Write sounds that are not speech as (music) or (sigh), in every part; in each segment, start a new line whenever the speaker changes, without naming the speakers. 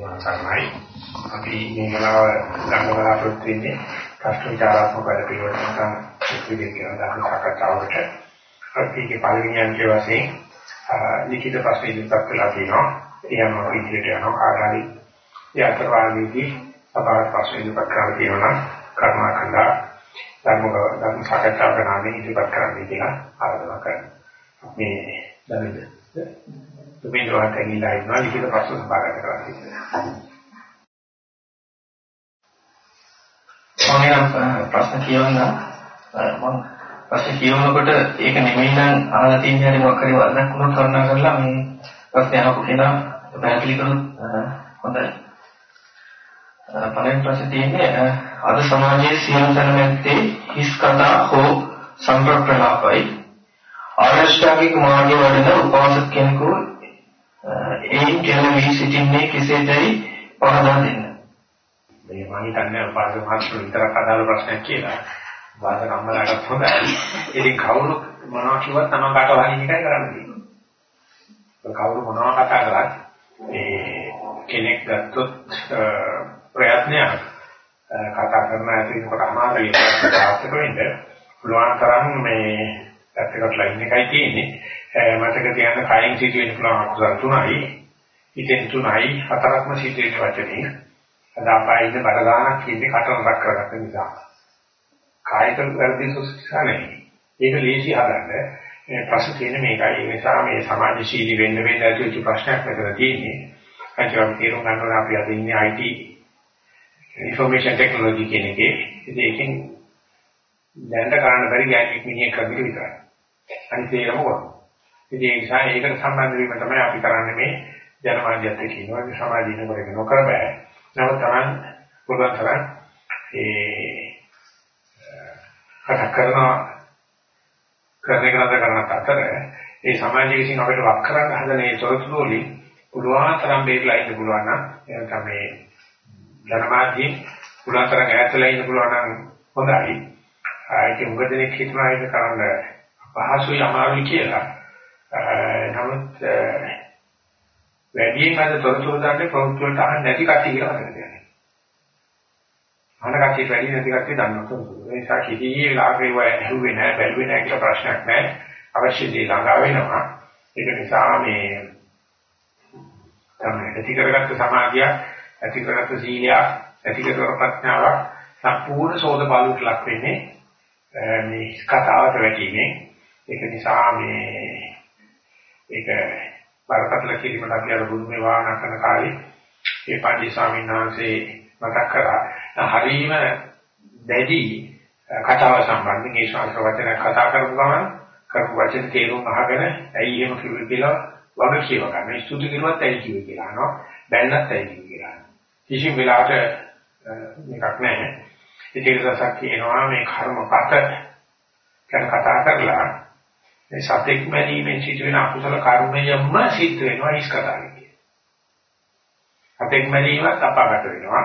සර්ණයි අපි මේ වෙලාව ගන්න බලාපොරොත්තු වෙන්නේ ප්‍රශ්න විචාරාත්මක වැඩ පිළිවෙල නැත්නම් විදිහට කියන ධර්ම සාකච්ඡාවට අපිගේ පළවෙනි අංකයේ වශයෙන් ලිඛිත ප්‍රශ්න ඉදිරිපත් කළා තියෙනවා. එයම ඉදිරියට යනවා. කාර්යාලි ඒ අතරවාගේදී සභාවට ප්‍රශ්න ඉදිරිපත් කරලා තියෙනවා කර්මාකණ්ඩා ධර්ම ධර්ම සාකච්ඡා කරනානේ ඉදිරිපත් කරන්න කියලා ආරාධනා කරනවා. මේ දැනෙන්නේ තුමිනවට ඇවිල්ලා ඉන්නවා ලිඛිත ප්‍රශ්න සභාගත කරලා
මම ප්‍රශ්න කියවන්න මම ප්‍රශ්න කියවනකොට ඒක නෙමෙයි නම් අහලා තියෙන හැටි මොකක් හරි වරදක් වුණොත් කරුණා කරලා මේ ප්‍රශ්න අහපු කෙනා පැහැදිලි කරොත් හොඳයි. පළවෙනි ප්‍රශ්නේ තියෙන්නේ අද සමාජයේ සියලු තැනැත්තේ හිස් කතා හෝ සම්ප්‍රප්‍රලාපයි ආරෂ්ඨාංගික මාර්ගය වඩන උපාසක කෙනෙකු එයින් කෙරෙන වී සිටින්නේ කෙසේදයි පහදා දෙන්න.
මේ මම හිතන්නේ පාද මාත්‍ර විතරක් අදාළ ප්‍රශ්නයක් කියලා. වාද කම්මලකට හොඳයි. ඉතින් කවුරු මොනවා කිව්වත් තමන් කාට වහින්න එකයි කරන්න තියෙන්නේ. කවුරු මොනවා කතා කරත් ඒ කෙනෙක් ගත්තොත් ප්‍රයත්නයක් කතා කරන ඇතිනකොට අමාරුයි ඒක වෙන්න පුළුවන් තරම් මේ පැත්තකට ලයින් එකයි තියෙන්නේ. Eh, මතක තියාගන්න කයින් සිදුවෙන පුළුවන් අකුසල තුනයි. හිතෙන් තුනයි හතරක්ම සිදුවෙන වචනේ. අද අපායින් බඩ ගන්නක් ඉන්නේ කටරක් කරගන්න නිසා. කායික වැරදි සුස්සා නෙවෙයි. ඒක ලේසි හදන්න. Eh, ප්‍රශ්න තියෙන්නේ මේකයි. ඒ නිසා මේ සමාජශීලී වෙන්න වෙන්න ඇති වෙච්ච ප්‍රශ්නයක් මෙතන තියෙන්නේ. අනිවාර්යයෙන් තේරුම් ගන්න ඕන අපි අද ඉන්නේ IT information technology කියන එකේ. ඉතින් ඒකෙන් දැනට කරන්න බැරි ගැටයක් මිනිහෙක් කරන්නේ විතරයි. අනිත් ඒකම කරනවා. ඉතින් ඒ නිසා ඒකට සම්බන්ධ වීම තමයි අපි කරන්නේ මේ ජනමාධ්‍යත් එක්ක ඉන්නවා. සමාජීය නකරක නොකර බෑ. නමුත් Taman පුළුවන් තරම් ඒ කතා කරනවා කරන එක නතර කරන අතර ඒ සමාජයේ විසින් අපිට වක් කරන්න හදන ඒ තොරතුරු වලින් පුළුවන් තරම් බේරලා ඉන්න පුළුවන් නම් එතන මේ ජනමාධ්‍යයෙන් පුළුවන් තරම් ඈත්ලා ඉන්න පුළුවන් නම් හොඳයි. ඒක උගදෙනෙක් හිතනවා ඒක කරන්න පහසුයි අමාරුයි කියලා. නමුත් වැඩියෙන් අද තොරතුරු දාන්නේ ප්‍රවෘත්ති වලට අහන්න නැති කට්ටිය කියලා මතක තියාගන්න. අහන කට්ටිය වැඩි නැති කට්ටිය දන්නවා තොරතුරු. ඒ නිසා කිසි වෙලාවකේ වය ඇහුවේ නැහැ, බැලුවේ නැහැ කියලා ප්‍රශ්නයක් නැහැ. අවශ්‍ය දේ ළඟා වෙනවා. ඒක නිසා මේ තමයි ඇති කරගත්ත සමාධිය, ඇති කරගත්ත සීලය, ඇති කරගත්ත ප්‍රඥාව සම්පූර්ණ සෝද බලුට ලක් වෙන්නේ මේ කතාවට වැටීමේ. ඒක නිසා මේ ඒක බරපතල කිරීමට අපි අර බුදුමේ වාහන කරන කාලේ ඒ පන්දි ස්වාමීන් වහන්සේ මතක් කරා හරීම දැඩි කතාව සම්බන්ධයෙන් ඒ ශාස්ත්‍ර වචන කතා කරපු ගමන් කරපු වචන තේරුම් අහගෙන ඇයි එහෙම කිව්වේ කියලා වග කියව ගන්න. ස්තුති කරුවත් ඇයි කිව්වේ කියලා අහනවා. බැලනත් ඇයි කිව්වේ කියලා අහනවා. කිසිම වෙලාවට මේකක් නැහැ. ඒක නිසා කියනවා මේ කර්මපත ගැන කතා කරලා මේ සතෙක් මැරීමෙන් සිදුවෙන අකුසල කර්මයම සිද්ධ වෙනවා ඉස් කතාවේ කියන්නේ. සතෙක් මැරීමත් අපාගත වෙනවා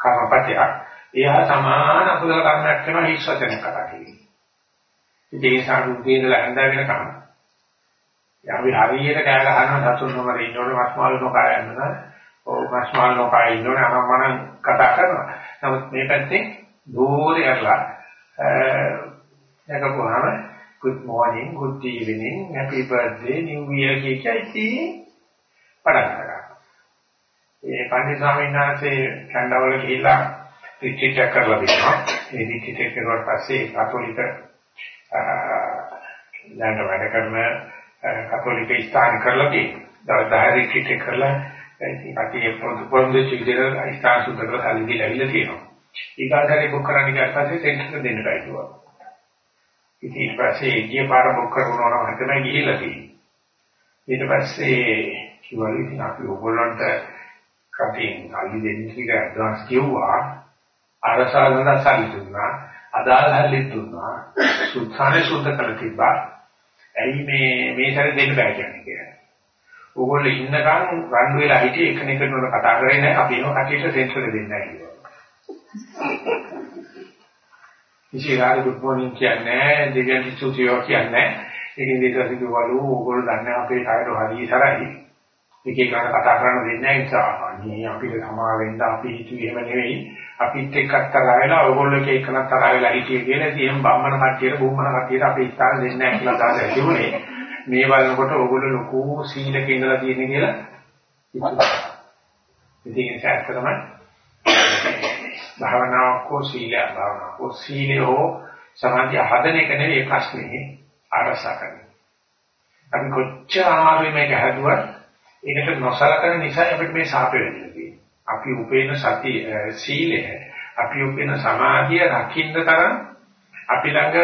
කර්මපතයක්. එයා සමාන අකුසල කර්මයක් කරන හිස් වචන කතා කියන්නේ. ඉතින් ඒ සාරුද්දේ ඉඳලා හඳාගෙන කම. යාවි හරියට කෑ ගහනවා සතුන් නොමර ඉන්නකොට මස්මාල් නොකා යනවා. ඔව් මස්මාල් නොකා ඉන්නෝනේ අනම්මනම් කතා කරනවා. නමුත් මේ පැත්තේ දෝරේ අරලා යකපුවාම good morning, good evening, happy birthday, new year කියයි පටන් ගන්නවා. ඒ පන්දි ස්වාමීන් වහන්සේ කණ්ඩාවල ගිහිල්ලා රිට්‍රීට් එක කරලා දෙනවා. ඒ රිට්‍රීට් එක කරුවාට පස්සේ කතෝලික දැන් වැඩ කරන කතෝලික ස්ථාන කරලා තියෙනවා. දවස් 10 රිට්‍රීට් එක කරලා අපි පොරොන්දු චිවිදේ ස්ථාන සුද්ධ කරලා කලින් දීලා තියෙනවා. ඊගාටරේ බුක් කරන්න ගියාට පස්සේ සෙන්ටර් දෙන්න බෑ කිව්වා. ඉතින් ඊට පස්සේ ගිය පාර බුක් කරනවා නම් හිතම ගිහිල්ලා තියෙනවා. ඊට පස්සේ කිව්වලු ඉතින් අපි ඕගොල්ලන්ට කටින් අලි දෙන්න ටික ඇඩ්වාන්ස් කිව්වා. අරසාලන සල්ලි දුන්නා. අදාළ හැලි දුන්නා. සුත්සානේ සුද්ධ කළ තිබ්බා. ඇයි මේ මේ සැරේ දෙන්න බෑ කියන්නේ කියලා. ඕගොල්ලෝ ඉන්නකම් රන් වෙලා හිටියේ එකනෙකට නෝන කතා කරේ නැහැ. අපි එනවා කටියට සෙන්සර් දෙන්නේ නැහැ කිව්වා. විශේෂාර good morning කියන්නේ දෙවියන් ස්තුතිය කියන්නේ ඒකෙන් ඊට පස්සේ කිව්වලු ඕගොල්ලෝ දන්නේ අපේ කායර හරි ඉතරයි එක එකට කතා කරන්න දෙන්නේ නැහැ නිසා අනේ අපිට සමා වෙන්න අපි හිතුවේ එහෙම නෙවෙයි. අපිත් එක්ක තරහ වෙලා ඔයගොල්ලෝ එක එකනක් තරහ වෙලා හිටියේ කියලා ඉතින් බම්මන කට්ටියට බුම්මන කට්ටියට අපි ස්ථාන දෙන්නේ නැහැ කියලා දාලා තිබුණේ මේ බලනකොට ඔයගොල්ලෝ ලොකු සීලක ඉඳලා තියෙන කියලා. ඉතින් ඒක ඇත්තටම භාවනාවකෝ සීලය භාවනාවකෝ සීලයෝ සමාධිය හදන එක නෙවෙයි ප්‍රශ්නේ ආරසා කරන්නේ. අපි කොච්චර අමාරුයි මේක හැදුවත් ඒකට නොසලකන නිසා අපිට මේ ශාප වෙන්නේ තියෙන්නේ. අපි උපේන සති සීලය අපි උපේන සමාධිය රකින්න තරම් අපි ළඟ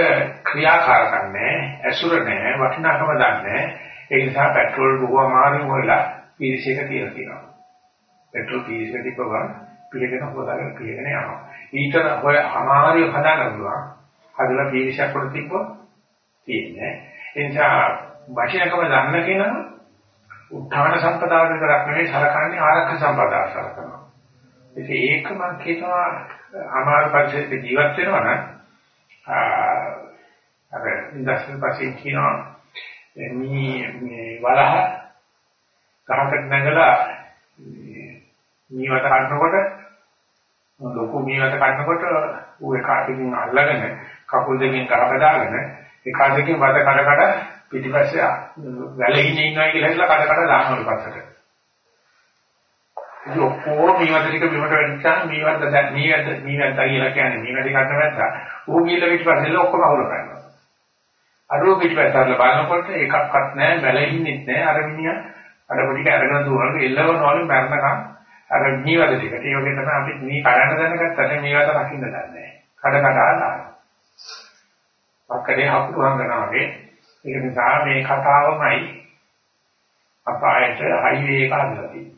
ක්‍රියාකාරකම් නැහැ, ඇසුර නැහැ, වටිනාකම දන්නේ ඒ නිසා පෙට්‍රෝල් බොහෝ අමාරුයි හොයලා පීරිසයක තියලා තියෙනවා. පෙට්‍රෝල් පීරිසයක තිබ්බම පිළිගෙන හොදාගෙන පිළිගෙන යනවා. ඊතර හොය අමාරුයි හදාගන්න පුළුවන්. හදලා පීරිසයක් කොට තිබ්බොත් තියෙන්නේ. ඒ නිසා වටිනාකම දන්න කෙනා උත්හාන සම්පදාය විතරක් නෙවෙයි සලකන්නේ ආරක්ෂක සම්පදාය සලකනවා. ඉතින් ඒක මම කියනවා අමාරු පරිසරයක ජීවත් වෙනවා නම් අර ඉන්ඩස්ට්‍රියල් පස්සේ කියනවා මේ මේ වලහ ගහකට නැගලා මීවත කන්නකොට ලොකු මීවත කන්නකොට ඌ එක අතකින් අල්ලගෙන කකුල් දෙකෙන් කහ බදාගෙන එක අතකින් වද කඩ කඩ පිටිපස්සේ වැලෙහිනේ ඉන්නවා කියලා හිතලා කඩ කඩ දානවලු පස්සට. ඉතින් ඔක්කොම මීවත ටික බිමට වැටිච්චාම මීවත දැන් මීවත මීවත කියලා කියන්නේ මීවත කන්න වැද්දා. ඌ ගිහලා පිටිපස්සේ ඔක්කොම අවුල කරනවා. අරෝ පිටිපස්සට බලනකොට එකක්වත් නැහැ වැලෙහින්නෙත් නැහැ අර මිනිහා අර පොඩි අරගෙන දුවනලු එල්ලවනවලු මරණකම් අර මීවත ටිකට. ඒ වගේ තමයි අපි මේ කඩන්න දැනගත්තට මීවත රකින්න දන්නේ නැහැ. කඩ කඩ ආලා. පක්කඩේ හපුරු හංගනවා වගේ ඒක නිසා මේ කතාවමයි අපායට හයිවේ එක හදලා තියෙන්නේ.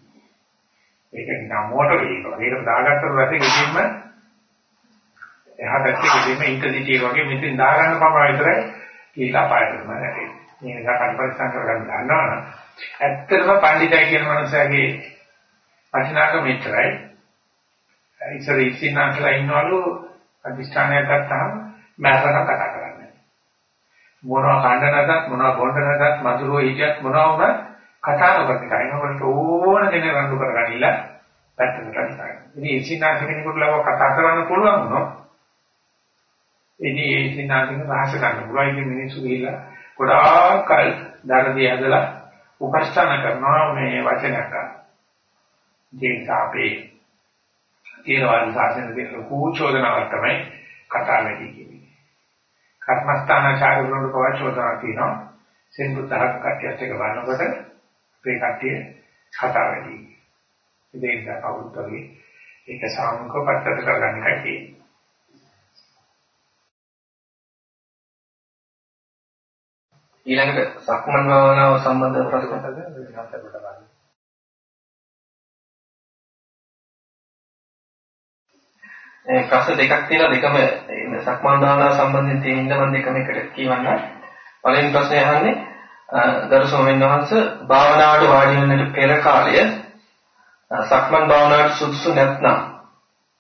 ඒක නිකන් මෝටර් වේග. මේක දාගත්තට පස්සේ ගෙදින්ම එහා පැත්තේ ගෙදින්ම ඉන්ටර්සිටි එක වගේ මෙතෙන් දාගන්න පමණ විතරයි කියලා අපායට යනවා නැටේ. මේ නිසා කල්පනා කරගන්න ගන්නවා. ඇත්තටම පඬිතයි කියන මනුස්සයාගේ වටිනාකම මෙච්චරයි. ඉතින් ඉස්සිනාන්තලා ඉන්නවලු අධිෂ්ඨානයක් ගත්තාම මෑතක කතා කරන්නේ. මොනවා කන්න නැතත් මොනවා බොන්න නැතත් මధుරෝ හිටියත් මොනවා වුණත් කතා නොකරන එක. ඒනකොට ඕන කෙනෙක් රණ්ඩු කරගනිලා පැත්තකට ගන්නවා. ඉතින් ඒ සිනාන්ත කෙනෙකුට ලව කතා කරන්න පුළුවන් වුණොත් ඉතින් ඒ සිනාන්තෙන් රහස ගන්න පුළුවන්. ඉතින් මිනිස්සු ගිහිල්ලා ගොඩාක් කල් ධර්මදී හදලා උපස්ථාන කරනවා මේ වචනයක්. ඉතින් අපේ තේරවාදී ශාසනයේ ලොකු චෝදනාවක් තමයි කතා වැඩි කියන්නේ. කර්මස්ථානාචාර්ය වරුන්ට පවා චෝදනා තියෙනවා. සෙන් බුද්ධහක් කට්ටියත් එක බලනකොට අපේ කට්ටිය කතා වැඩි. ඉතින් ඒක කවුරුත් වගේ ඒක සාමුඛව පැත්තට කරගන්න එකයි තියෙන්නේ.
ඊළඟට සක්මන් භාවනාව සම්බන්ධ ප්‍රශ්න ප්‍රශ්න දෙකක් තියෙනවා දෙකම සක්මන් භාවනාව සම්බන්ධයෙන් තියෙන ඉන්න මම දෙකම එකට කියවන්න. පළවෙනි ප්‍රශ්නේ අහන්නේ ගරු ස්වාමීන් වහන්සේ භාවනාවට වාඩි වෙන්නට පෙර කාලය සක්මන් භාවනාවට සුදුසු නැත්නම්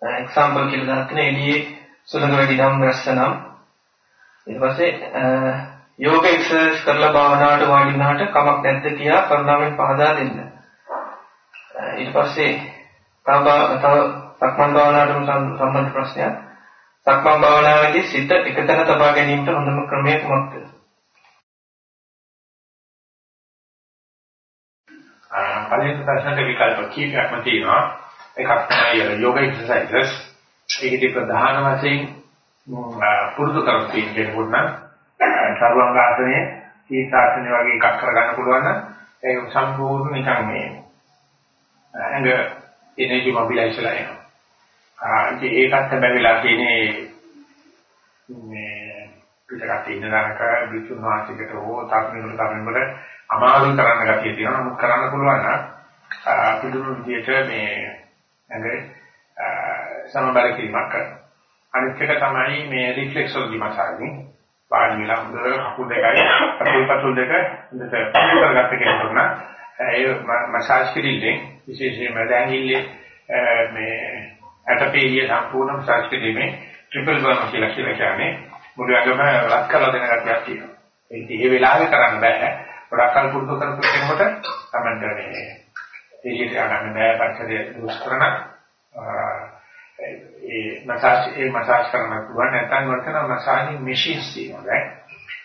එක්සැම්පල් කියලා ගන්න එළියේ සුළඟ වැඩි නම් රැස්සනම් ඊට පස්සේ යෝග එක්සර්සයිස් කරලා භාවනාවට වාඩි වුණාට කමක් නැද්ද කියලා කරුණාවෙන් පහදා දෙන්න. ඊට පස්සේ තව තව සක්මන් භාවනාවට සම්බන්ධ ප්‍රශ්නයක්. සක්මන් භාවනාවේදී සිත එකතැන තබා ගැනීමට හොඳම ක්‍රමය කුමක්ද?
පළවෙනි ප්‍රශ්නට විකල්ප කීපයක්ම තියෙනවා. එකක් තමයි යෝග එක්සර්සයිසස්. ඒකේ ප්‍රධාන වශයෙන් පුරුදු කරපු කෙනෙකුට නම් සර්වාංගාසනයේ සීතාසනය වගේ එකක් කරගන්න පුළුවන් නම් ඒක සම්පූර්ණ නිකන් මේ ඇඟ එනර්ජි මොබිලයිස්ලා එනවා. ආ ඒකත් හැබැයි වෙලා තියෙන්නේ මේ පිටකට ඉන්න තරක විසුණු වාසිකට හෝ තක්නිකුල තමයි අමාරු කරන්න ගැතිය තියෙනවා. නමුත් කරන්න පුළුවන් නම් පිටුරු විදියට මේ ඇඟේ සමබර කිරීමක් කරනවා. අනිත් එක තමයි මේ රිෆ්ලෙක්සොලොජි මසාජින් පාඩි විලා හොඳට කකුල් දෙකයි අතුල් පතුල් දෙක හොඳට කරගත්ත කෙනෙකුට නම් ඒ මසාජ් කිරීමෙන් විශේෂයෙන්ම දැඟිල්ලේ මේ ඇටපේලිය සම්පූර්ණම සාර්ථක දෙමේ ට්‍රිපල් බර්න් කියලා කියලා කියන්නේ මුළු ඇඟම රත් කරලා දෙන ගැටියක් තියෙනවා. ඒක ඒ වෙලාවේ කරන්න බෑ. ගොඩක් කල් පුරුදු කරපු කෙනෙකුට තමයි මේ එළියට යන්න බෑ පරිසරය දුෂ්කරණ ඒ මසාජ් ඒ මසාජ් කරන්න පුළුවන් නැත්නම් වර්තන මසාජින් මැෂින්ස් තියෙනවා දැන්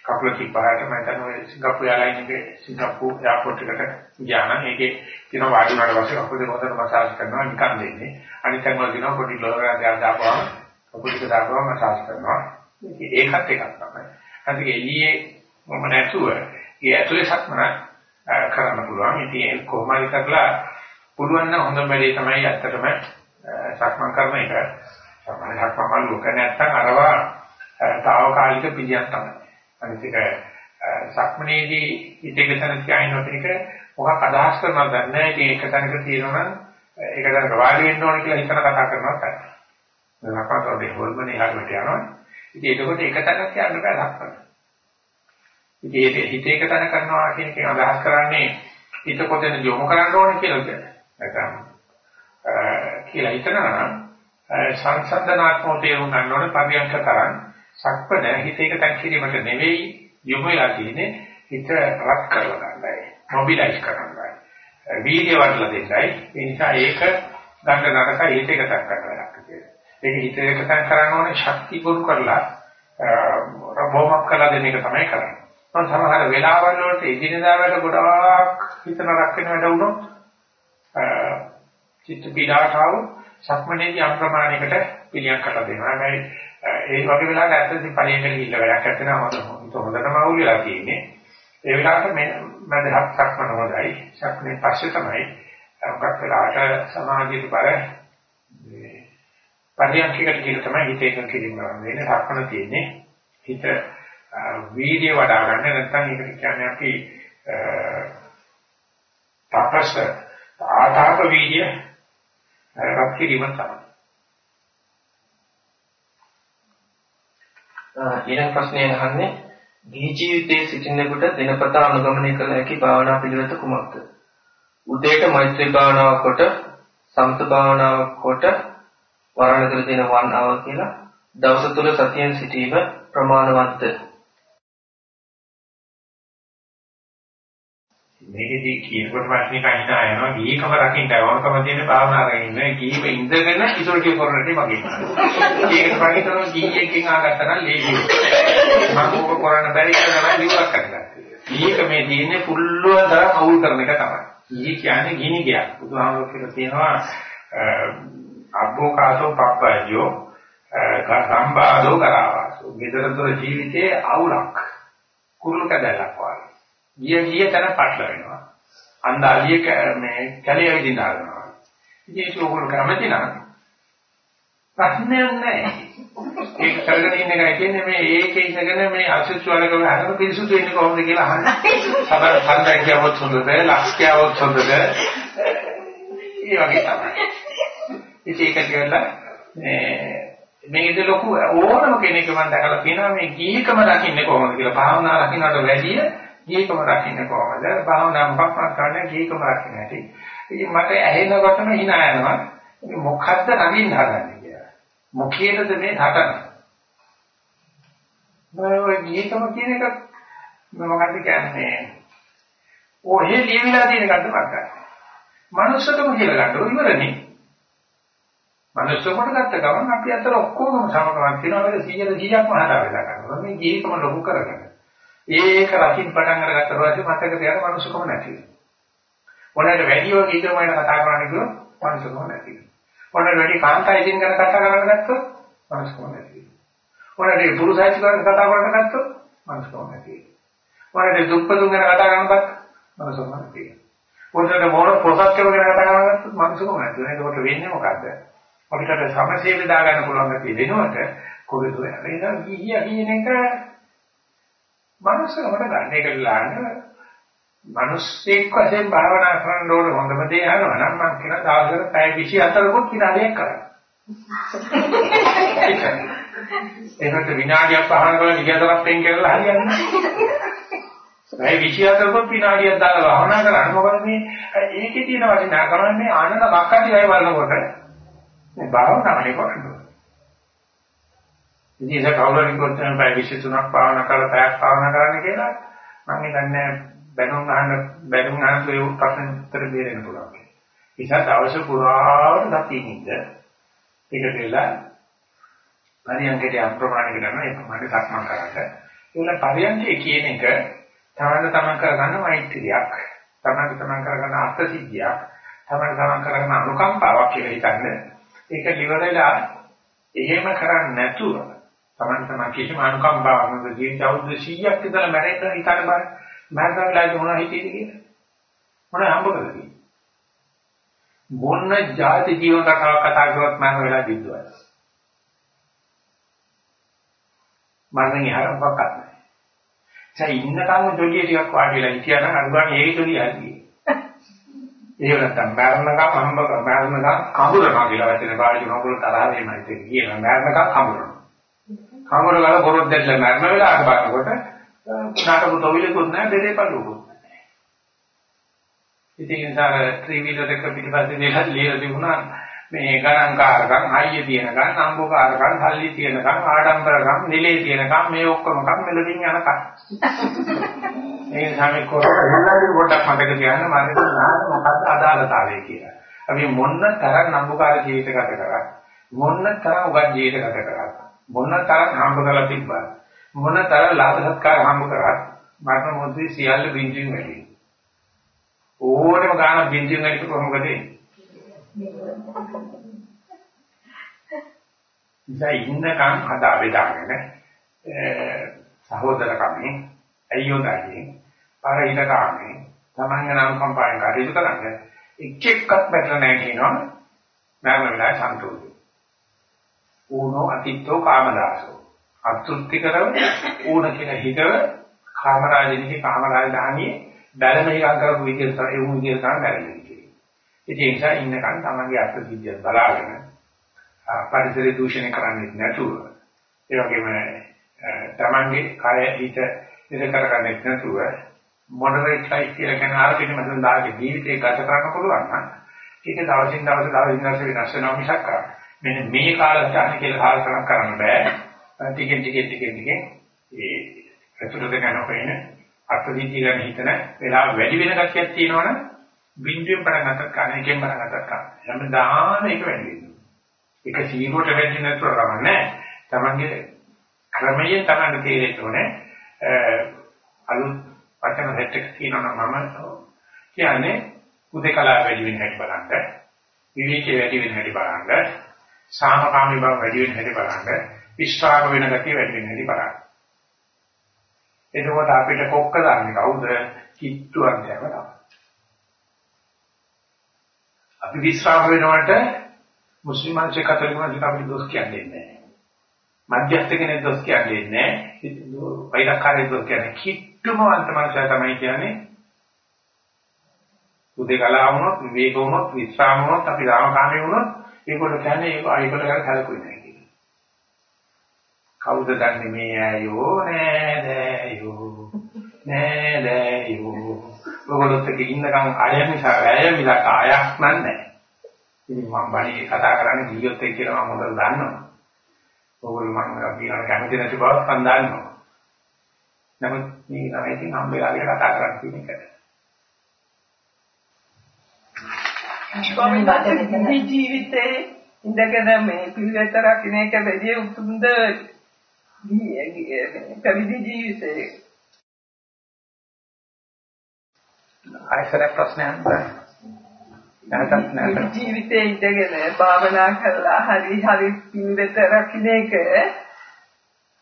කකුල තිබ්බහට මම හිතන්නේ සිංගප්පූරු එයාලයින් එකේ සිංගප්පූරු එයාපෝට් එකට ගියා නම් ඒකේ තියෙන වාඩි වුණාට පස්සේ කකුල දෙක හොඳට මසාජ් කරනවා නිකන් දෙන්නේ. අනිත් එක වල දිනවා පොඩි ලෝරයක් දෙයක් දාපුවම කකුල දෙක දාපුවම මසාජ් කරනවා. ඒකත් එකක් තමයි. අනිත් එළියේ මම නැතුව ඒ ඇතුලේ සක්මන කරන්න පුළුවන්. ඉතින් කොහොමද කරලා පුළුවන් නම් හොඳම වැඩේ තමයි ඇත්තටම සක්මන් කරන එක. සක්මන් සක්මන් ලෝක නැත්තම් අරවා తాවකාලික පිළියම් තමයි. අනිත් එක සක්මනේදී ඉතික තන කියනකොට එක මොකක් අදහස් කරනවද නැහැ ඉතින් එක තැනක තියෙනවා නම් ඒක දැන් වාඩි වෙන්න ඕන කියලා හිතන කතා කරනවා තමයි. දැන් අපහසුතාවයේ හොල්මනේ හරියට යනවා. ඉතින් ඒකකොට එක තැනක් කියන්න බෑ සක්මන. ඉතින් ඒක හිත එක තැන කරනවා කියන එකෙන් අදහස් කරන්නේ හිත කොතැන යොමු කරන්න ඕනේ කියලා කියන්නේ. නැත්නම් කියලා හිතනවා නම් සංසන්දනාත්මක තේරුම් ගන්න ඕනේ පරියන්ක තරම් සක්පන හිත එක තැන් කිරීමට නෙවෙයි යොමු වෙලා තියෙන්නේ හිත රත් කරලා ගන්නයි මොබිලයිස් කරන්නයි වීර්ය වඩලා දෙන්නයි. ඒ නිසා ඒක ගන්න නරකයි හිත එක තැන් කරලා ගන්න ඒක හිත එක තැන් කරන්න ඕනේ ශක්ති පුරු කරලා රබෝමක් කළා දෙන එක තමයි කරන්නේ. මම සමහර වෙලාවල් වලට ඉදිනදා වැඩ ගොඩාක් හිත නරක වෙන වැඩ වුණොත් චිත්ත පීඩාවට ආව සක්මනේදී අප්‍රමාණයකට පිළියම් කරලා දෙනවා. හැබැයි ඒ වගේ වෙලාවට ඇත්තටම පරිණතන ගිහිල්ලා වැඩක් නැත්නම් හොඳ හොඳටම අවුල් වෙලා තියෙන්නේ. ඒ වෙලාවට මේ මදහත් සක්මන හොඳයි. සක්මනේ පස්සේ තමයි මොකක් වෙලාවට සමාධියට බර මේ පරියන්කයකට කියලා තමයි හිත එකඟ කිරීම වෙන්නේ. සක්මන තියෙන්නේ. හිත වීර්ය වඩා ගන්න නැත්නම් ඒකට කියන්නේ අපි තපස් ආතාප වීර්ය රත් කිරීම තමයි.
ඊළඟ ප්‍රශ්නය අහන්නේ ගිහි ජීවිතයේ සිටිනකොට දිනපතා අනුගමනය කළ හැකි භාවනා පිළිවෙත කුමක්ද? උදේට මෛත්‍රී භාවනාව කොට සමත භාවනාව කොට වරණ කර දෙන වන් ආව කියලා දවස තුල සතියෙන් සිටීම ප්‍රමාණවත්ද?
මේකදී කියනකොට වචනික අහිනා යනවා ගීකම රකින්න ඕනකම තියෙන භාවනා රකින්න ගීව ඉඳගෙන ඉතුරු කිය කරන්නේ මගේ. ඒකට පරිතරම ගීයකින් ආගත්තා නම් ලේසි. මම ඕක කරන්න බැරි කියලා තමයි විවර කරගත්තා. ගීක මේ තියෙන්නේ පුල්ලුව තරම් අවුල් කරන එක තමයි. ගී කියන්නේ ගිනි ගයක්. බුදුහාමුදුරුවෝ කියලා තියෙනවා අබ්බෝකාසෝ පප්පයෝ සම්බාධෝ කරාවාසෝ. ගෙදරතොර ජීවිතයේ අවුලක්. කුරුළු කැදලක් වගේ. ගිය ගිය තැන පටල වෙනවා. අන්දාලිය මේ කැලේ විදිහට ආනවා. ඉතින් ඒක ඕගොල්ලෝ කැමති නම් ප්‍රශ්නයක් නැහැ. ඒක කරගෙන ඉන්න එකයි කියන්නේ මේ ඒකේ ඉඳගෙන මේ අසුච් වලක හදන පිරිසුදු වෙන්නේ කොහොමද කියලා අහන්න. සබර හන්දක් කියවොත් හොඳද? ලක්ෂ කියවොත් හොඳද? ඒ වගේ තමයි. ඉතින් ඒක කියලා මේ මේකද ලොකු ඕනම කෙනෙක් මම දැකලා තියෙනවා මේ ගීකම දකින්නේ කොහොමද කියලා භාවනා රකින්නට වැඩිය ගීකම රකින්න කොහොමද? භාවනා මොකක්ද කරන්නේ ගීකම රකින්න ඇති. ඉතින් මට ඇහෙනකොටම hina යනවා. මොකද්ද නගින්න හදන්නේ කියලා. මොකේද මේ හටන? මම ගීකම කියන එක මොකද්ද කියන්නේ? ඔහෙ ලියවිලා තියෙන එකක්ද මතකයි. මනුස්සකම කියලා ගන්න ඉවරනේ. මනුස්සකමට ගත්ත ගමන් අපි අතර ඔක්කොම සමකමක් තියෙනවා. ඒක 100 100ක්ම හදා වෙලා ගන්නවා. මේ ගීකම ලොකු කරගන්න. ඒක රකින් පටන් අරගත්ත පස්සේ මතක තියාගන්න මනුස්සකම නැති වෙනවා. මොනවාට වැඩිව කීකම වෙන කතා කරන්න කිව්වොත් මනුස්සකම නැති වෙනවා. මොනවාට වැඩි කාන්තායිසින් ගැන කතා කරන්න ගත්තොත් මනුස්සකම නැති වෙනවා. මොනවාට පුරුෂයිසින් ගැන කතා කරන්න ගත්තොත් මනුස්සකම නැති වෙනවා. මොනවාට දුප්පතුන් ගැන කතා කරනවත් මනුස්සකම නැති වෙනවා. මොනවාට මොන ප්‍රසක්කව ගැන කතා කරන්න ගත්තොත් මනුස්සකම නැති වෙනවා. ඒකට වෙන්නේ මොකද්ද? අපිට සමසේ දා ගන්න පුළුවන් ගැතිය වෙනකොට කොහෙද යන්නේ? ඒක ගිහිය කියන එක මනුස්සකමට ගන්න එක ලාන්න මිනිස්සෙක් වශයෙන් භාවනා කරන්න ඕන හොඳම දේ අහනවා නම් මම කියන දවසකට පැය 24කුත් විනාඩියක් කරා. ඒකට විනාඩියක් පහන කරලා විගතරක් පෙන් කරලා හරියන්නේ නැහැ. පැය 24කුත් විනාඩියක් දාලා භාවනා කරන්න මොකද මේ ඒකේ තියෙන වටිනාකම මේ ආනන්ද මක්කටි අය බලනකොට මේ භාවනාවනේ කරන්නේ. ඉතින් ඒක කවුරුන් කිව්වොත් පැය 23ක් භාවනා කරලා පැයක් භාවනා කරන්න කියලා මම හිතන්නේ බැනුම් අහන්න බැනුම් අහන්න ඒ ප්‍රශ්න උත්තර දෙන්න පුළුවන්. ඉතින් දවස පුරාවට දකින්න ඒක දෙලා පරියන්කේට අප්‍රමාණික කරනවා ඒ ප්‍රමාණය සක්මන් කරන්න. ඒල පරියන්කේ කියන එක තමන්න තමන් කරගන්න මෛත්‍රියක්. තමන්න තමන් කරගන්න අර්ථසිද්ධියක්. තමන්න තමන් කරගන්න අනුකම්පාවක් කියලා හිතන්නේ. ඒක liverලා එහෙම කරන්නේ නැතුව තමන් තමන් කිසිම අනුකම්පාවක් නැතුව ජීවිත අවුරුදු 100ක් ඉඳලා මැරෙන්න හිතන්න බෑ. මැරෙන්නලාද මොනවා හිතේද කියලා. මොනවා හම්බ කරලා මොන જાති ජීවන කතාවක් කතා කරවත් මම වෙලා දිද්දුවා. මරණය හරක් මොකක්ද නැහැ. ඒ ඉන්නකම් ජොලිය ටිකක් වාඩිලා හිටියා නම් අනුගාමී ඒ ජොලිය හරියි. ඒක නැත්තම් මරණකම් හම්බ මරණකම් කඹරනවා කියලා වචන පාවිච්චි කරනකොට තරහ වෙන්නේ ඒක කියන මරණකම් කඹරනවා. කඹරවල බොරොත් දෙල්ල මරණ වෙලාවට බලනකොට නාටක තොවිලකුත් නැහැ බෙරේ පළුවකුත් නැහැ. ඉතින් නිසා ත්‍රිවිධ දෙක පිටිපස්සේ දෙලා ලියලා තිබුණා මේ ගණන්කාරකම් හයිය තියෙනකම් නම්බුකාරකම් සල්ලි තියෙනකම් ආඩම්බරකම් නිලේ තියෙනකම් මේ ඔක්කොමකම් මෙලකින් යනකම් (laughs) මේ සමේ කොරලා පොඩක් මතක තියාගන්න මම මොකක්ද අදාළතාවය කියලා. අපි මොන්න තරම් නම්බුකාර ජීවිත ගත කරා මොන්න තරම් උගත් ජීවිත ගත කරා මොන්න තරම් හම්බ කරලා තිබ්බා මොන තරම් ලාභ සත්කාර හම්බ කරා මරණ මොහොතේ සියල්ල බින්දින් වැඩි. ඕනම ගාන බින්දින් වැඩි කොහොමද වෙන්නේ? ඉතින් ඉන්නකම් හදා බෙදාගෙන සහෝදරකමෙන් අයියෝදාගේ පරිණතකමෙන් තමන්ගේ නම් කම්පායන් කටයුතු කරන්නේ එක් එක්කක් බැටර නැහැ කියනවා. මම වෙලාවේ සන්තෝෂයි. ඌනෝ අතිත්තෝ කාමදාසෝ. අතෘප්ති කරව ඌන කියන හිතව කාමරාජිනී කාමරාජධානියේ බැලමහිකම් කරපු විදිහට ඒ වුණ විදිහට තමයි බැලෙන්නේ. ඉතින් ඒ නිසා ඉන්නකන් තමන්ගේ අත්විද්‍යාව බලාගෙන පරිසර දූෂණය කරන්නේ නැතුව ඒ වගේම තමන්ගේ කය හිත ඉර කරගන්නේ නැතුව මොඩරේට් ලයිෆ් කියලා කියන ආර්ථික මතෙන් දාගේ ජීවිතේ ගත කරන්න පුළුවන් නම් ඒක දවසින් දවස දවසින් දවස වෙනස් වෙනවා මිසක් මෙන්න මේ කාලසටහන කියලා කාලසටහන කරන්න බෑ ටිකෙන් ටිකෙන් ටිකෙන් ටිකෙන් ඒ අතුරුද යනකොට අත්විද්‍යාව ගැන හිතන වෙලාව වැඩි වෙන ගැටියක් තියෙනවනේ බින්දුවෙන් පටන් ගන්නත් කන එකෙන් පටන් ගන්නත් කන හැමදාම ඒක වැඩි වෙනවා. ඒක සීනුවට වැඩි නැතුව කමන්නේ. තමන්ගේ ක්‍රමයෙන් තමන්ගේ තේරෙන්න ඕනේ. අලුත් වචන සෙට් එකක් තියෙනවා මම කියන්නේ උදේකලා වැඩි වෙන හැටි බලන්න. විවේකී වැඩි වෙන හැටි බලන්න. සාමකාමී බව වැඩි වෙන හැටි බලන්න. විශ්වාස වෙන ගතිය වැඩි වෙන හැටි බලන්න. එතකොට අපිට කොක්ක දාන්නේ කවුද? කිට්ටුවක් දැවලා. අපි විශ්වාස වෙනවට මුස්ලිම් මිනිස්සු කතෝලික මිනිස්සු අපිට දොස් කියන්නේ නැහැ. මධ්‍යස්ථ කෙනෙක් දොස් කියන්නේ නැහැ. වෛරකාරී දොස් කියන්නේ කිට්ටුම අන්ත මනුෂයා තමයි කියන්නේ. උදේකලා වුණොත් විවේක වුණොත් විශ්‍රාම වුණොත් අපි රාමකාමී වුණොත් ඒගොල්ලෝ කියන්නේ ඒක අයිකොට ගන්න හලකුයි නැහැ කියලා. කවුද දන්නේ මේ අයෝ නෑ නෑයෝ නෑ නෑයෝ ඔයගොල්ලොත් එක්ක ඉන්නකම් අය නිසා වැය මිසක් ආයක් නැහැ. ඉතින් මම බණේ කතා කරන්නේ ජීවිත එක්ක කියලා මම හොඳට දන්නවා. ඔයගොල්ලෝ මම කියනවා කැමති නැති බවත් මම දන්නවා. නමුත් මේ ළමයි ඉතින් හම්බෙලාගේ කතා කරන්නේ කියන එක.
ස්වාමීන් ජීවිතේ ඉඳගෙන මේ පිළිවෙත රකින්න එක වැඩි උතුම්ද? පැවිදි ජීවිතේ.
ආයතන ප්‍රශ්නයක් නැත්නම් නැත්නම්
ජීවිතේ ඉඳගෙන භාවනා කරලා හරි හරි පින්වෙත රකින්න එක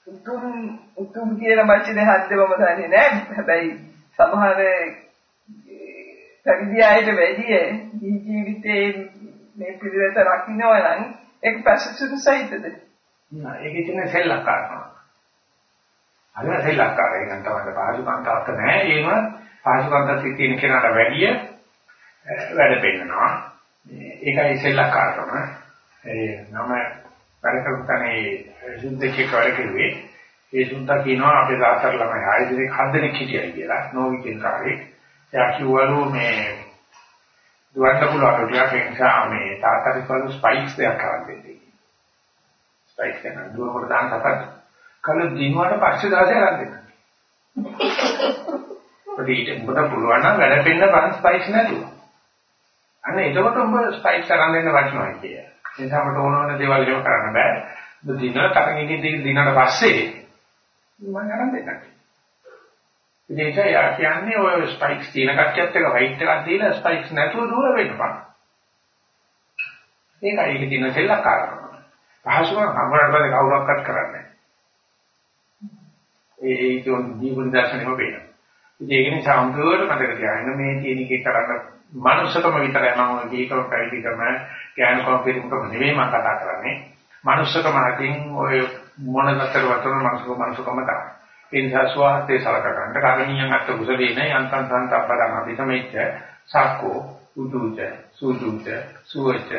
උතුම් උතුම් කියන වචනේ හද්දවම දන්නේ නැහැ. හැබැයි සමහර පැවිදි අයට වැඩිය ජීවිතේ මේ පිළිවෙත රකින්නවා නම් ඒක පැසසුදු සහිතද
නෑ ඒකේ තියෙන සෙල්ලක්කාරකම අර සෙල්ලක්කාරය ගන්න තමයි පාසුකම් තාත්ත නැහැ ඒම පාසුකම් තියෙන කෙනාට වැඩිය වැඩ පෙන්නනවා. ඒකයි සෙල්ලක්කාරකම. ඒ නම වැඩ කරපු තැනේ සුද්ධකේ වැඩ කරුවේ. ඒ සුද්ධා කියනවා අපේ දාතර ළමයි ආයෙ දෙනෙක් හත් දෙනෙක් හිටියයි කියලා. නෝවිකෙන් කාරේ. එයා කිව්වලු මේ දුවන්න පුළුවන් ටිකක් ඒ නිසා මේ තාත්තට කිව්වලු ස්පයික්ස් දෙයක් කරන් දෙන්න. ස්පයික්ස් එක දුවකට දාන්න තපත්. කල දිනුවට පස්සේ දාලා කරන් දෙන්න. ඔතීට උඹට පුළුවන් නම් වැඩ පෙන්න බන් ස්පයිස් නැතුව. අන්න එතකොට උඹ ස්පයිස් කරන් දෙන්න වටිනවා කිය. ඒ නිසා මට ඕන ඕන දේවල් එහෙම කරන්න බෑ. ඔබ දිනන තරගෙන් දිනනට පස්සේ මම අරන් දෙන්නම්. ඒක යා කියන්නේ ඔය ස්පයික්ස් තියෙන කට්ටියත් එක වයිට් එකක් දීලා ස්පයික්ස් නැතුව දුර වෙන්න බෑ. ඒකයි ඒක තියෙන සෙල්ලක්කාරකම. පහසුම හම්බුනට පස්සේ කවුරක්වත් කරන්නේ ඒ ඒ කියන ජීවන දර්ශනෙම වෙනවා. ඉතින් ඒක නිසා අමුතුවට මතක තියාගන්න මේ තියෙන එකේ කරන්න මනුස්සකම විතරයි මම දීකම පැවිදිකම ඥානකම පිළිමුකම නෙවෙයි මම කතා කරන්නේ. මනුස්සකම අතින් ඔය මොන දතර වතන මනුස්සකම මනුස්සකම තමයි. ඒ නිසා ස්වාර්ථයේ සලකගන්න කරණීයන් අත් කුසලේන යන්තං සන්තප්පරං අභිසමෙච්ච සක්කෝ උදුච සුදුච සුවච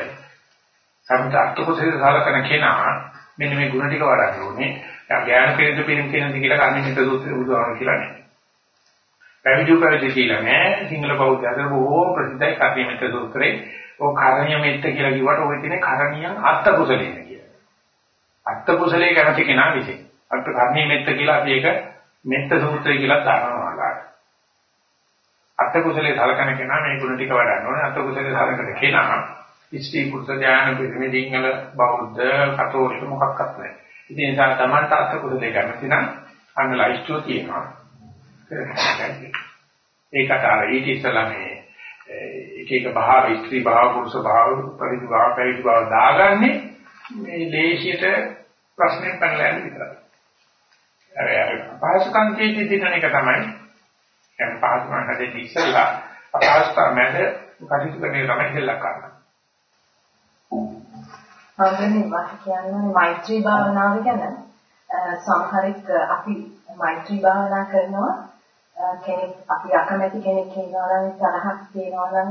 සම්ත අත් කුසලේ සලකන කෙනා මෙන්න මේ ගුණ ටික වඩන්න ඕනේ. ඥාන පිරිත පිරිම් කියන දි කියලා කන්නේ හිත සූත්‍රය බුදුහාම කියලා නෑ. පැවිදි පැවිදි කියලා නෑ. සිංහල බෞද්ධ අතර බොහෝ ප්‍රසිද්ධයි කර්ණීය මෙත්ත සූත්‍රේ. ඔය කරණීය මෙත්ත කියලා කිව්වට ඔය තියෙන කරණීයන් අත්ත කුසලේන කියලා. අත්ත කුසලේ කැමති කෙනා විසින්. අට කර්ණීය මෙත්ත කියලා අපි ඒක මෙත්ත සූත්‍රය කියලා දානවා අට කුසලයේ සලකන කෙනා මේ ගුණ ටික වඩන්න ඕනේ. අට කුසලයේ සලකන කෙනා ඉස්ටි පුරුෂ ඥාන පිළිමේ දිංගල බෞද්ධ කතෝලික මොකක්වත් නැහැ. ඉතින් ඒ නිසා තමන්ට අට කුසලයේ කැමති නම් අන්න ලයිස්ට්ෝ තියෙනවා. ඒකට අර ඊට ඉස්සලා මේ එක එක භාව ස්ත්‍රී භාව පුරුෂ භාව පරිදි භාව පරිදි භාව දාගන්නේ මේ දේශියට ප්‍රශ්නේ පැනලා යන විතරයි. අපහසුකම් කියන්නේ දිනන එක තමයි. දැන් පහසුකම් හැදෙන්න ඉස්සෙල්ලා අපහසුකම් මැද කටයුතු කරන එක තමයි ඉස්සෙල්ලා කරන්නේ.
මම කියන්නේ මෛත්‍රී භාවනාව ගැන සමහරෙක් අපි මෛත්‍රී භාවනා කරනවා කෙනෙක් අපි අකමැති කෙනෙක් ඉන්නවා නම් තරහක් තියෙනවා නම්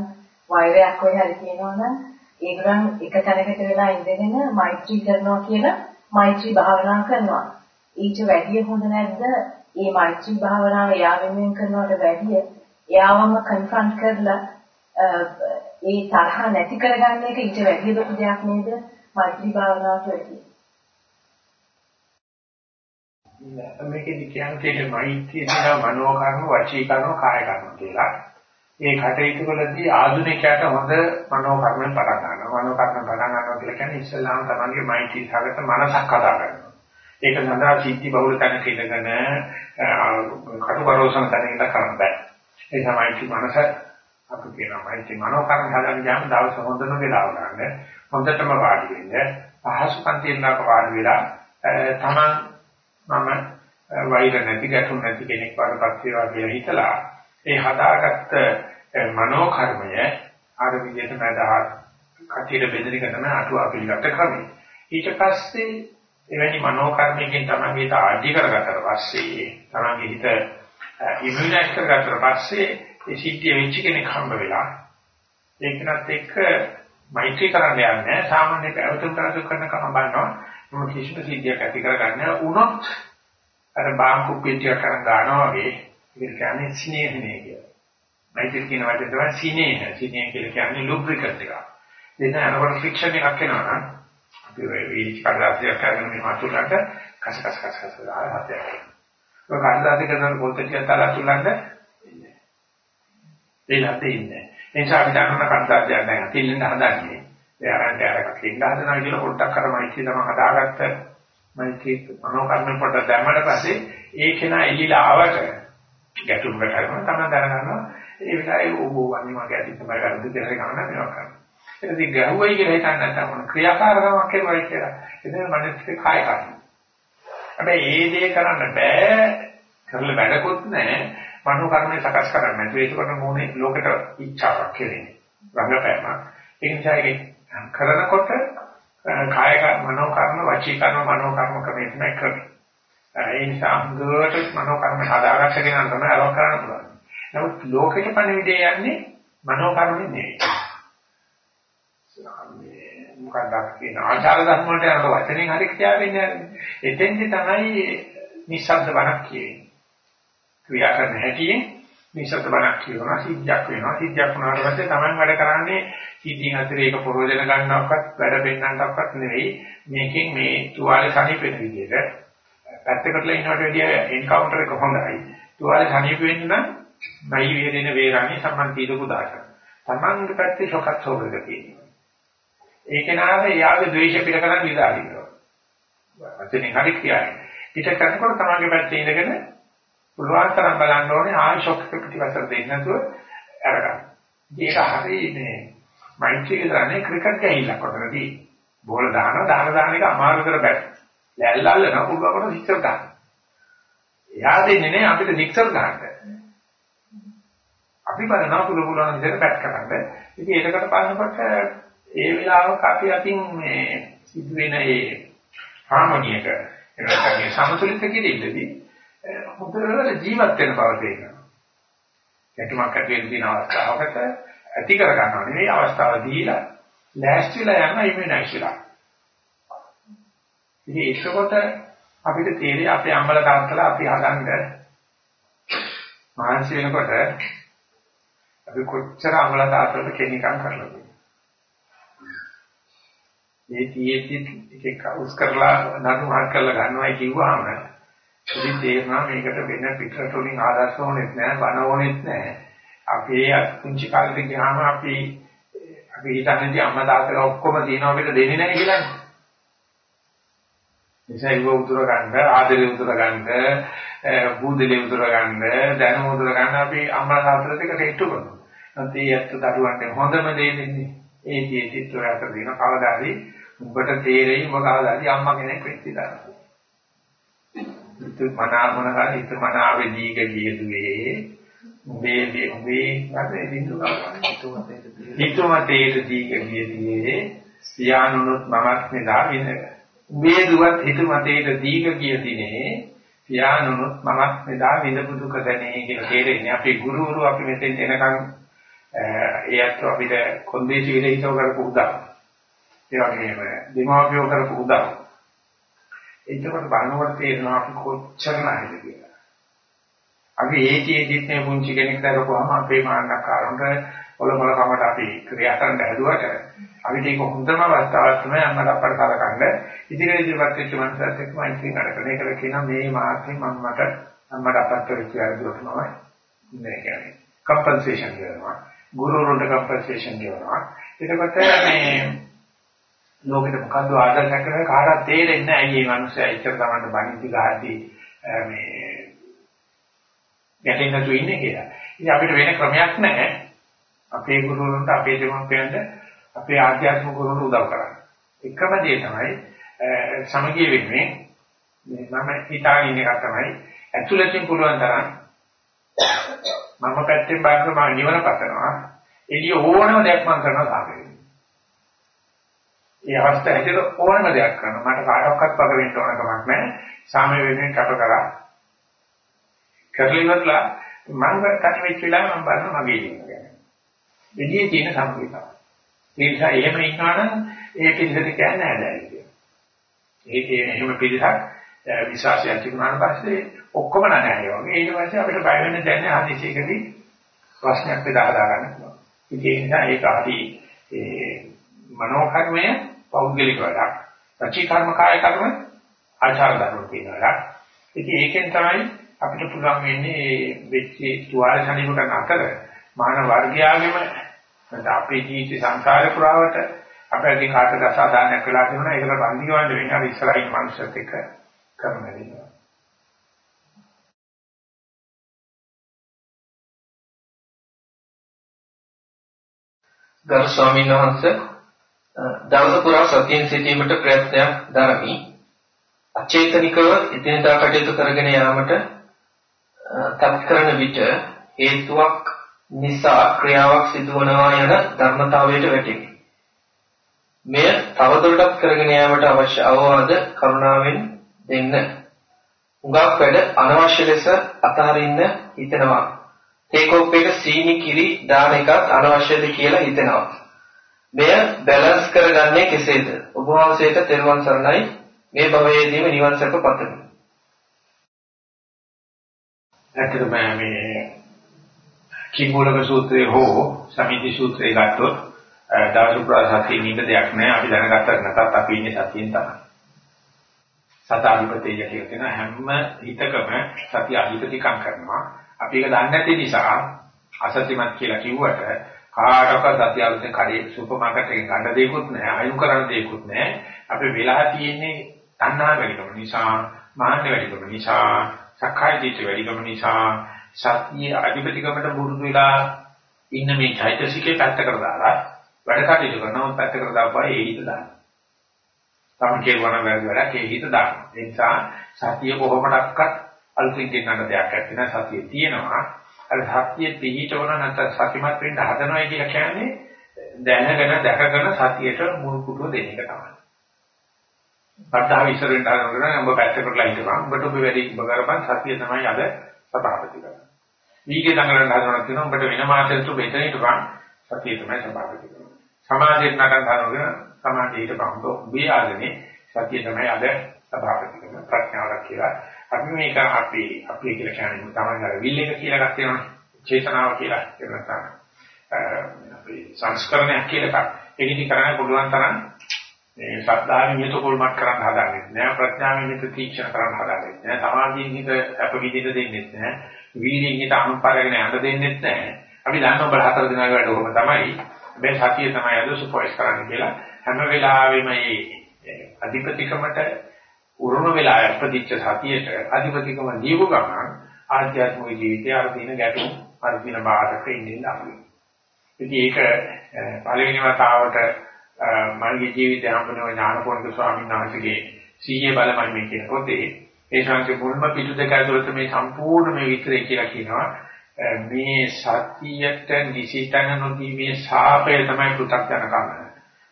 වෛරයක් කොයි හරි තියෙනවා නම් ඒගොල්ලන් එක තැනකට වෙලා ඉඳගෙන මෛත්‍රී කරනවා කියලා මෛත්‍රී භාවනා කරනවා. ඊට වැඩිය හොඳ නැද්ද? මේ මෛත්‍රී භාවනාව එයා වෙනුවෙන් කරනවට වැඩිය එයාවම කන්ෆ්‍රන්ට් කරලා ඒ තරහ නැති කරගන්න එක ඊට වැඩිය ලොකු දෙයක් නේද? මෛත්‍රී භාවනාවට වැඩිය.
මේකෙදි කියන්නේ මෛත්‍රිය කියන මනෝ කර්ම, වචී කර්ම, කාය කර්ම කියලා. මේ කටයුතු වලදී ආධුනිකයට හොඳ මනෝ කර්මෙන් පටන් ගන්නවා. මනෝ කර්ම පටන් ගන්නවා කියලා කියන්නේ ඉස්ලාම් තමන්ගේ මෛත්‍රී සාගත මනසක් හදා ගන්නවා. ඒක සඳහා සිද්ධි බහුල තැනක ඉඳගෙන කටුකරෝසන තැනක ඉඳලා කරන්න බෑ. ඒ තමයි මනස අපි කියනවා මෛත්‍රී මනෝ කර්ම හදන්න ගියාම දවස් හොඳම වෙලාව ගන්න. හොඳටම වාඩි වෙන්න. පහසුකම් තියෙනක වාඩි වෙලා තමන් මම වෛර නැති ගැටුම් නැති කෙනෙක් වඩපත් වේවා කියලා හිතලා ඒ හදාගත්ත මනෝ කර්මය අර විදිහට මදහත් කටියට බෙදෙන එක තමයි අටුවා පිළිගත්ත ක්‍රමය. ඊට පස්සේ එවැනි මනෝ කර්මයකින් තමයි හිත ආදි කරගත්තට පස්සේ තමන්ගේ හිත ඉමුනයිස් කරගත්තට පස්සේ ඒ සිද්ධිය වෙච්ච කෙනෙක් හම්බ වෙලා ඒකනත් එක්ක මෛත්‍රී කරන්න යන්නේ සාමාන්‍ය පැවතුම් කරතු කරන කම බලනවා මොන කිසිම සිද්ධියක් ඇති කරගන්න උනොත් අර බාංකු පිටිය කරන් ගන්නවා වගේ ඒක කියන්නේ ස්නේහනේ කියලා. මෛත්‍රී කියන වචනේ තමයි ස්නේහ. ස්නේහ කියලා කියන්නේ ලුබ්‍රිකන්ට් එක. දෙන්න අරකට ෆ්‍රික්ෂන් එකක් එනවා නම් අපි ඔය වීච් කඩදාසියක් කරගෙන මේ මතුලට කස කස කස කස දාලා හතයක්. ඔය කඩදාසිය කරන පොත් ටික තාලා තුලන්න ඉන්නේ. ඒ නැතේ ඉන්නේ. එනිසා අපි දන්න කඩදාසියක් දැන් අතිල්ලෙන් හදන්නේ. ඒ අරන්ට අරකට ඉන්න හදනවා කියලා පොඩ්ඩක් අර මෛත්‍රී තම හදාගත්ත මෛත්‍රී මනෝකර්ම පොඩ්ඩක් දැම්මට පස්සේ ඒ කෙනා එළිලා ආවට ගැටුම්කට හරම තමයි දැනගන්නවා ඒ වෙලාවේ ඕබෝ වන්නේ මගේ අතින් තමයි වැරදි කියලා ගන්න මේවා කරනවා. ඉතින් ගැහුවයි කියලා හිතන්නේ නැත්නම් මොන ක්‍රියාකාරකමක් කරනවයි කියලා. එතන මනසේ කාය කරනවා. හැබැයි ඒ දේ කරන්න බෑ. කරලා වැඩකුත් නැහැ. මනෝ කර්මය සකස් කරන්න නැතුව ඒකට මොනේ ලෝකෙට ඉච්ඡාවක් කෙරෙන්නේ. රංගපෑමක්. ඒ නිසා ඒක කරනකොට කාය මනෝ කර්ම, වචී කර්ම, මනෝ කර්ම ක්‍රමෙ තමයි කරන්නේ. ඒ නිසා හොඳට මනෝ කර්ම හදාගත්ත කෙනා තමයි අරව කරන්න පුළුවන්. නමුත් ලෝකෙට පණිවිඩය යන්නේ මනෝ කර්මෙ නෙවෙයි. මොකක්ද කියන ආචාර ධර්ම වලට යන වචනෙන් හරි කියාවෙන්නේ නැහැ. එතෙන්දි තමයි නිස්සබ්ද බණක් කියන්නේ. ක්‍රියා කරන හැටියෙන් නිස්සබ්ද බණක් කියනවා සිද්ධාක් වෙනවා. සිද්ධාක් වුණාට පස්සේ තමයි වැඩ කරන්නේ සිද්ධින් අතරේ ඒක ප්‍රයෝජන ගන්නවක්වත් වැඩ පෙන්නන්නවක්වත් නෙවෙයි. මේකෙන් මේ තුවාලේ සනීප වෙන විදිහට පැත්තකටලා ඉන්නවට වැඩිය එන්කවුන්ටර් එක හොඳයි. තුවාලේ සනීප වෙන්න නම් නයි වේදෙන වේරණි සම්බන්ධීද පුදාට. තමන්ගේ පැත්තේ ශොකත් හොබද තියෙනවා. ඒක නාම යාගේ ද්වේෂ පිට කරන් විදාරිනවා. අතනින් හරි කියන්නේ. පිට කරනකොට තමන්ගේ පැත්තේ ඉඳගෙන පුළුවන් තරම් බලන්න ඕනේ ආය ශොක් එක පිටිපස්සට දෙන්න නැතුව අරගන්න. ඒක හරි මේ මෛත්‍රී කරන්නේ ක්‍රිකට් ගහilla කොටනදී බෝල දාන දාන දාන එක අමාරු කර බෑ. ලැල්ලල්ල නම් පුළුවන් සික්සර් ගන්න. එයා දෙන්නේ නේ අපිට සික්සර් ගන්න. අපි බලනවා පුළු පුළුවන් විදිහට බැට් කරන්න. ඉතින් ඒකට බලනකොට ඒ වෙලාවක අපි අතින් මේ සිදු වෙන ඒ හාමනියක එනකගේ සමතුලිත කිරීමේදී හොඳට ජීවත් වෙන බව තේරෙනවා. ගැටුමක් ඇති වෙන දින අවස්ථාවකට ඇති කර ගන්නවා නෙවෙයි අවස්ථාව දීලා ලෑස්තිලා යන ඉමුනයිස්ලා. ඉතින් ඒකකොට අපිට තේරෙයි අපේ අම්මලා තාත්තලා අපි හදන්න මහන්සි වෙනකොට අපි කොච්චර අම්මලා තාත්තලාට කෙනිකම් කරලා මේ තියෙද්දි එක උස් කරලා නඩු මාත් කරලා ගන්නවයි කිව්වහම ඉතින් තේරෙනවා මේකට වෙන පිටරට වලින් ආදර්ශ ඕනෙත් නෑ බන ඕනෙත් නෑ අපේ පුංචි කාලේ ගියාම අපි අපි හිතන්නේ අම්මා තාත්තලා ඔක්කොම දිනව අපිට දෙන්නේ නැහැ කියලා. නිසා ඉව උතුර ගන්න, ආදරේ උතුර ගන්න, බුදුලේ උතුර ගන්න, දැනුම උතුර ගන්න අපි අම්මා තාත්තලාට එකට හිටු කරනවා. නැත්නම් ඒ ඇත්ත දරුවන්ට හොඳම දේ දෙන්නේ. ඒ කියේ චිත්‍රය අතර දින කවදාරි උඹට තේරෙයි ඔබ කවදාරි අම්මා කෙනෙක් වෙච්ච දානවා. ඉත මනාවන කාලේ ඉත මනාවේ දීග ගියදුවේ උඹේ උඹේ අතේ බින්දු ගන්න. හිතුමතේට දීග ගියදී සියානුනොත් මමත් නෙදා වින. උඹේ දුවත් හිතුමතේට දීග ගියදීනේ සියානුනොත් මමත් නෙදා විඳපු දුක දැනේ කියලා තේරෙන්නේ. අපේ ගුරුවරු අපි මෙතෙන් එනකන් ඒත් අපිට කොන්දේසි විදිහට කරපු උදා. ඒ වගේම දෙමාපියෝ කරපු උදා. එතකොට බලනකොට තේරෙනවා අපි කොච්චර නැහැද කියලා. අපි ඒකේදීත් මේ පුංචි කෙනෙක් දරපුවාම අපේ මාන්නකාරොන්ට ඔලොමල කමට අපි ක්‍රියා කරන්න හැදුවට අපිට ඒක හොඳම අවස්ථාවක් තමයි අම්මට අපට කරකන්න ඉදිරියේ ඉදිරියට වෙච්ච මනසත් එක්ක මෛත්‍රී කරගෙන ඒකට කියනවා මේ මාර්ගයෙන් මම මට අම්මට අපට වෙච්ච වැඩිදුරට මම ඉන්නේ කියන්නේ කම්පෙන්සේෂන් කරනවා ගුරුවරුන්ට කම්පෙන්සේෂන් දෙනවා. එතකොට මේ ලෝකෙට මොකද්ද ආදර්ශ කරන කාටවත් තේරෙන්නේ නැහැ මේ මිනිස්සයා ඉච්ඡර තමන්ට බණිති ගහදී මේ ගැටෙන්න තු ඉන්නේ කියලා. ඉතින් අපිට වෙන ක්‍රමයක් නැහැ. අපේ ගුරුවරුන්ට අපේ දෙමව්පියන්ට අපේ ආධ්‍යාත්මික ගුරුවරුන්ට උදව් කරන්න. එකම දේ තමයි සමගිය වෙන්නේ මම හිතාගෙන ඉන්න එක තමයි ඇතුළතින් පුළුවන් තරම් මම පැත්තෙන් බලනවා මම නිවන පතනවා. එළිය ඕනම දෙයක් මම කරනවා සාපේක්ෂව. ඒ අවස්ථාව හැටියට ඕනම දෙයක් කරනවා. මට කාටවත් පග වෙන්න ඕන කමක් නැහැ. සාමය වෙනුවෙන් කැප කරා. කරලිවත්ලා මම කටි වෙච්ච වෙලාව මම බලනවා මගේ ජීවිතය ගැන. එළියේ තියෙන සම්පූර්ණතාව. ඒ නිසා එහෙම ඉන්නවනම් ඒ පිළිසෙට කියන්නේ නැහැ දැන් කියලා. ඒකේ එහෙම පිළිසක් විශ්වාසය ඇති වුණාට පස්සේ ඔක්කොම නැහැ වගේ. ඊට පස්සේ අපිට බය වෙන්න දැනෙන හදිසියකදී ප්‍රශ්නයක් බෙදා හදා ගන්න පුළුවන්. ඉතින් ඒ නිසා ඒක අදී ඒ මනෝකර්මය පෞද්ගලික වැඩක්. සචී කර්ම කාය කර්ම ආචාර ධර්ම කියන වැඩක්. ඉතින් ඒකෙන් තමයි අපිට පුළුවන් වෙන්නේ වෙච්ච තුවාල සනීප කරන අතර මානව වර්ගයාගෙම නැත්නම් අපේ ජීවිත සංකාර පුරාවට අපේ කාටද අසාධාරණයක් වෙලා තියෙනවා ඒකට බන්දි ගවන්න වෙන්නේ අර ඉස්සරහින් මනුස්සයෙක් එක්ක කරන දෙයක්.
ගරු ස්වාමීන් වහන්සේ දවස පුරා සතියෙන් සිටීමට ප්‍රයත්නයක් දරමි. අචේතනිකව ඉදිනදා කටයුතු කරගෙන යාමට තත්කරන විට හේතුවක් නිසා ක්‍රියාවක් සිදුවනවා යන ධර්මතාවයට වැටෙමි. මෙය තවදුරටත් කරගෙන යාමට අවශ්‍ය අවවාද කරුණාවෙන් දෙන්න. උගක් වැඩ අනවශ්‍ය ලෙස අතහරින්න හිතෙනවා. ටේක් එක සීනි කිරි දාන එකත් අනවශ්‍යද කියලා හිතෙනවා. මෙය බැලන්ස් කරගන්නේ කෙසේද? ඔබ වහන්සේට තෙරුවන් සරණයි. මේ භවයේදීම නිවන් සැප පතමි.
ඇත්තටම මේ කිඹුලක සූත්‍රයේ හෝ සමිති සූත්‍රයේ ගත්තොත් දවස ප්‍රාසතිය නිද දෙයක් නැහැ. අපි දැනගත්තත් නැතත් අපි ඉන්නේ සතියෙන් තමයි. සතාධිපතිය කියලා කියන හැම හිතකම සතිය අධිපතිකම් කරනවා. අපි ඒක දන්නේ නැති නිසා අසත්‍යමත් කියලා කිව්වට කාටවත් සතිය අලුතෙන් කඩේ සුපර් මාකට් එකේ ගන්න දෙයක්වත් නැහැ. අයු කරන්න දෙයක්වත් නැහැ. අපි වෙලා තියෙන්නේ තණ්හා වැඩිකම නිසා, මාන්න වැඩිකම නිසා, සක්කාය දිට්ඨි වැඩිකම නිසා, සත්‍ය අධිපතිකමට බුරුදු වෙලා ඉන්න මේ චෛතසිකේ පැත්තකට දාලා වැඩ කටයුතු කරනවා පැත්තකට දාපුවා ඒ හිත දාන්න. තම කියවන වැඩ වැඩ ඒ හිත දාන්න. ඒ නිසා සතිය කොහොමඩක්වත් අලුතින් ගෙන්නන්න දෙයක් නැත්නම් සතිය තියෙනවා. අර සතිය පිළිහිටවන නැත්නම් සතිමත් වෙන්න හදනවා කියලා කියන්නේ දැනගෙන දැකගෙන සතියට මුල් පුටුව දෙන එක තමයි. බද්ධාව ඉස්සරෙන් දානකොට නම් ඔබ පැත්තකටලා හිටපන්. ඔබට ඔබ වැඩි ඔබ කරපන් සතිය තමයි අද සභාපති කරන්නේ. වීගේ දඟලන හදනවා කියනවා ඔබට වෙන මාසෙට ඔබ එතන හිටපන් සතිය තමයි සභාපති කරන්නේ. සමාජයෙන් නටන හදනකොට සමාජයේ හිටපන් ඔබේ ආගමේ සතිය තමයි අද සභාපති කරන ප්‍රඥාවක් කියලා. අපි මේක අපි අපි කියලා කියන්නේ තමයි අර විල් එක කියලා එකක් තියෙනවනේ. චේතනාව කියලා කියන තමයි. අපි සංස්කරණයක් කියලා එකක්. ඒක ඉති කරන්න පුළුවන් තරම් මේ සත්‍යාවෙන් හිත කොල්මත් කරන්න හදාගන්නේ නැහැ. ප්‍රඥාවෙන් හිත තීක්ෂණ කරන්න හදාගන්නේ නැහැ. සමාධියෙන් හිත අප විදිහට දෙන්නේ නැහැ. වීර්යයෙන් හිත අනුපාරගෙන යන්න දෙන්නේ නැහැ. අපි දන්නවා බල හතර දිනක වැඩ ඔහොම තමයි. මේ සතිය තමයි අද සුපර්වයිස් කරන්න කියලා හැම වෙලාවෙම මේ අධිපතිකමට උරුම වෙලා අපදිච්ච සතියට අධිපතිකම දීපු ගමන් ආධ්‍යාත්මික ජීවිතය අර දින ගැටුම් අර දින බාධක ඉන්නේ නැහැ. ඉතින් ඒක පළවෙනි වතාවට මගේ ජීවිතය හම්බුනේ ඥානපෝනික ස්වාමීන් වහන්සේගේ සීයේ බලමයි මේ කියන පොතේ ඒ සංකේ මුල්ම පිටු දෙක ඇතුළත මේ සම්පූර්ණ මේ විතරේ කියලා කියනවා. මේ සතියට නිසිතන නොදීමේ ශාපය තමයි පෘථග්ජනකම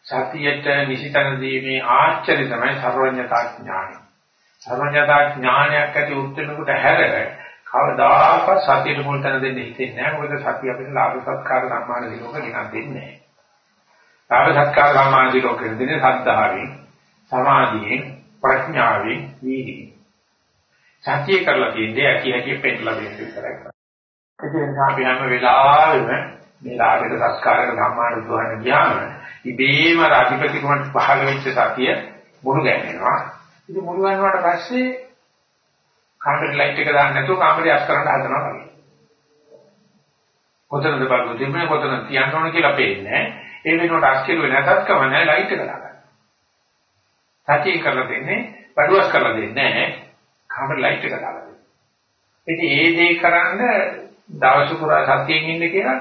සතියට නිසිතන දීමේ ආශ්චර්ය තමයි සර්වඥතා ඥානය. සර්වඥතා ඥානයක් ඇති උත්තරනකට හැර කවදාකවත් සතියට මුල් තැන දෙන්න හිතෙන්නේ නැහැ. මොකද සතිය අපිට ලාභ සත්කාර සම්මාන දිනෝක ගෙනත් දෙන්නේ නැහැ. ලාභ සත්කාර සම්මාන දිනෝක දෙන්නේ සද්ධාවෙන් සමාධියෙන් ප්‍රඥාවෙන් වීර්යයෙන්. සත්‍ය කරලා තියෙන්නේ ඇති හැටි පෙන්නලා දෙන්න විතරයි. ඒ නිසා අපි හැම වෙලාවෙම මේ ලාභයට සත්කාරයට සම්මාන දුවන්න ගියාම ඉබේම අධිපතිකමට පහළ වෙච්ච සතිය මුණු ගැන්වෙනවා. ඉතින් මුණු ගන්නවට පස්සේ කාමරේ ලයිට් එක දාන්න නැතුව කාමරේ අස් කරන්න හදනවා වගේ. කොතනද බලු දෙන්නේ කොතනද තියන්න ඕන කියලා පේන්නේ. ඒ වෙනුවට අස් කෙරුවේ නැතත් කමන්නේ ලයිට් එක දාගන්න. සතිය කරලා දෙන්නේ, බඩුවස් කරලා දෙන්නේ නැහැ. කාමරේ ලයිට් එක දාලා දෙන්නේ. ඉතින් ඒ දේ කරන්න දවස පුරා සතියෙන් ඉන්න කියලා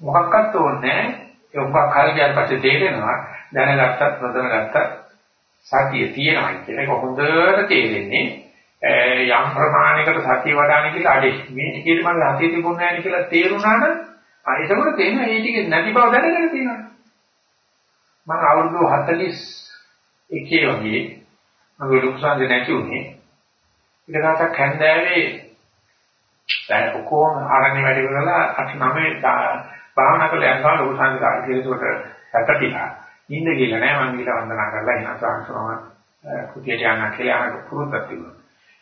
මොකක්වත් ඕනේ නැහැ. ඒ උඹ කාලේ පස්සේ තේරෙනවා දැනගත්තත් නොදැනගත්තත් සතිය තියෙනවා කියන එක හොඳට තේරෙන්නේ. යම් ප්‍රමාණයකට සතිය වඩාන කියලා අඩේ මේ ටිකේ මම සතිය තිබුණේ නැහැ කියලා තේරුණා නම් ආ ඒකවල තේරෙනවා මේ ටික නැති බව දැනගෙන තියෙනවා. මම අවුරුදු 41 වගේ මගේ ලොකුසාන්ද නැති උනේ ඊට පස්සේ කැන්දෑවේ දැන් ඔක්කොම ආරණ්‍ය වැඩි කරලා 89 භාවනා කරලා යනවා ලොකු සංඝාට කියලා ඒකට සැකටිලා. ඉන්න කියලා නෑ මම ඊට වන්දනා කරලා එනවා සාංශරම කුටියට යන්න කියලා අර පුරුද්දක් තිබුණා.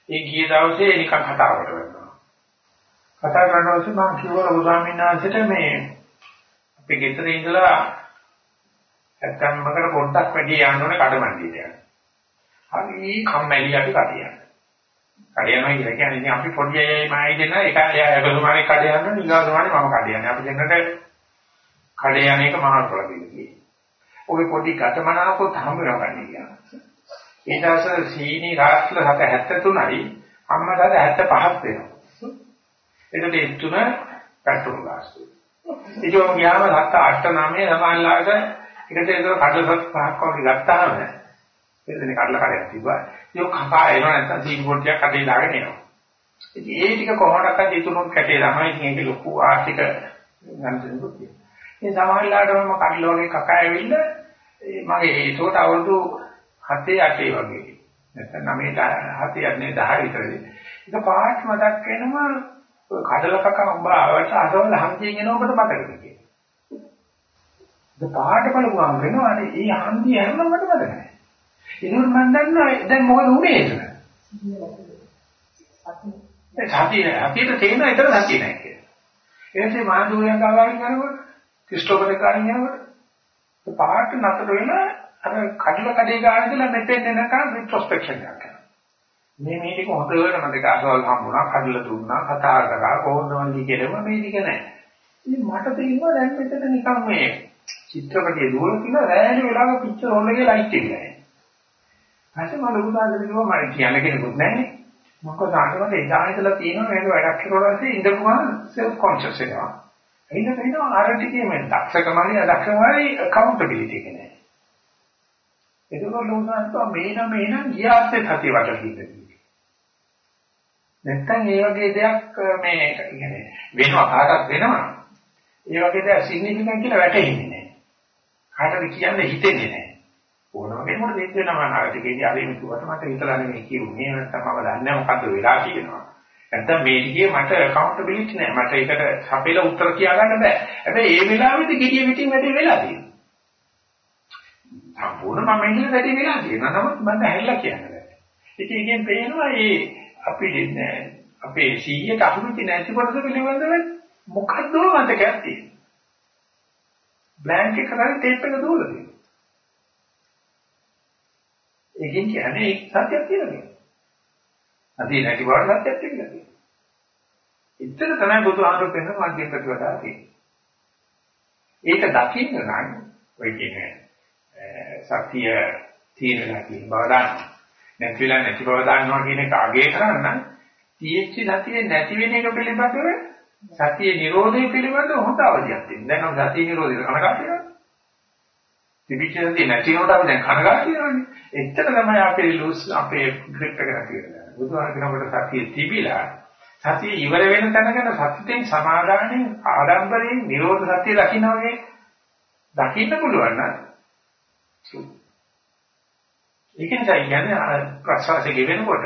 ඒ ගිය දවසේ නිකන් කතාවට වෙනවා. කතා කරනකොට මම කිව්වා ලොකු ස්වාමීන් වහන්සේට මේ අපි ගෙදර ඉඳලා නැත්තම් මකට පොඩ්ඩක් වැඩි යන්න ඕනේ කඩමණ්ඩියට යන්න. හරි කම්මැලි අපි කඩියන්න. කඩියනවා කියලා කියන්නේ ඉතින් අපි පොඩි අයයි මායි දෙන්න එක එයා එකතුමානේ කඩ යනවා ඊගාතුමානේ මම කඩ යන්නේ. අපි දෙන්නට කඩ යන එක මහා ප්‍රබලදී. ඔය පොඩි ගතමනාවකොත් හම්බ වෙනවා කියනවා. ඒ දවස්වල සීනි රාත්‍රිල 73යි අම්මට 75ක් වෙනවා. එතකොට ඒ තුන පැට්‍රෝල් ගාස්තු. ඉතින් ඔය ගියාම 7 8 9 සමානලාට එකට ඒක කඩලසක් පහක් වගේ ගත්තාම එතන කඩලා කඩයක් තිබ්බා. ඒක කකා එනවා නැත්නම් සීනි පොඩ්ඩක් කඩේ දාගෙන එනවා. ඉතින් ඒ ටික කොහොමඩක්ද ඉතුරුත් කැටේ තමයි ඉතින් ඒක ලොකු ආර්ථික ගන්න දෙන්නේ. මේ සමහරලාට මම කඩල වගේ කකා ඇවිල්ලා මගේ ඒකට අවුරුදු 7 8 වගේ නැත්නම් 9 7 8 10 විතරදී. ඒක පාට මතක් වෙනවා කඩල කකා උඹ ආවට අසවල හන්දියෙන් එන ඔබට මතකද කියලා. ඒ පාට බලුවාම වෙනවා අනේ ඒ හන්දිය හැම මට මතක නැහැ. ඒනොත් මම දන්නවා දැන් මොකද උනේ එතන. ඒ සතිය අපිට තේරෙන එතන සතිය නැහැ කියලා. එනිසා මාඳුරයන් ගාවාගෙන යනකොට ක්‍රිස්ටෝෆර් එක ගන්න යනකොට පාට නතර වෙන අර කඩල කඩේ ගන්න ඉඳලා මෙතෙන් එනකන් රිට්‍රොස්පෙක්ෂන් එකක් කරනවා. මේ මේ ටික හොඳට මතක අසවල් හම්බුණා කඩල දුන්නා කතා කරා කොහොමද වන්දි කියලා මේ ටික නැහැ. ඉතින් මට තේරෙනවා දැන් මෙතන නිකන් මේ චිත්‍රපටිය දුවන කියලා රෑලි වෙලාවක පිච්චර ඕන එකේ ලයිට් එක නෑ. ඊපස්සේ මම ලොකු සාදර කිව්වා මම කියන්න කෙනෙකුත් නෑනේ. මොකද ආනවල එදා ඉඳලා තියෙනවා නේද වැඩක් කරුවාට ඉඳපුවා සෙල්ෆ් කොන්ෂස් වෙනවා. එන්න තේිනවා අර ටිකේ මේ දක්ෂකමයි අදක්ෂකමයි accountability එක නෑ. එතකොට ලෝසාන්තෝ මේන මේන ගියාත්තේ සතිය වට කිව්වේ. නැත්තම් ඒ වගේ දෙයක් මේ කියන්නේ වෙනවා කාටවත් වෙනවා. ඒ වගේ දේවල් සිග්නිෆිකන්ට් කියලා වැටහෙන්නේ නැහැ. කාටද කියන්න හිතෙන්නේ නැහැ. ඕනම කෙනෙකුට දෙක් වෙනවා නාටිකේදී අර මේකට මට හිතලා නෙමෙයි කියුනේ. නැත්තම් මම දන්නේ මොකද්ද වෙලා කියනවා. නැත්තම් මේ ටිකේ මට accountability නැහැ. මට ඒකට සපෙල උත්තර කියා ගන්න බෑ. හැබැයි ඒ වෙලාවෙදි gediya පිටින් වැඩේ වෙලා තියෙනවා. සම්පූර්ණ මම ඉන්නේ වැඩේ වෙලා තියෙනවා. නමුත් මම ඇහැල්ලා කියන්නේ නැහැ. ඉතින් ඒකෙන් පේනවා මේ අපි අපේ 100ට අහුවෙච්ච නැති කොටස පිළිබඳව මොකද්ද මතකයක් තියෙන්නේ. බ්ලැන්ක් එක කරලා ටේප් එක දුවලා තියෙනවා. ඒකෙන් කියන්නේ සත්‍යයක් තියෙනවා. අදී නැති බවට සත්‍යයක් තියෙනවා. ඉතන තමයි බුදුහාමුදුරු පෙන්න මධ්‍යම ප්‍රතිවදා තියෙන්නේ. ඒක දකින්න නම් ඔය කියන්නේ සත්‍ය තීරණා කියන බව දාන්න. නැතිලා නැති බව දාන්නවා කියන එක අගය කරන්න තියෙච්ච සතිය නැති වෙන එක පිළිබඳව සතිය නිරෝධය පිළිබඳව හොඳ අවධියක් තියෙනවා. දැන් අපි සතිය නිරෝධය කනගාටු වෙනවා. තිබිච්චදී නැති වුණාට අපි දැන් කනගාටු වෙනවානේ. එච්චර තමයි අපේ ලූස් අපේ ග්‍රිප් එක නැති වෙනවා. බුදුහාම කියනකොට සතිය තිබිලා සතිය ඉවර වෙන තැනකට සතියෙන් සමාදානෙන් ආඩම්බරයෙන් නිරෝධ සතිය දකින්න වගේ දකින්න පුළුවන් නම් ඒක නිසා කියන්නේ ප්‍රසවාසය ගෙවෙනකොට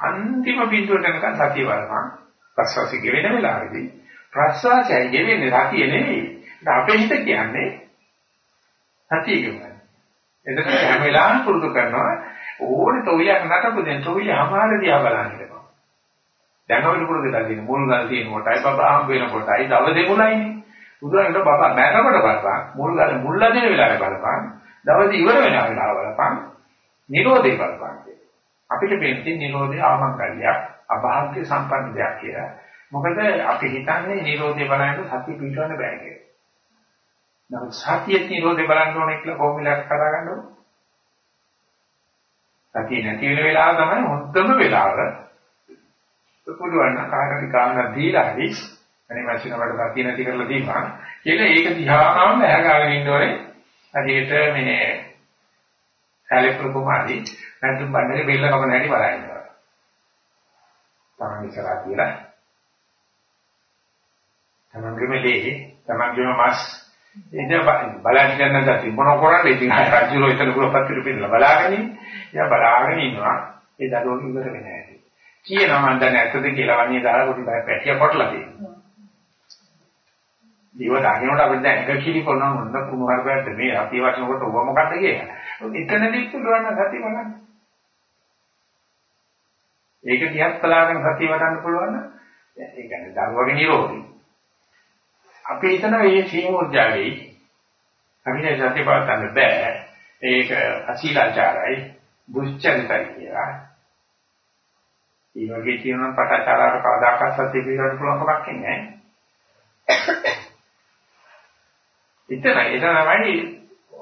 අන්තිම බිඳුවට යනකම් සතිය බලනවා ප්‍රශ්වාසය ගෙවෙන වෙලාවේදී ප්‍රශ්වාසය ගෙවෙන්නේ රතිය නෙවෙයි. අපේ හිත කියන්නේ සතිය ගෙවන්නේ. එතකොට හැම වෙලාවෙම පුරුදු කරනවා ඕනේ තොවිලක් නටපු දැන් තොවිල අමාර දිහා බලන්න ඉන්නවා. දැන් අපිට පුරුදු වෙලා තියෙන මුල් ගල් තියෙන කොටයි බබා හම් වෙන කොටයි දව දෙමුණයිනේ. බුදුරජාණන් බබා මැරෙනකොට බලපන් මුල් ගල් මුල් ලදින වෙලාවේ බලපන් දවස් ඉවර වෙන වෙලාව බලපන් නිරෝධේ බලපන්. අපිට පෙන්නේ නිරෝධය ආමංගල්‍යයක් අභාග්‍ය සම්පන්න දෙයක් කියලා. මොකද අපි හිතන්නේ නිරෝධය බලන්න සතිය පිටවන්න බෑ කියලා. නමුත් සතියේ නිරෝධය බලන්න ඕනේ කියලා කොහොමද කතා ගන්න ඕනේ? සතිය නැති වෙන වෙලාව තමයි හොඳම වෙලාව. පුළුවන් නම් කාටරි කාරණා දීලා හරි අනේ මැෂින වලට සතිය නැති කරලා දීපන් කියලා ඒක දිහාම ඇහගාගෙන ඉන්න ඕනේ. හරියට මේ සැලෙප්පු කුමාරි නැත්නම් බණ්ඩේ බෙල්ල කපන හැටි බලන්න. තමන් ඉස්සරහා කියලා තමන්ගේම ලේ තමන්ගේම මාස් ඉතින් බලන්න ගන්න දැටි මොන කරන්නේ? ඉතින් රජුරෝ එතන පුරපත්තිර පිළිලා බලාගෙන ඉතින් බලාගෙන ඉන්නවා. ඒ දරුවෝ ඉවර වෙන්නේ නැහැ කියනවා මන් දැන් ඇත්තද කියලා වන්නේ දාලා පොඩි පැටිය කොටලා තියෙනවා. දිව දකින්නට අපිට දැන් එක කිලි කරනවා මොන කුණු හර්පයක්ද මේ අපි වචනකොට ඔබ මොකද්ද කියලා. එතනදී පුළුවන් සතිය බලන්න ඒක දිහත් බලාගෙන සතිය වඩන්න පුළුවන් නම් ඒ කියන්නේ දරුවගේ නිරෝධي. අපි හිතන මේ සීමෝර්ජාවේ අපිට සතිය පාත්තන්න බෑ. ඒක අසීලාචාරයි දුෂ්චරිතයි කියලා. ඒ වගේ තියෙනවා පටාචාරාට කවදාකවත් සතිය පිළිගන්න පුළුවන් කමක් නැහැ. ඉතින් ඒක තමයි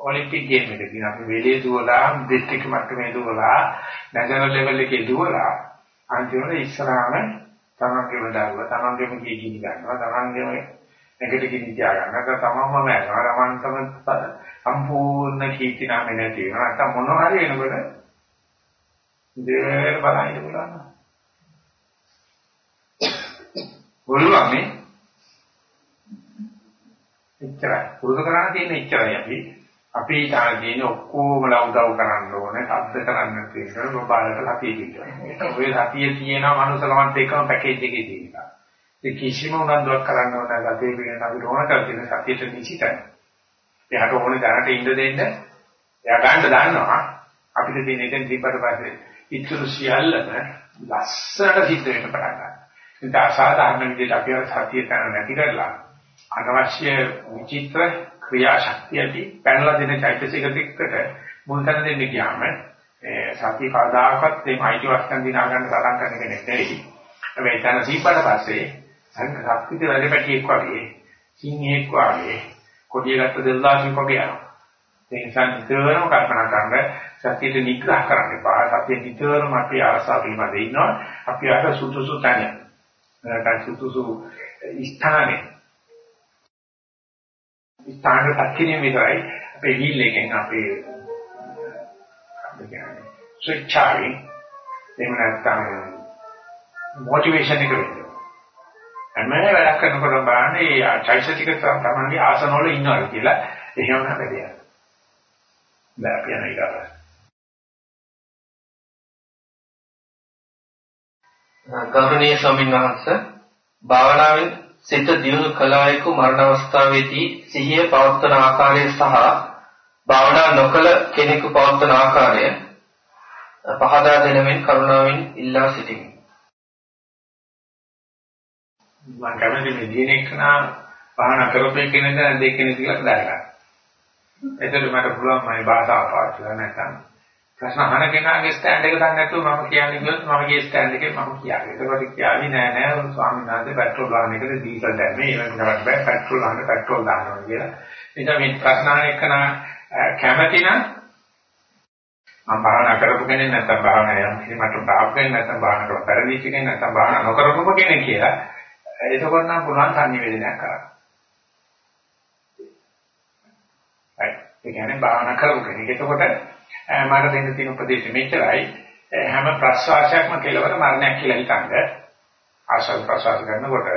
ඔලිම්පික් ගේම් එකදී අපි වෙලේ දුවලා දිස්ත්‍රික්ක මට්ටමේ දුවලා නැෂනල් ලෙවල් එකේ දුවලා අන්තිමට ඉස්සරහම තමන්ගේම දරුවා තමන්ගේම කීකිනි ගන්නවා තමන්ගේම නැගිට කිනි තියා ගන්නවා තමන්ම මෑනවා. රමන් තම සම්පූර්ණ කීර්ති නාමෙ නැති වෙනවා නැත්නම් මොනවා හරි වෙනකොට දෙවර බලන්න පුළුවන් පුළුවන් මේ එච්චරයි. පුරුදු කරන්න තියෙන එච්චරයි අපි. අපි ඊටාගෙන ඔක්කොමලා උදව් කරන්න ඕනේ, සද්ද කරන්න තියෙනවා, මොබයිලට සතිය තියෙනවා. ඔය සතිය තියෙනවා. මනුස්සකමත් එක්කම පැකේජ් එකේ තියෙනවා. ඒ කිසිම උනන්දුවක් කරන්න ඕන නැහැ. සතිය පිළිගෙන අපිට ඕන කර තියෙන සතියට නිසිතයි. එයාට ඕනේ දැනට ඉන්න දෙන්න. එයා ගන්න දන්නවා. අපිට තියෙන එකෙන් දීපට පස්සේ ඉතුරු සියල්ලම ලස්සනට සිද්ධ වෙන්න පටන් ගන්නවා. ඒක අසාධාරණ විදිහට අපි සතිය කරන්න නැති කරලා අනවශ්‍ය විචිත්‍ර ක්‍රියාශක්තිය ඇති පැනලා දෙන චෛතසික දෙකට මුල් තැන දෙන්න ගියාම සතිය කවදාකවත් මේ මයිටි වස්තන් දිනා ගන්න තරම් කරන කෙනෙක් නෙවෙයි. හැබැයි තන සීපඩ පස්සේ සංඝ ශක්තිය වැඩපැටියෙක් වගේ සිංහෙක් වාගේ කොඩිය ගත්ත දෙල්ලාසින් වගේ යනවා. ඒ නිසා නිතරම කල්පනා කරන්න සත්‍යයට නිග්‍රහ කරන්න එපා. සත්‍ය නිතරම අපි ආරසා පිළිබඳ ඉන්නවා. අපි අර සුදුසු තැන. නැත්නම් සුදුසු ස්ථානේ. ස්ථානට පත්කිනේ විතරයි අපේ ගිල් එකෙන් අපේ කියන්නේ ස්විච්චාරින් එහෙම නැත්නම් මොටිවේෂන් එක වෙන්නේ. හැම වෙලාවක් කරනකොට බලන්න මේ චෛතසික තමයි ආසනවල ඉන්නවා කියලා එහෙම නැහැ. බෑ අපි යන එක.
ගෞරවනීය ස්වාමීන් වහන්සේ භාවනාවෙන් සිත දියුණු කළායක මරණ අවස්ථාවේදී සිහිය පවත්වන ආකාරය සහ භාවනා නොකළ කෙනෙකු පවත්වන ආකාරය පහදා දෙනමින් කරුණාවෙන් ඉල්ලා සිටිමි.
මම කැමති මේ දින එකනා භාවනා කරපේ කෙනෙක් දැන් දෙකෙනෙක් කියලා දාගන්න. එතකොට මට පුළුවන් මගේ භාෂාව පාවිච්චි කරන්න නැත්නම් ප්‍රශ්න අහන කෙනාගේ ස්ටෑන්ඩ් එක දන්නේ නැතුව මම කියන්නේ කිව්වොත් මම ගියේ ස්ටෑන්ඩ් එකේ මම කියන්නේ. ඒකට කියාවි නෑ නෑ ස්වාමීන් වහන්සේ පෙට්‍රල් ගාන එකට ඩීසල් දැම්මේ ඒක කරන්න බෑ පෙට්‍රල් ගන්න පෙට්‍රල් දානවා කියලා. නිසා මේ ප්‍රශ්න අහන එකන කැමති නම් මම භාවනා කරපු කෙනෙක් නැත්නම් භාවනා යම් කිසි මට බාප් කෙනෙක් නැත්නම් භාවනා කරලා පරිදීච්ච කෙනෙක් නැත්නම් භාවනා නොකරපු කෙනෙක් කියලා එතකොට නම් පුළුවන් සංනිවේදනයක් කරන්න. ඒ කියන්නේ භාවනා කරපු කෙනෙක්. එතකොට මට දෙන්න තියෙන උපදේශය මෙච්චරයි. හැම ප්‍රසවාසයක්ම කෙලවර මරණයක් කියලා හිතනද ආශල් ප්‍රසවාස කරනකොට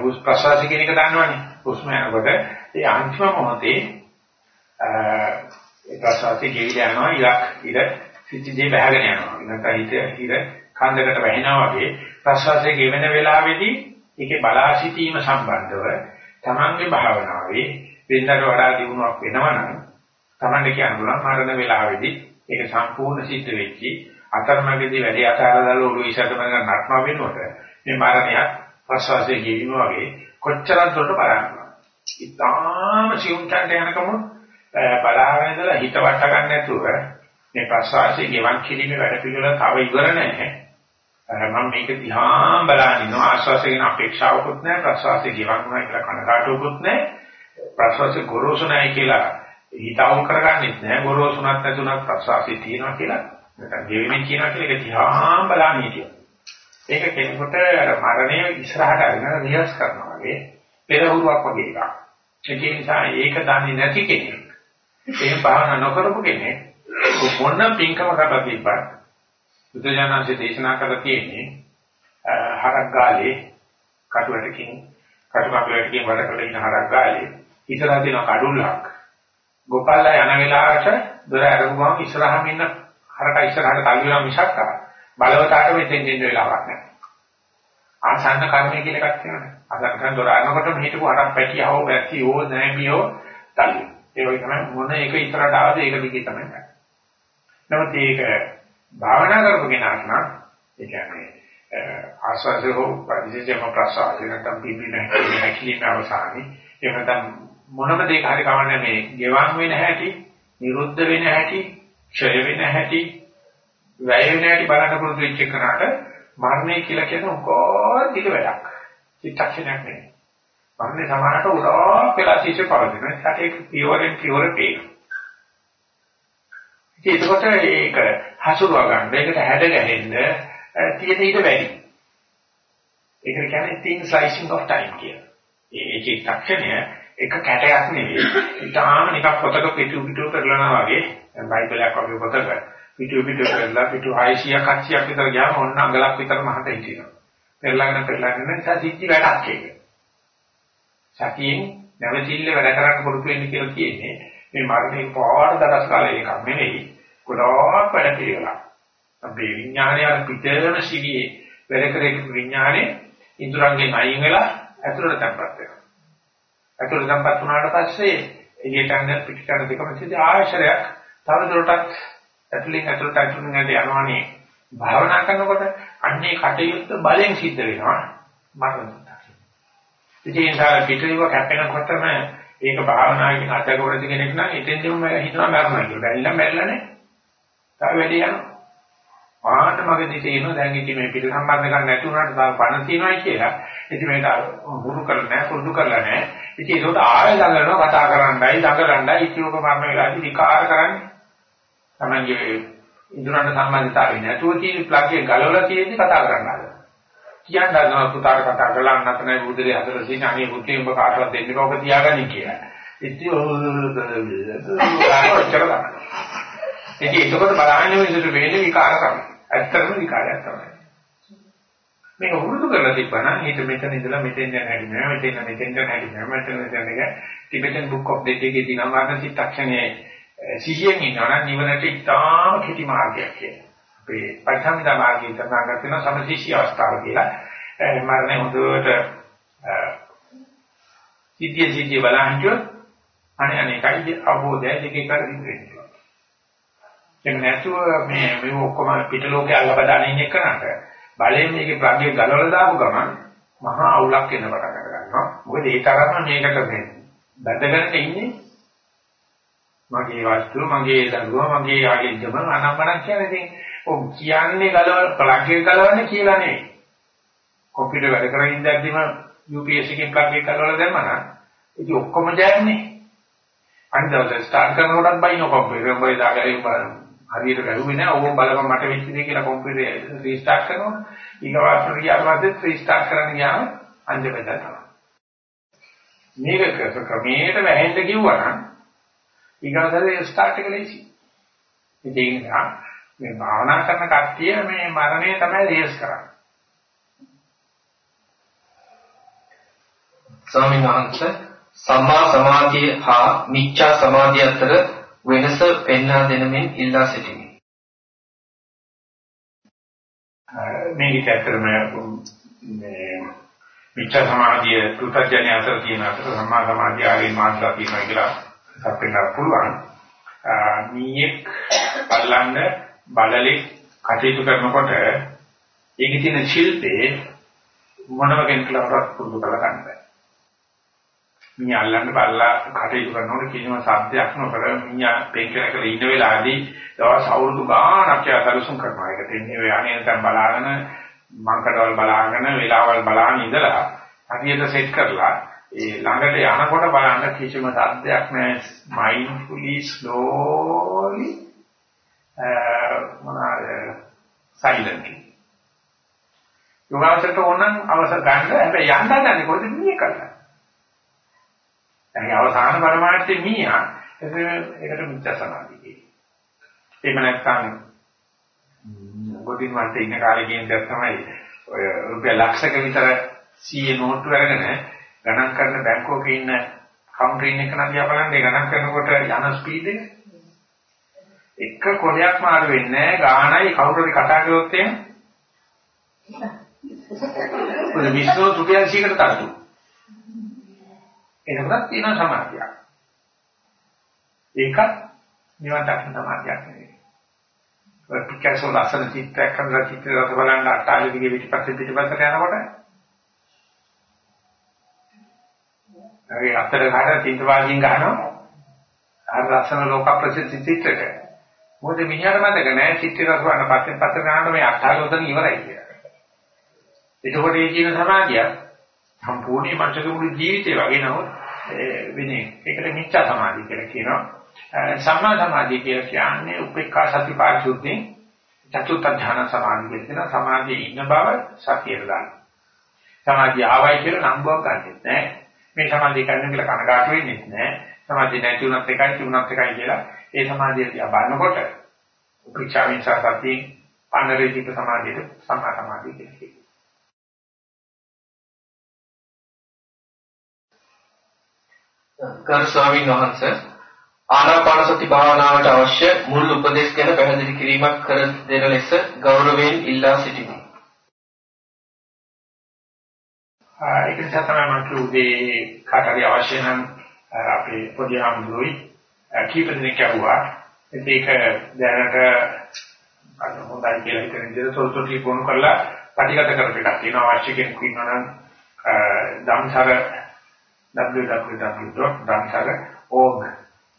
හුස් ප්‍රසවාස කියන එක දන්නවනේ. හුස්ම යනකොට ඒ අන්තිම මොහොතේ ඒ ප්‍රසවාසයේ ගෙවිලා යනවා ඉලක් ඉර සිටිදී බහගෙන යනවා. නැත්නම් හිත ඉර කන්දකට වැහෙනවා වගේ ප්‍රසවාසයේ ගෙවෙන වෙලාවේදී ඒකේ බලා සිටීම සම්බන්ධව තමන්ගේ භාවනාවේ වෙනතර වඩා දියුණුවක් වෙනවනම් Tamande කියන්න පුළුවන් මරණ වේලාවේදී ඒක සම්පූර්ණ සිද්ධ වෙච්චි අතරමැදදී වැඩි අතාරදල ඔළුව ඉස්සරහට මම නටනවා වෙනකොට මේ මරණයක් ප්‍රසවාසයේ ගෙවිම වගේ කොච්චරක් දුරට බලන්නවා. ඉතාම සිවුම්ටට යනකම බලාගෙන ඉඳලා හිත වට ගන්න නැතුව මේ ප්‍රසවාසයේ ගෙවන් කිරීමේ වැඩ පිළිවෙල තව ඉවර නැහැ. මම මේක දිහා බලන ඉන්නවා ආශ්වාසයෙන් අපේක්ෂාවකුත් නැහැ ප්‍රසවාසයේ ගෙවන් වුණා කියලා කනකාටුවකුත් නැහැ ප්‍රසවාසයේ ගොරෝසු නැහැ කියලා හිතවු කරගන්නෙත් නෑ ගොරෝසුණක් නැතුණක් ප්‍රසවාසී තියනවා කියලා නැත්නම් ගෙවෙමින් කියනවා කියලා ඒක දිහා බලන්න හිටියෝ. ඒක කෙනෙකුට මරණය ඉස්සරහට අරගෙන රියස් කරනවා වගේ පෙරහුරුවක් වගේ එකක්. ඒ නිසා ඒක දන්නේ නැති කෙනෙක්. ඒ භාවනා නොකරපු කෙනෙක් මොන පින්කම කරලා තිබ්බත් බුදුජානන්සේ දේශනා කරලා තියෙන්නේ හරක් ගාලේ කටුවටකින් කටුමගලකින් වැඩ කරලා ඉන්න හරක් ගාලේ ඉතලා තියෙන කඩුල්ලක් ගෝපාලලා යන වෙලාවට දොර අරගුවාම ඉස්සරහම ඉන්න හරක ඉස්සරහට තල්ලිලා මිසක් බලවතාට මෙතෙන් දෙන්න වෙලාවක් නැහැ. ආසන්න කර්මය කියලා එකක් තියෙනවා. අසංකන් දොර අරනකොට හිටපු හරක් පැටිය හව බැස්ටි ඕ නැමියෝ තල්ලි. ඒ වගේ තමයි මොන එක ඉස්සරහට ආවද ඒක දිගේ තමයි ගන්න. නමුත් ඒක භාවනා කරපු කෙනාට නම් ඒ කියන්නේ ආස්වාදේ හෝ පරිදේශම ප්‍රසාරය නැත්නම් පිපි නැහැ හැකිලිම අවසානයේ එහෙම නැත්නම් මොනම දෙයක හරි කවන්නේ මේ ගෙවන් වෙන හැටි, නිරුද්ධ වෙන හැටි, ක්ෂය වෙන හැටි, වැය වෙන හැටි බලන්න පුරුදු වෙච්ච කරාට මරණය කියලා කියන උකෝදික වැඩක්. චිත්තක්ෂණයක් නෙවෙයි. මරණය සමානට උරා කියලා සිිත පවතින. ඒකට ඒක පියවරෙන් පියවර පේනවා. ඒකකොට ඒක හසුරුව ගන්න, ඒකට හැඩ ගැහෙන්න තියෙන ඊට වැඩි. ඒකට කියන්නේ thin slicing of time කියලා. ඒ චිත්තක්ෂණය එක කැටයක් නෙවෙයි. ඊටාම නිකන් පොතක පිටු පිටු කරලනවා වගේ දැන් බයිබලයක් වගේ පොතක පිටු පිටු කරලා පිටු 600ක් 700ක් විතර ගියාම ඔන්න අඟලක් විතර මහත හිටිනවා. පෙරලාගෙන පෙරලාගෙන නිසා සිද්ධි වැඩක් ඒක. සතියෙන් නැවතිල්ල වැඩ කරන්න පුරුදු වෙන්න කියලා කියන්නේ මේ මරණය පාඩ දරස් කාලේ එකක් නෙවෙයි. ගොඩාක් වැඩ පිළිවෙලක්. අපේ විඥානය පිටේන සිවියේ වැඩ කරේ විඥානේ ඉන්ද්‍රයන්ගෙන් අයින් වෙලා ඇතුළට තැම්පත් වෙනවා. ඇතුළට සම්පත් වුණාට පස්සේ එළියට යන පිටිකර දෙකම තියදී ආශ්‍රයක් තව දුරටත් ඇතුළෙන් ඇතුළට ඇතුළෙන් යනවානේ භාවනා කරනකොට අන්නේ කටයුත්ත බලෙන් සිද්ධ වෙනවා මරණ ඉතින් ඒ පිටිරිව කැපෙනකොටම ඒක භාවනාවකින් අත්දැකවලදී කෙනෙක් නම් එතෙන්දම හිතනවා මරණයි කියලා. බැරිලා මැරිලා නේ. තව වැඩි යනවා. ආන්න මගදී තේරෙනවා දැන් ඉතින් මේ පිට සම්බන්ධ ගන්න නැති වුණාට තව පණ තියනවායි කියලා. ඉතින් මේක හුරු කරලා නැහැ, පුරුදු කරලා නැහැ. ඉතින් ඒකට ආයෙ ළඟනවා කතා කරන්නයි ළඟලන්නයි ඉතිෝක මරණ වෙලාවදී විකාර කරන්නේ. තමයි ඉන්ද්‍රයන්ට සම්බන්ධතාවය නැතුව තියෙන ප්ලග් එක ගලවලා තියෙද්දි කතා කරන්න හදනවා. කියන්න හදනවා පුතාට කතා කරලා අන්නත නැහැ බුදුරේ හදලා තියෙන අනේ පුතේ උඹ කාටවත් දෙන්න කවක තියාගනි කියලා. ඉතින් ඔච්චර ගන්න. ඉතින් ඒකකොට බලන්නේ විදිහට වෙන්නේ විකාර කරන. ඇත්තටම විකාරයක් තමයි. මේක වුරුදු කරලා තිබ්බනම් ඊට මෙතන ඉඳලා මෙතෙන් යන හැටි නෑ මෙතෙන් මෙතෙන් යන හැටි නෑ මෙතන මෙතන එක ටිබෙටන් බුක් ඔෆ් ඩෙත් එකේ තියෙන මාර්ග චිත්තක්ෂණයේ සිහියෙන් ඉන්නවා නම් නිවනට ඉතාම කෙටි මාර්ගයක් කියලා. අපේ පරිසම්දා මාර්ගය සඳහන් කරන සමසිෂි අවස්ථාව කියලා. මරණය හොඳට සිද්ධිය සිද්ධිය බලහිටියොත් අනේ අනේකයි අවබෝධය දෙකේ කර දිවෙන්නේ. එහෙම නැතුව මේ මේ ඔක්කොම පිටලෝකේ අල්ලපදාන ඉන්න එකනට බලයෙන් මේකේ ප්‍රඥය ගලවලා දාපු ගමන් මහා අවුලක් එන්න පටන් ගන්නවා. මොකද ඒ තරම්ම මේකට මේ බැඳගෙන ඉන්නේ මගේ වස්තුව, මගේ දරුවා, මගේ ආගෙන්දම අනම්මනම් කියන්නේ ඉතින් ඔව් කියන්නේ ගලව ප්ලග් එක ගලවන්නේ කියලා නෙවෙයි. කොම්පියුටර් වැඩ කරගෙන ඉඳද්දිම UPS එකෙන් ප්ලග් එක ගලවලා දැම්මම ඉතින් ඔක්කොම දැන්නේ. අනිත් දවසේ ස්ටාර්ට් කරනකොටත් බයින කොම්පියුටර් එක බයි දාගලින් බලන්න. හරියට වැළුවේ නෑ ඕක බලපන් මට වෙච්ච දේ කියලා කොම්පියුටර් රීස්ටාර්ට් කරනවා. ඊගවාස්තර ගියාට පස්සේ රීස්ටාර්ට් කරන්න ගියාම අන්තිමට තමයි. මේක ක්‍රමයට වැහෙන්න කිව්වනම් ඊගාසරේ ස්ටාර්ට් එක ලේසි. ඒ නිසා මේ භාවනා කරන කට්ටිය මේ මරණය තමයි රියස් කරන්නේ.
ස්වාමීන් වහන්සේ සම්මා සමාධිය හා මිච්ඡා සමාධිය අතර වෙනස පෙන්වා දෙනමින් ඉල්ලා සිටිමි.
මේක ඇත්තටම මේ මිච්ඡා සමාධිය පුතඥය අතර තියෙන අතර සම්මා සමාධිය ආදී මාත්‍රා තියෙනවා කියලා සපෙන්න පුළුවන්. මීයක් බලන්න බලලේ කටයුතු කරනකොට ඒකේ තියෙන ශිල්පේ මොනම කෙනෙකුට පුරුදු කරලා ගන්න බෑ. මිනිහ අල්ලන්න බලලා කටයුතු කරනකොට කිසිම සද්දයක් නොකර මිනිහා පෙන්කල කළ ඉන්න වෙලාවේදී දවස් අවුරුදු ගාණක් යාසලසුම් කරනවා. ඒක දෙන්නේ ඔය අනේ නැත්නම් බලාගෙන මංකඩවල් බලාගෙන වෙලාවල් බලාගෙන ඉඳලා හරියට සෙට් කරලා ඒ ළඟට යනකොට බලන්න කිසිම සද්දයක් නැහැ mindfully slowly මොනවාද silently යෝගාචරයට ඕනනම් අවශ්‍ය ගන්න හැබැයි යන්න ගන්නේ කොහෙද? මේ කරලා. දැන් අවසාන පරමාර්ථයේ මීයා ඒකට මිත්‍යා සමාධිය කියනවා එහෙම නැත්නම් ගොඩින් වලට ඉන්න කාලේ කියන දේ තමයි ඔය රුපියල් ලක්ෂක විතර සීයේ නෝට්ටු අරගෙන ගණන් කරන බැංකුවක ඉන්න කවුන්ටරින් එක නදියා බලන්න. ඒ ගණන් කරනකොට යන ස්පීඩ් එක එක කොලයක් මාරු වෙන්නේ නැහැ. ගානයි කවුරුරි කතා කරොත් එහෙම. ඔය විශ්ව රුපියල් 100කට තට්ටු. එනකොට තියෙන සමාධියක්. ඒකත් නිවන් දක්න සමාධියක් නෙවෙයි. ඔය පිකාසෝ ලස්සන චිත්‍රයක් කරලා චිත්‍රයක් බලන්න අට්ටාලේ දිගේ පිටිපස්සේ පිටිපස්සට යනකොට. ඒ අතර ගහන චින්තවාදීන් ගහනවා. අර ලස්සන ලෝක ප්‍රසිද්ධ චිත්‍රක. මොකද මිනිහට මතක නෑ චිත්‍ර රසවන්න පස්සේ පස්සේ ගන්නකොට මේ අටහලොතන ඉවරයි කියලා. එතකොට මේ කියන සමාධිය සම්පූර්ණ මනසක මුළු ජීවිතේ වගේ නමුත් වෙන්නේ. ඒකට මිච්ඡා සමාධිය කියලා කියනවා. සම්මා සමාධිය කියලා කියන්නේ උපේක්ඛා සති පාරිශුද්ධිය චතුත්ථ ධාන සමාධිය කියන සමාධියේ ඉන්න බව සතියට ගන්න. සමාධිය ආවයි කියලා නම්බුවක් ගන්නෙත් නෑ. මේ සමාධිය කරන්න කියලා කනගාටු වෙන්නේ නැහැ. සමාධිය නැති වුණත් එකයි තිබුණත් එකයි කියලා ඒ සමාධිය තියා බලනකොට උපේක්ෂා විචාර සතිය පන්නරේදීක සමාධියට සම්මා සමාධිය කියන්නේ.
කරු ස්වාමීන් වහන්සේ ආනාපාන සති භාවනාවට අවශ්‍ය මුල් උපදේශ ගැන පැහැදිලි කිරීමක් කර දෙන ලෙස ගෞරවයෙන් ඉල්ලා සිටිමි.
ඒක නිසා තමයි මම කිව්වේ කාට හරි අවශ්‍ය නම් අපේ පොඩි ආම්දුයි කීප දෙනෙක් ඇහුවා. ඒක දැනට අන්න හොඳයි කියලා හිතන විදිහට සොල්සොල් ටිපොන් කරලා පටිගත කරපිටක් තියෙනවා අවශ්‍ය කෙනෙක් ඉන්නවා නම් ධම්සර www.dhamsara.org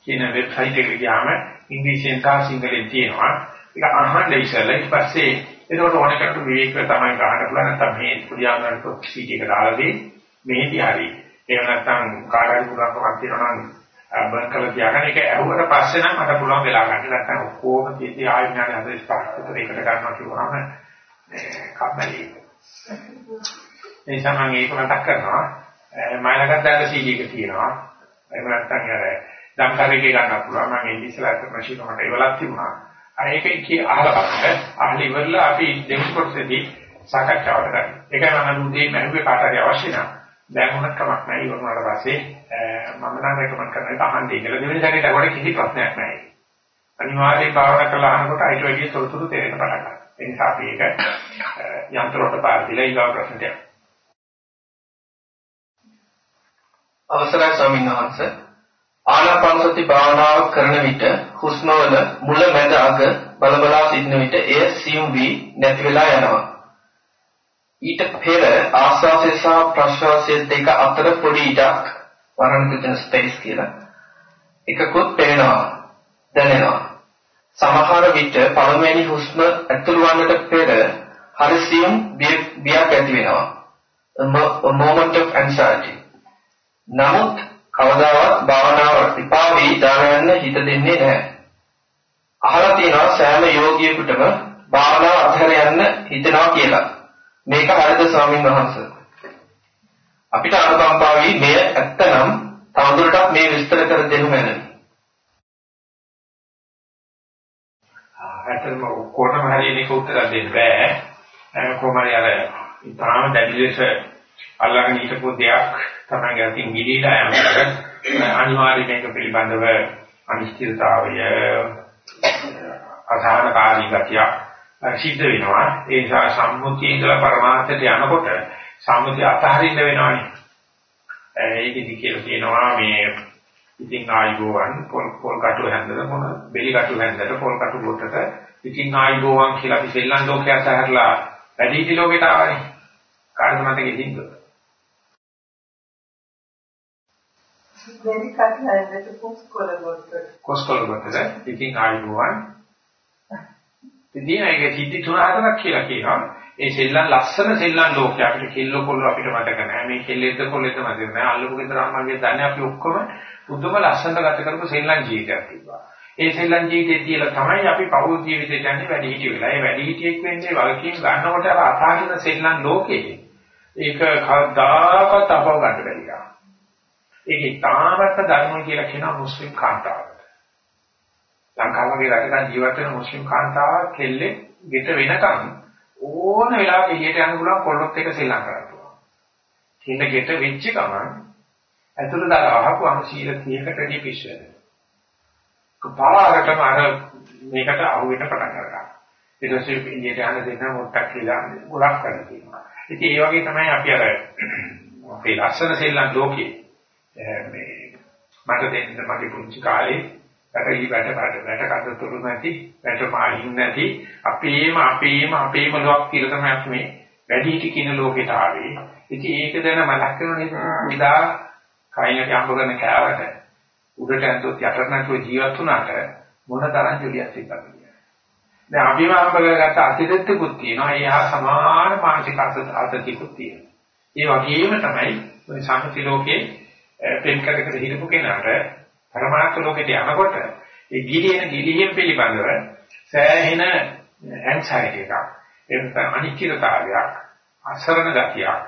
කියන වෙබ්සයිට් එකට ගියාම ඉංග්‍රීසියෙන් සහ සිංහලෙන් තියෙනවා. ඒක අහන්න ඉස්සෙල්ලා ඊට පස්සේ ඒකට ඕනකට විවේකව තමයි ගන්න පුළුවන් නැත්නම් මේ පුදියාගන්නට සීටි එක දාලා දෙයි මේටි හරි එහෙම නැත්නම් කාටරි පුළුවන්කමක් තියෙනවා නම් බර්න් කරලා තියාගන්න. ඒක ඇහුවට පස්සේ නම් මට පුළුවන් වෙලා ගන්න. නැත්නම් ඔක්කොම තියෙදි ආයෙ විනාඩි 45ක් විතර ඒකට ගන්නවා කිව්වම කම්මැලි. ඒ නිසා මම ඒක මතක් කරනවා. මයිලකට දාලා CD එක තියෙනවා. එහෙම නැත්නම් අර දම්කරේකේ ගන්න පුළුවන්. මම ඒ ඉස්සලා මැෂින් එකට ඒවලක් තිබුණා. අර ඒක කී අහලා බලන්න. අහලා ඉවරලා අපි දෙවෙනි කොටසේදී සාකච්ඡාවට ගන්න. ඒකයි මම මුදේ මහුවේ කාට හරි අවශ්‍ය නම් දැන් උනත් කමක් නැහැ. ඉවරනාට පස්සේ මම නම් රෙකමන්ඩ් කරන එක අහන්නේ කියලා දෙවෙනි සැරේට අහුවට කිසි ප්‍රශ්නයක් නැහැ. අනිවාර්යයෙන් භාවනා කරලා අහනකොට අයිට වැඩි තොරතුරු තේරෙන්න පටන් ගන්නවා. ඒ නිසා අපි ඒක යන්ත්‍රවලට පාර දීලා ඊගා ප්‍රශ්නට යමු.
අවසරයි ස්වාමීන් වහන්සේ ආනාපානසති භාවනාව කරන විට හුස්ම වල මුල මැද අග බලබලා සිටින විට එය සියුම් වී නැති වෙලා යනවා. ඊට පෙර ආස්වාසය සහ ප්‍රශ්වාසය දෙක අතර පොඩි ඉඩක් වරණ දෙන ස්පේස් කියලා. එකකුත් පේනවා දැනෙනවා. සමහර විට පළමුවෙනි හුස්ම ඇතුළු වන්නට පෙර හරිසියම් බියක් ඇති වෙනවා. a moment of anxiety. නමුත් කවදාවත් භාවනාව විපා වී දාන හිත දෙන්නේ නැහැ. අහලා තියෙනවා සෑම යෝගියෙකුටම භාවනාව අතහැර යන්න හිතනවා කියලා. මේක හරිද ස්වාමීන් වහන්සේ? අපිට අනුකම්පාවී මෙය ඇත්තනම් තවදුරටත් මේ විස්තර කර දෙනු මැනවි.
ඇත්තටම කොහොම හරි මේක උත්තර දෙන්න බෑ. කොහොම හරි අර ඉතාලම දැඩි ලෙස අල්ලගෙන හිටපු දෙයක් තමයි අතින් ගිලිලා යනකොට අනිවාර්යයෙන් මේක පිළිබඳව අනිශ්චිතතාවය අසහනකාරී ගතිය සිද්ධ වෙනවා. ඒ නිසා සම්මුතිය ඉඳලා පරමාර්ථයට යනකොට සම්මුතිය අතහරින්න වෙනවනේ. ඒකෙදි කියලා කියනවා මේ ඉතින් ආයුබෝවන් පොල් පොල් කටු හැන්දලා මොන බෙලි කටු හැන්දලා පොල් කටු පොතට ඉතින් ආයුබෝවන් කියලා අපි සෙල්ලම් ලෝකයට අතහැරලා වැඩි ලෝකයට ආවනේ. කාර්ය මතකෙ හින්දා
බෙලි කටු හැන්දට කොස්කොල පොතට
කොස්කොල පොතට ඉතින් ආයුබෝවන් ඉතින් ඒක සිද්ධි තුන හතරක් කියලා කියනවා. ඒ සෙල්ලම් ලස්සන සෙල්ලම් ලෝකයක් අපිට කෙල්ල කොල්ල අපිට මතක නැහැ. මේ කෙල්ලෙද්ද කොල්ලෙද්ද මතක නැහැ. අල්ලපු ගෙදර අම්මගේ දන්නේ අපි ඔක්කොම පුදුම ලස්සනට ගත කරපු සෙල්ලම් ජීවිතයක් තිබ්බා. ඒ සෙල්ලම් ජීවිතේ තියලා තමයි අපි පෞල් ජීවිතයට යන්නේ වැඩි හිටිය වෙලා. ඒ වැඩි හිටියෙක් වෙන්නේ වලකීම් ගන්නකොට අර අසාහින සෙල්ලම් ලෝකේ. ඒක කවදාකවත් අපව ගන්න බැරියා. ඒකේ තාමත් ධර්ම කියලා කියනවා මුස්ලිම් කාන්තාවට. ලංකාවේ රටක ජීවත් වෙන මුස්ලිම් කාන්තාව කෙල්ලේ ගෙට වෙනකන් ඕන වෙලාවක එළියට යන්න පුළුවන් කොල්ලොත් එක ශ්‍රී ලංකාවට. කින්න ගෙට වෙච්ච ගමන් ඇතුළ දාලා අහපුවම 130කටදී පිස්සු වෙනවා. කපාරටම අර මේකට අහු වෙන්න පටන් ගන්නවා. ඊට පස්සේ එළියට යන්න දෙන්න මොකක්ද කියලා ගොඩක් කරලා තියෙනවා. ඉතින් ඒ වගේ තමයි අපි අර අපේ ලස්සන සෙල්ලම් ලෝකේ මේ මට දෙන්න මගේ පුංචි කාලේ පැටලි වැට වැට වැට කඩතුරු නැති වැට මායින් නැති අපේම අපේම අපේම ලෝක කියලා තමයි අපි මේ වැඩි හිටි කියන ලෝකෙට ආවේ. ඉතින් ඒක දැන මතක් කරන නිසා කයින් යම්බ කරන කෑවට උඩට ඇන්තොත් යට නැතුව ජීවත් වුණාට මොන තරම් ජොලියක් තිබ්බද දැන් අපිම හම්බ කරගත්ත අතිදෙත්කුත් තියෙනවා. ඒ හා සමාන මානසික අතතිකුත් තියෙනවා. ඒ වගේම තමයි මේ සම්පති ලෝකේ පෙන් කරකට හිටපු කෙනාට පරමාර්ථ ලෝකෙට යනකොට ඒ ගිලින ගිලියෙන් පිළිබඳව සෑහෙන ඇන්සයිටි එකක් එතන අනිශ්චිතතාවයක් අසරණ ගතියක්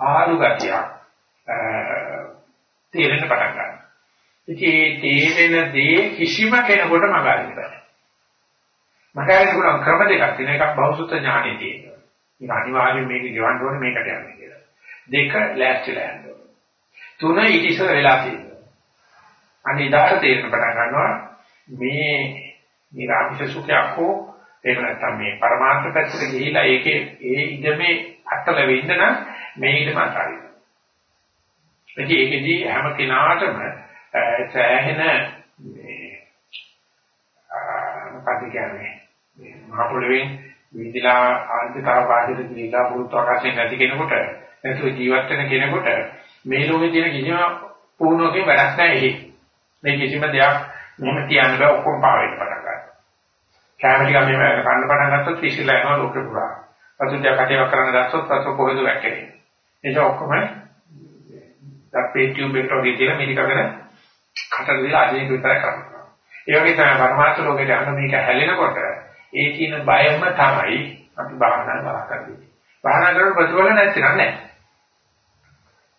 ආලු ගතියක් තේරෙන්න පටන් ගන්නවා. ඉතින් මේ තේරෙන දේ කිසිම කෙනෙකුට මගහරින්න බෑ. මගහරින්න පුළුවන් ක්‍රම දෙකක් තියෙනවා. එකක් බෞසුත ඥානෙ තියෙනවා. ඒක අනිවාර්යයෙන් මේක ගෙවන්න ඕනේ මේකට යන්නේ කියලා. දෙක ලෑස්තිලා යන්න ඕනේ. තුන ඊට ඉස්සර වෙලා තියෙනවා. අනිදාට තේරෙන පටන් ගන්නවා මේ නිරාමිෂ සුඛයක් හෝ එහෙම නැත්නම් මේ පරමාර්ථ පැත්තට ගිහිලා ඒකේ ඒ ඉඳමේ අටල වෙන්න නම් මේ ඉඳම අතාරින්න. ඒකෙදී හැම කෙනාටම සෑහෙන මේ මොකක්ද කියන්නේ මේ මහ පොළවෙන් විදිලා ආන්තිකාව බාහිර ගිහිලා බුද්ධාකාශයෙන් නැති කෙනෙකුට නැතුව ජීවත් වෙන කෙනෙකුට මේ ලෝකේ තියෙන කිසිම පුහුණුවකින් වැඩක් නැහැ එහෙ. මේ කිසිම දෙයක් මෙහෙම තියන්න බෑ ඔක්කොම පාවෙන්න පටන් ගන්නවා. කැම ටික මෙහෙම කන්න පටන් ගත්තොත් පිසිලා යනවා ලෝකේ පුරා. පසුදියා කටේවක් කරන්න ගත්තොත් පසු කොහෙද වැක්කෙන්නේ. ඒක ඔක්කොම අපේ ටියුබ් එකට වගේ තියලා මිරිකගෙන කටට දාලා අදින විතරයි කරන්නේ. ඒ වගේ තමයි පරමාර්ථ ලෝකයට යන මේක හැලෙනකොට ඒ කියන බයම තමයි අපි භාවනා කරන්නේ. භාවනා කරන ප්‍රතිඵල නැති නෑ.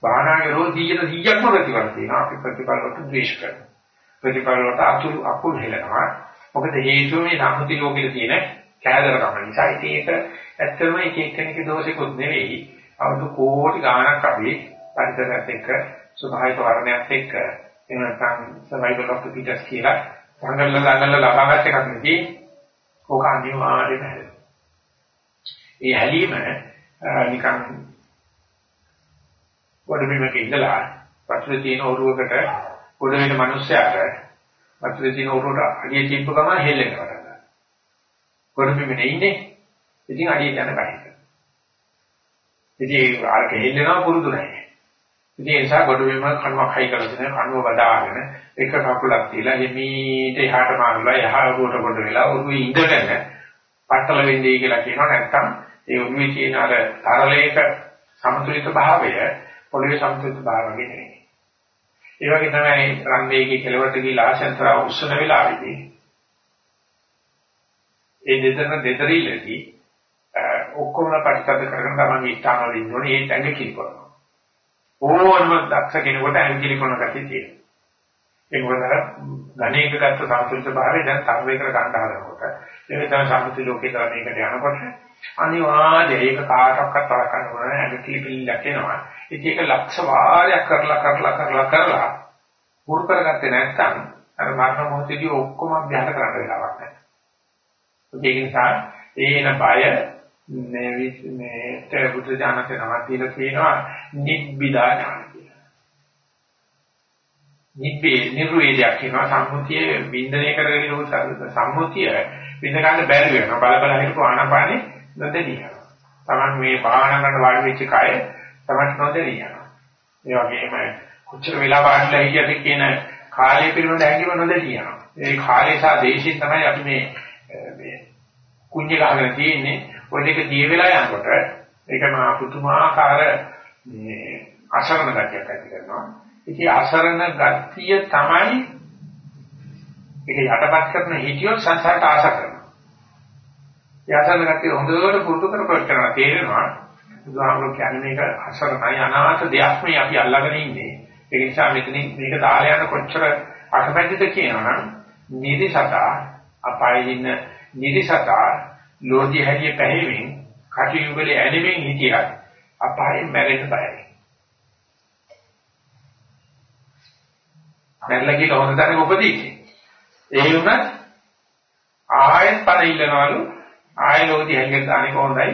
භාවනාවේ රෝධ 100ක්ම ප්‍රතිඵල තියෙනවා. අපි ප්‍රතිඵල වලට ද්වේෂ කරනවා. ප්‍රතිඵල වලට අතුරු අකුල් හෙලනවා. මොකද හේතුව මේ සම්මුති ලෝකෙට තියෙන කෑදරකම නිසා. ඉතින් ඒක ඇත්තම එක එක්කෙනෙකුගේ දෝෂිකුත් නෙවෙයි. අවුරුදු කෝටි ගාණක් අපි පරිසරයත් එක්ක ස්වභාවික වර්ණයත් එක්ක එහෙම නැත්නම් සර්වයිවල් ඔෆ් ද ෆිටස් කියලා සංගල්ල ළඟල ලබාගත් එකක් නෙවෙයි. ඕක අනිවාර්යයෙන්ම හැදෙනවා. ඒ හැලීම නිකන් ගොඩබිමක ඉඳලා පස්සේ තියෙන ඔරුවකට ගොඩ වෙන මිනිස්සයාට පස්සේ තියෙන ඔරුවට අඩිය තිබ්බ ගමන් හෙල්ලෙන්න පටන් ගන්නවා. ගොඩබිමේ ඉන්නේ. ඉතින් අඩිය යන කහින්න. ඉතින් ආරක හෙල්ලෙනවා පුරුදු නැහැ. ඉතින් ඒ නිසා ගොඩබිම කණුවක් හයි කරලා තියෙන කණුව බදාගෙන එක කකුලක් තියලා හිමීට එහාට මාරුලා එහා ඔරුවට කොට වෙලා ඔරුවේ ඉඳගෙන පట్టල වෙන්නේ කියලා කියනවා නැත්නම් ඒ ඔරුවේ තියෙන අර තරලයක සමතුලිත භාවය පොළවේ සමතුලිත භාවය නෙවෙයි. ඒ වගේ තමයි රන් වේගයේ කෙලවරට ගිහිලා ආශෙන්තරව උස්සන වෙලාවේදී ඒ දෙතන දෙතරිලදී ඔක්කොම පරිස්සම් කරගෙන තමයි ස්ථානවල ඉන්නෝනේ ඒ තැඟ කිරිපොනවා. ඕනම දක්ෂ කෙනෙකුට ඇඟ කිරිපොන ගැටි තියෙනවා. ඒක වල ගණේක ගත්ත සමතුලිත භාවය දැන් තරවේකර ගන්න හදනකොට ඒක තමයි සම්මුති ලෝකේ තර මේකට යනකොට අනිවාර්යයෙන් ඒක කාටවත් තරකන්න ඕන නැහැ. ඇඟ කිලිපිල්ලක් එනවා ඉතින් ඒක ලක්ෂ වාරයක් කරලා කරලා කරලා කරලා පුරු කරගත්තේ නැත්නම් අර මරණ මොහොතේදී ඔක්කොම අභ්‍යාස කරන්න වෙලාවක් නැහැ. ඒක නිසා ඒන බය මේ මේ බුද්ධ ඥානසේ නමක් දීලා කියනවා නිබ්බිදා ඥාන නිබ්බේ නිර්වේදයක් කියනවා. සම්මුතිය වින්දනය කරගෙන ඉන්න සම්මුතිය විඳ ගන්න බැරි වෙනවා. බල බල හිටපු ආනාපානෙ නොදෙණිය යනවා. Taman මේ භාවනා කරන වාඩි වෙච්ච කය Taman නොදෙණිය යනවා. ඒ වගේම කොච්චර වෙලා වාඩිලා හිටියද කියන කාලය පිළිබඳ හැඟීම නොදෙණිය යනවා. ඒ කාලය සහ දේශයෙන් තමයි අපි මේ මේ කුඤ්ඤ ගහගෙන තියෙන්නේ. ඔය දෙක දිය වෙලා යනකොට ඒක මා පුතුමාකාර මේ අසරණ ගතියක් ඇති කරනවා. ඉතින් අසරණ ගතිය තමයි ඒක යටපත් කරන හිතියොත් සංසාරට ආශ කරනවා. ඒ අසරණ ගතිය හොඳට පුරුදු කරපොත් කරනවා තේරෙනවා. බුදුහාමුදුරුවෝ කියන්නේ මේක අසරණයි අනාථ දෙයක් මේ අපි අල්ලගෙන ඉන්නේ. ඒ නිසා මෙතනින් මේක දාලා යන කොච්චර අකමැතිද කියනවනම් නිදිසතා අපායේ ඉන්න නිදිසතා ලෝධි හැදිය පැහැවෙමින් කටයුතු ඇලෙමින් හිටියත් අපායෙන් මැරෙන්න බයයි. මැරලා කියලා හොඳ තැනක උපදීන්නේ. ඒ වුණත් ආයෙත් පණ ඉල්ලනවලු ආයෙ ලෝකෙ හැංගෙන්න අනේ කොහොඳයි.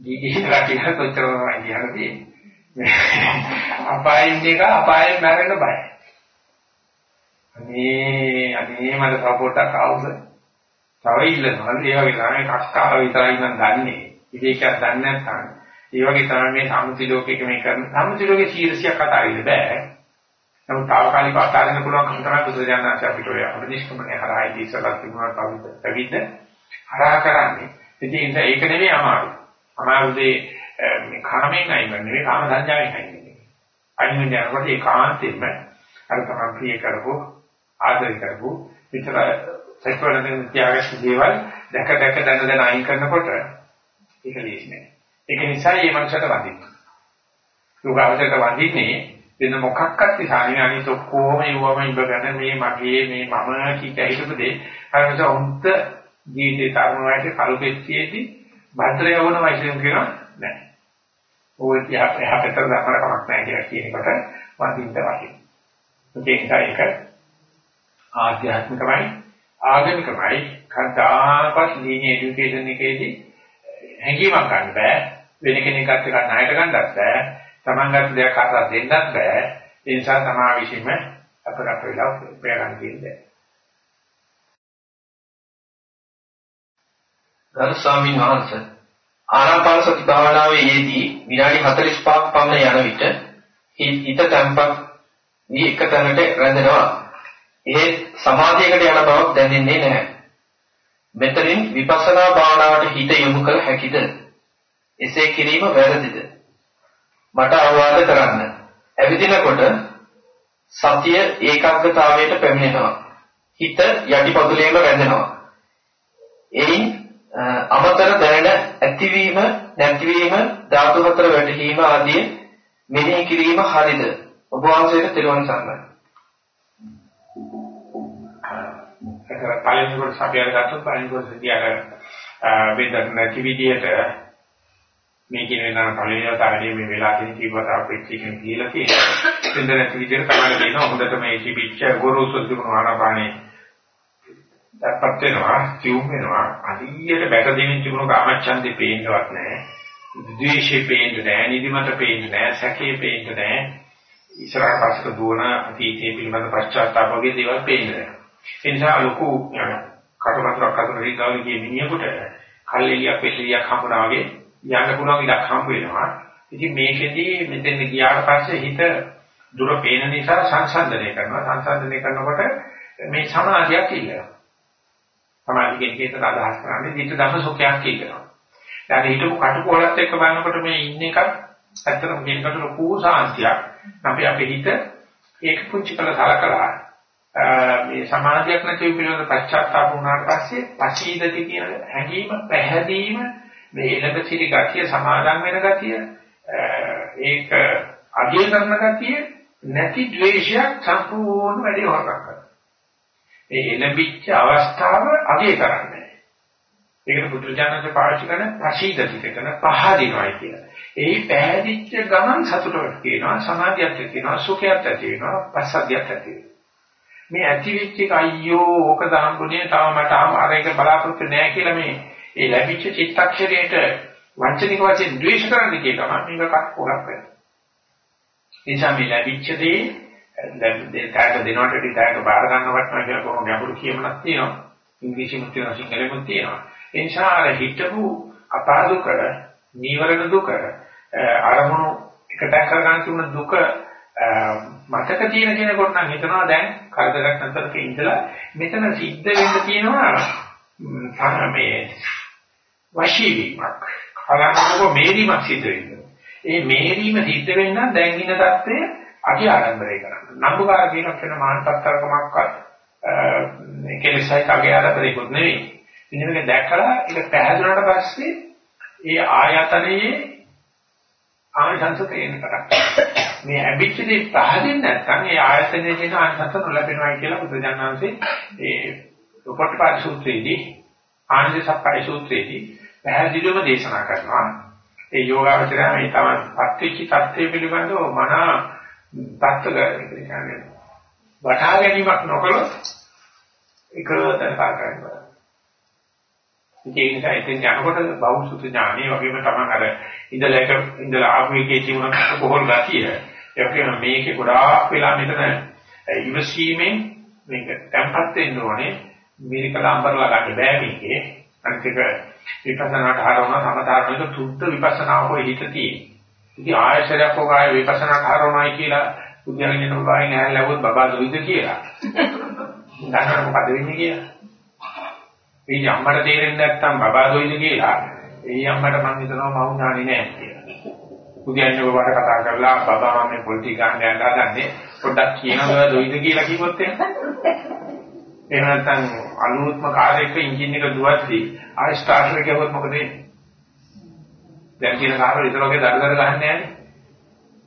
ජීවිතේ රැකිලා තොච්චරම කියන්නේ. අපායින් එක අපායෙන් මැරෙන්න බයයි. අනේ අනේ මට සපෝට්ක් ආවුද? තව ඉල්ලනවා. ඒ වගේ තමයි කක්කාව විතරයි නම් දන්නේ. ඉතින් දන්නේ නැත්නම් ඒ වගේ තමයි මේ සම්මුති ලෝකෙක මේ කරන සම්මුති ලෝකේ 100ක් කතා වෙන්න බෑ. නමුත් తాවකාලිකව අතාරින්න පුළුවන් කම තමයි බුදුරජාණන් අපිට ඔය අනිෂ්කමනේ හරහා ඉස්සලා තිබුණා කවුද පැවිද්ද හරහා කරන්නේ. ඉතින් ඒක නෙවෙයි අමාරු. අමාරුදී මේ කාමෙන් අයින් වෙන්නේ නෙවෙයි කාම සංඥාවෙන් අයින් වෙන්නේ. අයින් වෙන යනකොට ඒකාන්තයෙන්ම අර තමයි ප්‍රිය කරපො ආදරය කරපො විතර සෙක්වලෙන් තියාගන්න දේවල් දැක දැක දැන දැන අයින් කරනකොට ඒක ලේසි නෑ. ඒක නිසා මේ මනසට වදින්න. යෝගාවචරයට වදින්නේ වෙන මොකක්වත් ඉසානේ අනිත් ඔක්කොම යුවම ඉබගෙන මේ මගේ මේ මම කිය හිතපු දෙය අරමස උන්ත ජීවිතේ තරුණ වයසේ කළු පෙට්ටියේදී භද්‍ර යවන වයසෙන් කියනවා නෑ. ඕක තියා එහා පැතර දාන්න කමක් නෑ කියලා කියන එකට වඳින්න වගේ. ඒක එක ආධ්‍යාත්මිකමයි ආගමිකමයි. කදාපත් දීනේ এডুকেෂන් එකේදී හැඟීමක් ගන්න බෑ. වෙන කෙනෙක්ට ගන්න ණයට ගන්නත් බෑ. තමන්ගත් දෙයක් අතර දෙන්නත් බෑ. ඒ නිසා තමා විශ්ීම අපරාප වෙලා පෙරන් කියන්නේ
ගරු ස්වාමීන් වහන්සේ ආනාපාන සති භාවනාවේ යෙදී විනාඩි 45ක් පමණ යන විට හිත තැම්පත් වී එක තැනට රැඳෙනවා. ඒ සමාධියකට යන බවක් දැනෙන්නේ නැහැ. මෙතනින් විපස්සනා භාවනාවට හිත යොමු කළ හැකිද? එසේ කිරීම වැරදිද? මට අවවාද කරන්න. ඇවිදිනකොට සතිය ඒකාග්‍රතාවයට පැමිණෙනවා. හිත යටිපතුලේම වැදෙනවා. එයින් අමතර දැනෙන ඇතිවීම නැතිවීම ධාතු හතර වැටහීම ආදී මෙනෙහි කිරීම හරිද? ඔබ වහන්සේට තෙරුවන් සරණයි.
ඒක පළවෙනි කොට අපි අර ගත්තොත් පළවෙනි කොටසදී අර වේදන නැති විදියට මේ කියන වෙනා පළවෙනි වතාවේදී මේ වෙලා තියෙන කීපවතාවක් පිටිකින් කියලා තියෙනවා. වේදන නැති විදියට තමයි දෙනවා. හොඳට මේ තිබිච්ච ගොරෝසු තිබුණු ආනාපානේ දැක්පත් වෙනවා, කියුම් වෙනවා. අදියට බැට දෙමින් තිබුණු කාමච්ඡන්දේ පේන්නවත් නැහැ. ද්වේෂේ පේන්නේ නැහැ, නිදිමත පේන්නේ නැහැ, සැකේ පේන්නේ නැහැ. ඉස්සරහ පස්සට දුවන අතීතයේ පිළිබඳ පශ්චාත්තාප වගේ දේවල් පේන්නේ නැහැ. ඒ නිසා ලොකු කටවතුරක් අතර රීතාවල ගිය මිනිහෙකුට කල්ලියක් පෙට්ටියක් හම්බුනා වගේ යන්න පුළුවන් ඉඩක් හම්බ වෙනවා. ඉතින් මේකෙදී මෙතෙන් ගියාට පස්සේ හිත දුර පේන නිසා සංසන්දනය කරනවා. සංසන්දනය කරනකොට මේ සමාධියක් ඉල්ලනවා. සමාධිය කියන එකට අදහස් කරන්නේ ධිට ධම්ම සුඛයක් කියනවා. දැන් හිතපු කටුකොලත් එක්ක බලනකොට මේ ඉන්න එකත් ඇත්තටම මේකට ලොකු සාන්තියක්. අපි අපේ හිත ඒක පුංචි කළ සලකලා මේ සමාධියක් නැති පිළිවෙල පශ්චාත්තාප වුණාට පස්සේ පසීදති කියන හැඟීම පැහැදීම මේ එළඹ සිටි ගතිය සමාදම් වෙන ගතිය ඒක අගය කරන ගතිය නැති ද්වේෂයක් සම්පූර්ණ වැඩි හොරක් කරනවා. මේ එළඹිච්ච අවස්ථාව අගය කරන්නේ. ඒකට පුදුජානක පාවිච්චි කරන පසීදති කියන පහදිනවයි කියලා. ඒ පැහැදිච්ච ගමන් සතුටක් කියනවා සමාධියක් කියනවා සුඛයක් ඇති වෙනවා පස්සද්ධියක් ඇති වෙනවා. මේ ඇති වෙච්ච එක අයියෝ ඕක දාම්බුනේ තව මට අර එක බලාපොරොත්තු නෑ කියලා මේ ඒ ලැබිච්ච චිත්තක්ෂරයට වංචනික වශයෙන් ද්වේෂ කරන්න කියන තමයි මේක කක්කොරක් වෙනවා. නිසා මේ ලැබිච්ච දේ දෙකාට දෙනවට ටිකක් බාර ගන්න වටනවා කියලා කොහොම ගැඹුරු කියමනක් තියෙනවා. ඉංග්‍රීසිමුත් තියෙනවා සිංහලෙමුත් තියෙනවා. ඒ නිසා අර හිතපු අපාදුක නීවරණ දුක අරමුණු එකට කරගන්න තුන දුක මතක තියෙන කෙනෙකුට නම් හිතනවා දැන් කරදරයක් නැතරක ඉඳලා මෙතන සිද්ධ වෙන්න තියෙනවා මේ වශී වීමක් කලන්නකො මේරීමක් සිද්ධ වෙනවා. ඒ මේරීම සිද්ධ වෙන්න දැන් ඉන්න தත්ත්වය අටි ආරම්භය කරන්න. නම්බුකාර කියන කෙන මානපත්තරකමක්වත් මේ කෙලෙසයි කගේ ආරම්භයකුත් නෙවෙයි. ඉතින් මේක දැක්කලා ඒක පැහැදුනට පස්සේ ඒ ආයතනයේ ආනිසංස තේන්න කරා. මේ ඇබිච්ච දේ පහදින්න නැත්නම් ඒ ආයතනයේ තියෙන අන්තත නොලැබෙනවා කියලා බුදුජානනාංශේ ඒ උපට්ඨපාද සූත්‍රයේදී ආනන්ද සප්පයි සූත්‍රයේදී පැහැදිලිවම දේශනා කරනවා. ඒ යෝගාවචරය මේ තමයි පත්‍විචි தත්ත්වය පිළිබඳව මනා தත්ත්ව කියන්නේ. වටහා ගැනීමක් නොකළොත් එකතන කරගන්නවා. ඒ නිසා ඉතින් යනකොට බෞද්ධ ඥානෙ වගේම තමයි අර ඉඳලා එක ඉඳලා ආපු එකේ තිබුණ කොහොල් ගතිය. ඒ වගේම මේකේ ගොඩාක් වෙලා මෙතන ඉවසීමෙන් මේක tempat වෙන්න ඕනේ. මේකල අම්බරලා ගන්න බෑ මේකේ. අනිත් එක විපස්සනාට හරවන සමතාවකට සුද්ධ විපස්සනාව කොයි හිත තියෙන්නේ. ඉතින් ආයශරයක් ඔකාය විපස්සනාට හරවනයි කියලා බුද්ධයන්ගෙන ඔකායින් ඇහැලවුවොත් බබා දුයිද කියලා. දන්නවද මොකද වෙන්නේ කියලා? මේ අම්මට තේරෙන්නේ නැත්නම් බබා දුයිද කියලා? ඒ අම්මට මං හිතනවා මව් ඥානෙ නෑ කියලා. පුදියන්නේ ඔබට කතා කරලා බබා මම පොලිටි ගන්න යන්න හදන්නේ පොඩ්ඩක් කියනවා දොයිද කියලා කිව්වොත් එහෙම. නැත්නම් අලුත්ම කාර් එක එන්ජින් එක දුවද්දී ආයි ස්ටාර්ටර් එක ගහුවොත් මොකද වෙන්නේ? දැන් තියෙන කාර් වල ඉතල වගේ දඩදඩ ගහන්නේ නැහැ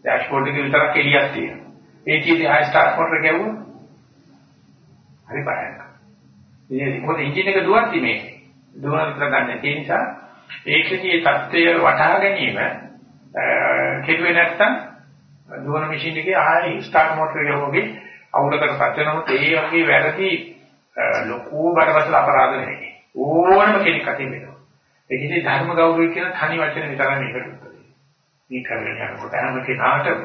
ඩෑෂ්බෝඩ් එකේ විතරක් එළියක් තියෙනවා ඒ කියන්නේ ආයි ස්ටාර්ට් මොටර් එක ගැහුවොත් හරි බයයි ඉතින් මොකද එන්ජින් එක දුවද්දී මේ දුවන විතර ගන්න ඒ නිසා ඒකේ தත්ත්වය වටහා ගැනීම කෙරුවේ නැත්තම් දුවන මැෂින් එකේ ආයෙ ස්ටාර්ට් මෝටර එක වගේ අවුලකටපත් වෙනමුත් ඒ වගේ වැරදි ලොකු බරපතල අපරාධ නෙවෙයි. ඕනම කෙනෙක් අතින් වෙනවා. ඒ කියන්නේ ධර්ම ගෞරවය කියන තනි වචන විතරයි මේකට උත්තරේ. මේ කරගෙන යනකොට හැම කෙනාටම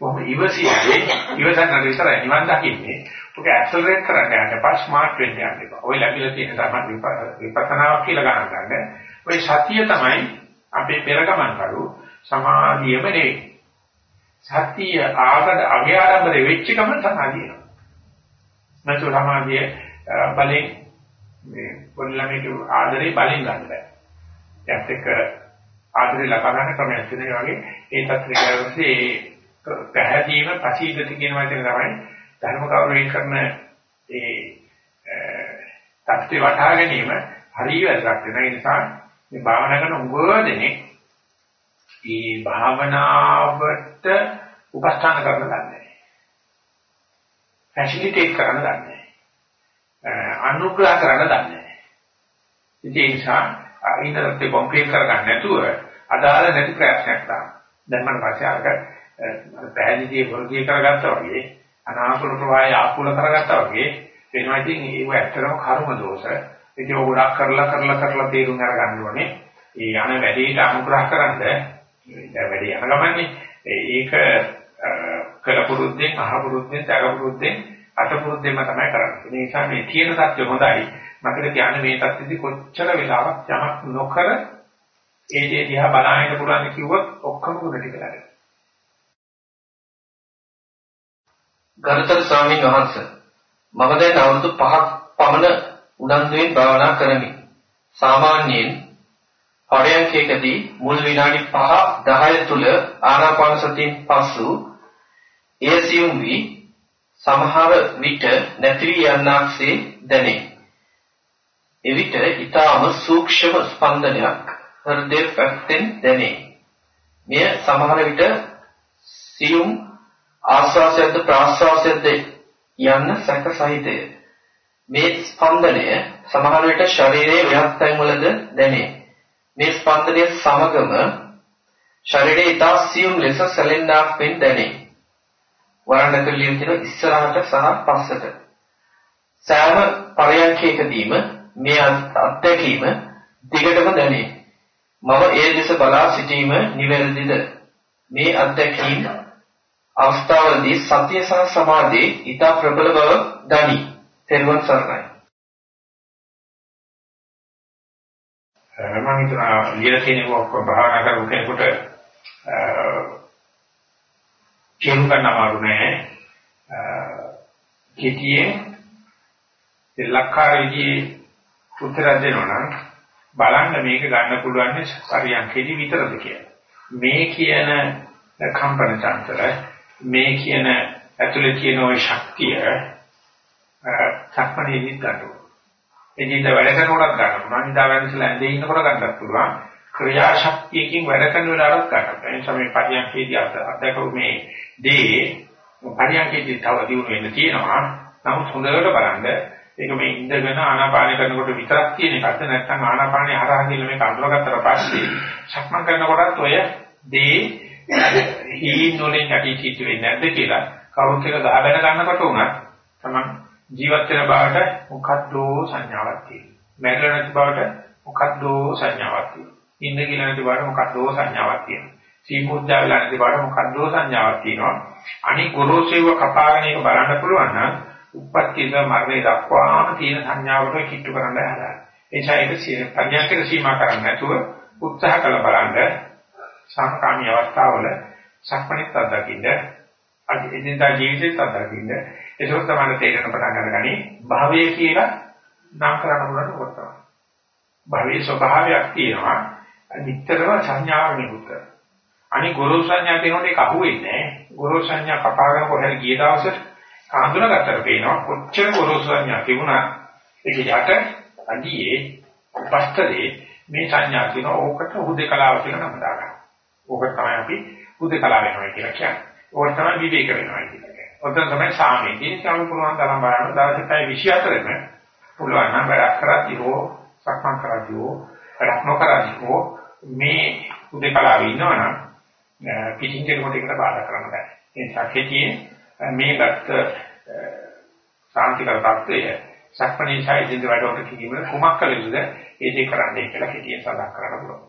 කොහොම ඉවසියන්නේ ඉවසන්න විතරයි නිවන් දකින්නේ. ඔක ඇක්සලරේට් කරන්න යන්න පස් ස්මාර්ට් වෙන්න යන්න එපා. ඔය ලැබිලා තියෙන තමයි විපස්සනාවක් කියලා ගණන් ගන්න. ඔය සතිය තමයි අපේ පෙරගමන් කරු සමාධියම නෙවෙයි. සතිය ආගද අගේ ආරම්භය වෙච්ච ගමන් සමාධිය. නැතු සමාධිය බලෙන් මේ පොල්ලමේ ආදරේ බලෙන් ගන්න බෑ. ඒත් එක්ක ආදරේ ලබා ගන්න ක්‍රමයක් තියෙනවා. වගේ ඒ තත්ත්වයේ ඒ පැහැදීම පසීදති කියන වචනේ තමයි ධර්ම කෞරණය කරන ඒ තත්ත්වේ වටහා ගැනීම හරිය වැදගත් වෙන නිසා මේ භාවනා කරන උගෝදෙනේ මේ භාවනාවට උපස්ථාන කරන්න දන්නේ ෆැසිලිටේට් කරන්න දන්නේ අනුග්‍රහ කරන්න දන්නේ ඒ නිසා ඉන්ටර්නෙට් කොම්ප්ලීට් කරගන්න නැතුව අදාළ නැති ප්‍රශ්නයක් තමයි දැන් මම පස්සේ අරක පැහැදිලි වර්ගී කරගත්තා වගේ අනාකූල ප්‍රවාහය ආකූල කරගත්තා වගේ වෙනවා. ඉතින් ඒව ඇත්තටම කර්ම දෝෂ. ඒක ගොඩක් කරලා කරලා කරලා තේරුම් අරගන්න ඕනේ. ඒ යන වැඩේට අනුග්‍රහ කරන්න දැන් වැඩේ යන ගමන්නේ ඒක කලපුරුද්දෙන් අහපුරුද්දෙන් දරපුරුද්දෙන් අටපුරුද්දෙන්ම තමයි කරන්නේ. ඒ නිසා මේ තියෙන සත්‍ය හොඳයි. මතක තියාගන්න මේ තත්ත්වෙදි කොච්චර වෙලාවක් යමක් නොකර ඒ දේ දිහා බලන්න පුළුවන් කිව්වොත් ඔක්කොම ගුණ ටික ලැබෙනවා.
ගරුතර ස්වාමීන් වහන්සේ මම දැන් අවුරුදු 5ක් පමණ උනන්දුවෙන් භාවනා කරමි. සාමාන්‍යයෙන් පරයන්කේකදී මුල් විනාඩි 5 10 තුල ආනාපාන සතියෙන් පසු එය සියුම් වී සමහර විට නැති වී යන්නක්සේ දැනේ. එවිට ඊටාම සූක්ෂම ස්පන්දනයක් හෘදය පැත්තෙන් දැනේ. මෙය සමහර විට සියුම් ආස්වාසයක්ද ප්‍රාස්වාසයක්ද යන්න සැක සහිතය. මේ ස්පන්දනය සමහර විට ශරීරයේ වෙනත් තැන්වලද දැනේ. මේ ස්පන්දනය සමගම ශරීරයේ ඊටා සියුම් ලෙස සැලෙන්නාක් වෙන් දැනේ. වරණක ලියන ඉස්සරහට සහ පස්සට. සෑම පරයන්කයකදීම මේ අත්දැකීම දිගටම දැනේ. මම ඒ දෙස බලා සිටීම නිවැරදිද? මේ අත්දැකීම් අවස්ථාවලදී සතිය සහ සමාධියේ ඊට ප්‍රබල බව දනි. තෙරුවන් සරණයි.
මම හිතනවා ලියලා තියෙන ඔක්කොම භාවනා කරපු කෙනෙකුට කියමු ගන්න අමාරු නෑ. කෙටියෙන් ලක්කාරේදී උත්තර දෙනවා නම් බලන්න මේක ගන්න පුළුවන් පරියන්කේදී විතරද කියලා. මේ කියන කම්පන චංචල මේ කියන ඇතුලේ තියෙන ওই ශක්තිය සක්මණේදී ගන්නවා. එදින්ද වැඩ කරනකොට ගන්න පුළුවන්. ඉඳා වැඩිසලා ඇඳේ ඉන්නකොට ගන්නත් පුළුවන්. ක්‍රියා ශක්තියකින් වැඩ කරන වෙලාවට ගන්න. ඒ නිසා මේ පරියන්කේදී අත්දැකපු මේ දේ පරියන්කේදී තව දියුණු වෙන්න තියෙනවා. නමුත් හොඳට බලන්න ඒක මේ ඉඳගෙන ආනාපාන කරනකොට විතරක් තියෙන එකක්ද නැත්නම් ආනාපානේ හරහා කියලා මේක අඳුරගත්තට පස්සේ සක්මන් කරනකොටත් ඔය දේ හීන වලින් යටි චිත්ත වෙන්නේ නැද්ද කියලා කවුරුත් එක ගහගෙන ගන්නකොට උනත් තමන් ජීවත් වෙන බවට මොකද්ද සංඥාවක් තියෙනවා. මැරෙන නැති බවට මොකද්ද සංඥාවක් තියෙනවා. ඉන්න කියලා නැති බවට මොකද්ද සංඥාවක් තියෙනවා. සීමුද්දා වෙලා නැති බවට මොකද්ද සංඥාවක් තියෙනවා. අනික ගොරෝසෙව කපාගෙන ඒක බලන්න පුළුවන් නම් උපත්තිද මරණය දක්වාම තියෙන සංඥාවට කිට්ටු කරන්න හදනවා. ඒ නිසා ඒක පඤ්ඤාතික සීමා කරන්නේ නැතුව උත්සාහ කළ බලන්න සාකාමී අවස්ථාවල සක්මණේත් අත්දකින්න අද එදිනදා ජීවිතේත් අත්දකින්න ඒක තමයි තේරෙන පටන් ගන්නගනි භවය කියලා නම් කරන්න පුළුවන් කොට තමයි. භවයේ ස්වභාවයක් තියෙනවා නිතරම සංඥාව නිකුත් කරනවා. අනිත් ගුරු සංඥා කියනකොට ඒක අහුවෙන්නේ නැහැ. ගුරු සංඥා කපාගෙන කොහෙද ගිය දවසට හඳුනාගත්තට පේනවා කොච්චර ගොරෝසු සංඥා තිබුණා ඒක යට අඩියේ පස්තරේ මේ සංඥා කියන ඕකට හුදේකලාව කියලා නම දාගන්න. ඕක තමයි අපි හුදේකලාව වෙනවා කියලා කියන්නේ. ඕක තමයි විවේක වෙනවා කියලා කියන්නේ. ඔතන තමයි සාමයේ. ඉතින් අපි පුළුවන් තරම් බලන්න දවසටයි 24ෙම පුළුවන් නම් වැඩක් කරද්දී හෝ සක්මන් කරද්දී හෝ වැඩක් නොකරද්දී හෝ මේ හුදේකලාව ඉන්නවනම් පිටින් කෙනෙකුට ඒකට බාධා කරන්න බෑ. ඒ නිසා කෙටියෙන් මේකට සාන්තිකර තත්ත්වය සක්මණේ ඡායිදින්ද වැඩවලට කිරීම කුමක් කළ යුතුද ඒ දේ කරන්නයි කියලා කෙටියෙන් සඳහන් කරන්න පුළුවන්.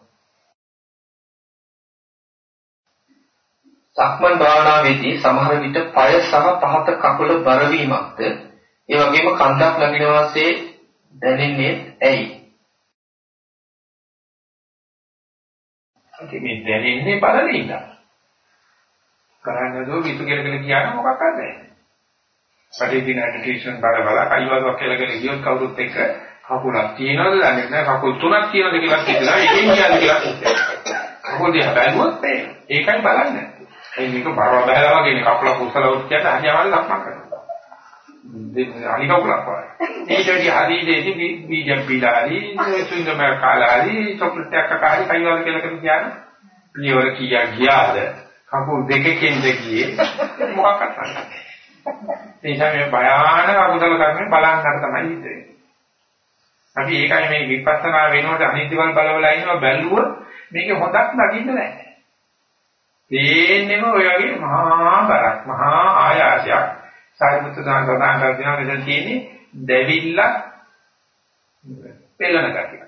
සක්මන් භාවනාවේදී සමහර විට පය සහ පහත කකුල බර වීමක්ද ඒ වගේම කන්දක් ළඟින වාසේ දැනෙන්නේ ඇයි?
ඒක මේ දැනෙන්නේ බලනින්ද? කරන්නේ නෝ විතු කියලා කියලා කියන මොකක්ද නැහැ. පරිදින ඇඩිටේෂන් බල බල කයිවාදක් කියලා කියලා ගියොත් කවුරුත් එක්ක කකුලක් තියනවද දන්නේ නැහැ කකුල් තුනක් තියනවද කියලා හිතලා එකෙන් කියන්නේ කියලා කකුල් දිහා බැලුවොත් පේනවා. ඒකයි බලන්නේ. ඒ මේක බරව බහැලා වගේ නේ කකුල කුසල උත්යට හදියාවල් ලක්මක් කරනවා. අනි කකුලක් වගේ. ඒකදී හරි දෙදී බීජ බීලාරි සුන්දම කාලාරි චොක්ලට් එකක් කාරි කයිවල කියලා කියන පියවර කීයක් ගියාද කකුල් දෙකකින් දෙකියේ මොකක්ද නැහැ. ඒ නිසා මේ භයානක අකුසල කර්මෙන් බලන්නට තමයි හිතෙන්නේ. අපි ඒකයි මේ විපස්සනා වෙනකොට අනිත්‍යවල බලවලා ඉන්නවා බැලුවොත් මේක හොදක් නගින්න නැහැ. තේන්නේම ඔය වගේ මහා බරක් මහා ආයාසයක් සාරිපුත්‍ර සාන්තදාන කරනවා මෙතන තියෙන්නේ දෙවිල්ල පෙළන ගැටියක්.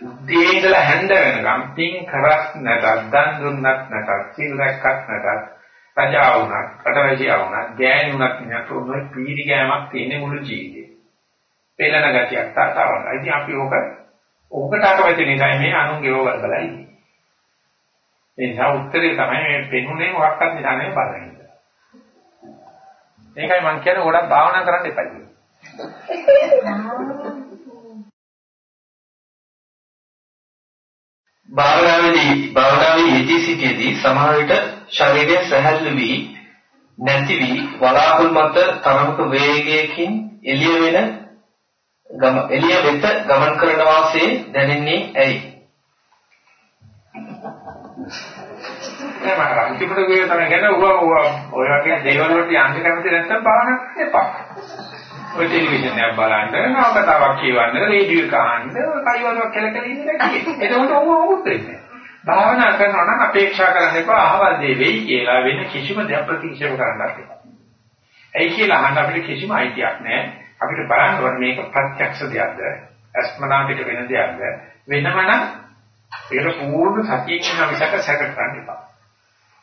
උදේ ඉඳලා හැන්ද වෙනකම් පින් කරස් නැතත් දන් දුන්නත් නැතත් සීල් රැක්කත් නැතත් රජා වුණත්, රටවැසියා වුණත්, ගෑණි වුණත් නැතු මොන පීරි ගෑමක් තියෙන මුළු ජීවිතේ. පෙළන ගතියක් තාතාවක්. ඉතින් අපි ඕක ඕකට අකමැති නිසා මේ අනුන්ගේ ඕක බලලා ඉන්නේ. ඒ නිසා උත්තරේ තමයි මේ පෙනුනේ මොකක්වත් නිසා නෙවෙයි බලන්නේ. ඒකයි මම කියන්නේ ගොඩක් භාවනා කරන්න එපා කියලා. (laughs)
භාවනාවේදී භාවනාවේ යෙදී සිටියේදී සමහර විට ශරීරය සැහැල්ලු වී නැති වී වලාකුළු මත තරමක වේගයකින් එළිය වෙන ගම එළිය වෙත ගමන් කරන වාසේ දැනෙන්නේ ඇයි?
එහෙනම් අන්තිමට ගේ තමයි ගැන ඔය වගේ දේවල් වලට යන්න කැමති නැත්නම් භාවනා එපා. ඔය ටෙලිවිෂන් එකක් බලන්න, නවකතාවක් කියවන්න, රේඩියෝ එක අහන්න, කයිවලක් කෙලකෙල ඉන්න නැති. එතකොට ඕව උත්තර භාවනා කරනවා නම් අපේක්ෂා කරන්න එපා අහවල් දේ වෙයි කියලා වෙන කිසිම දෙයක් ප්‍රතික්ෂේප කරන්නත් එපා. ඇයි කියලා අහන්න අපිට කිසිම අයිතියක් නැහැ. අපිට බලන්න ඕනේ මේක ප්‍රත්‍යක්ෂ දෙයක්ද, අස්මනාපිට වෙන දෙයක්ද, වෙනමනම් ඒක පූර්ණ සතියෙන් විසක සැක කරන්න එපා.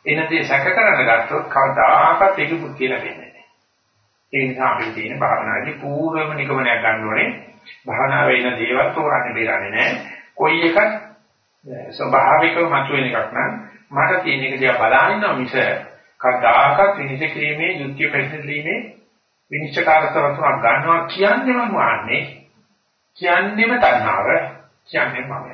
එනදී සැක කරන්න ගත්තොත් කවදාකවත් ඒක බුද්ධිය ලැබෙන්නේ නැහැ. ඒ නිසා අපි තියෙන භාවනාවේ පූර්වම නිගමනයක් ගන්න ඕනේ. භාවනාවේ ඉන්න දේවල් තෝරන්න බේරන්නේ නැහැ. කොයි එකක් ස්වභාවිකව මතුවෙන එකක් නම් මට තියෙන එක දිහා බලනින්න මිස කවදාකවත් විනිශ්චය කිරීමේ යුක්ති ප්‍රතිදීමේ විනිශ්චයකාරකත්වයක් ගන්නවා කියන්නේම මොන්නේ කියන්නේම තණ්හාව කියන්නේ මම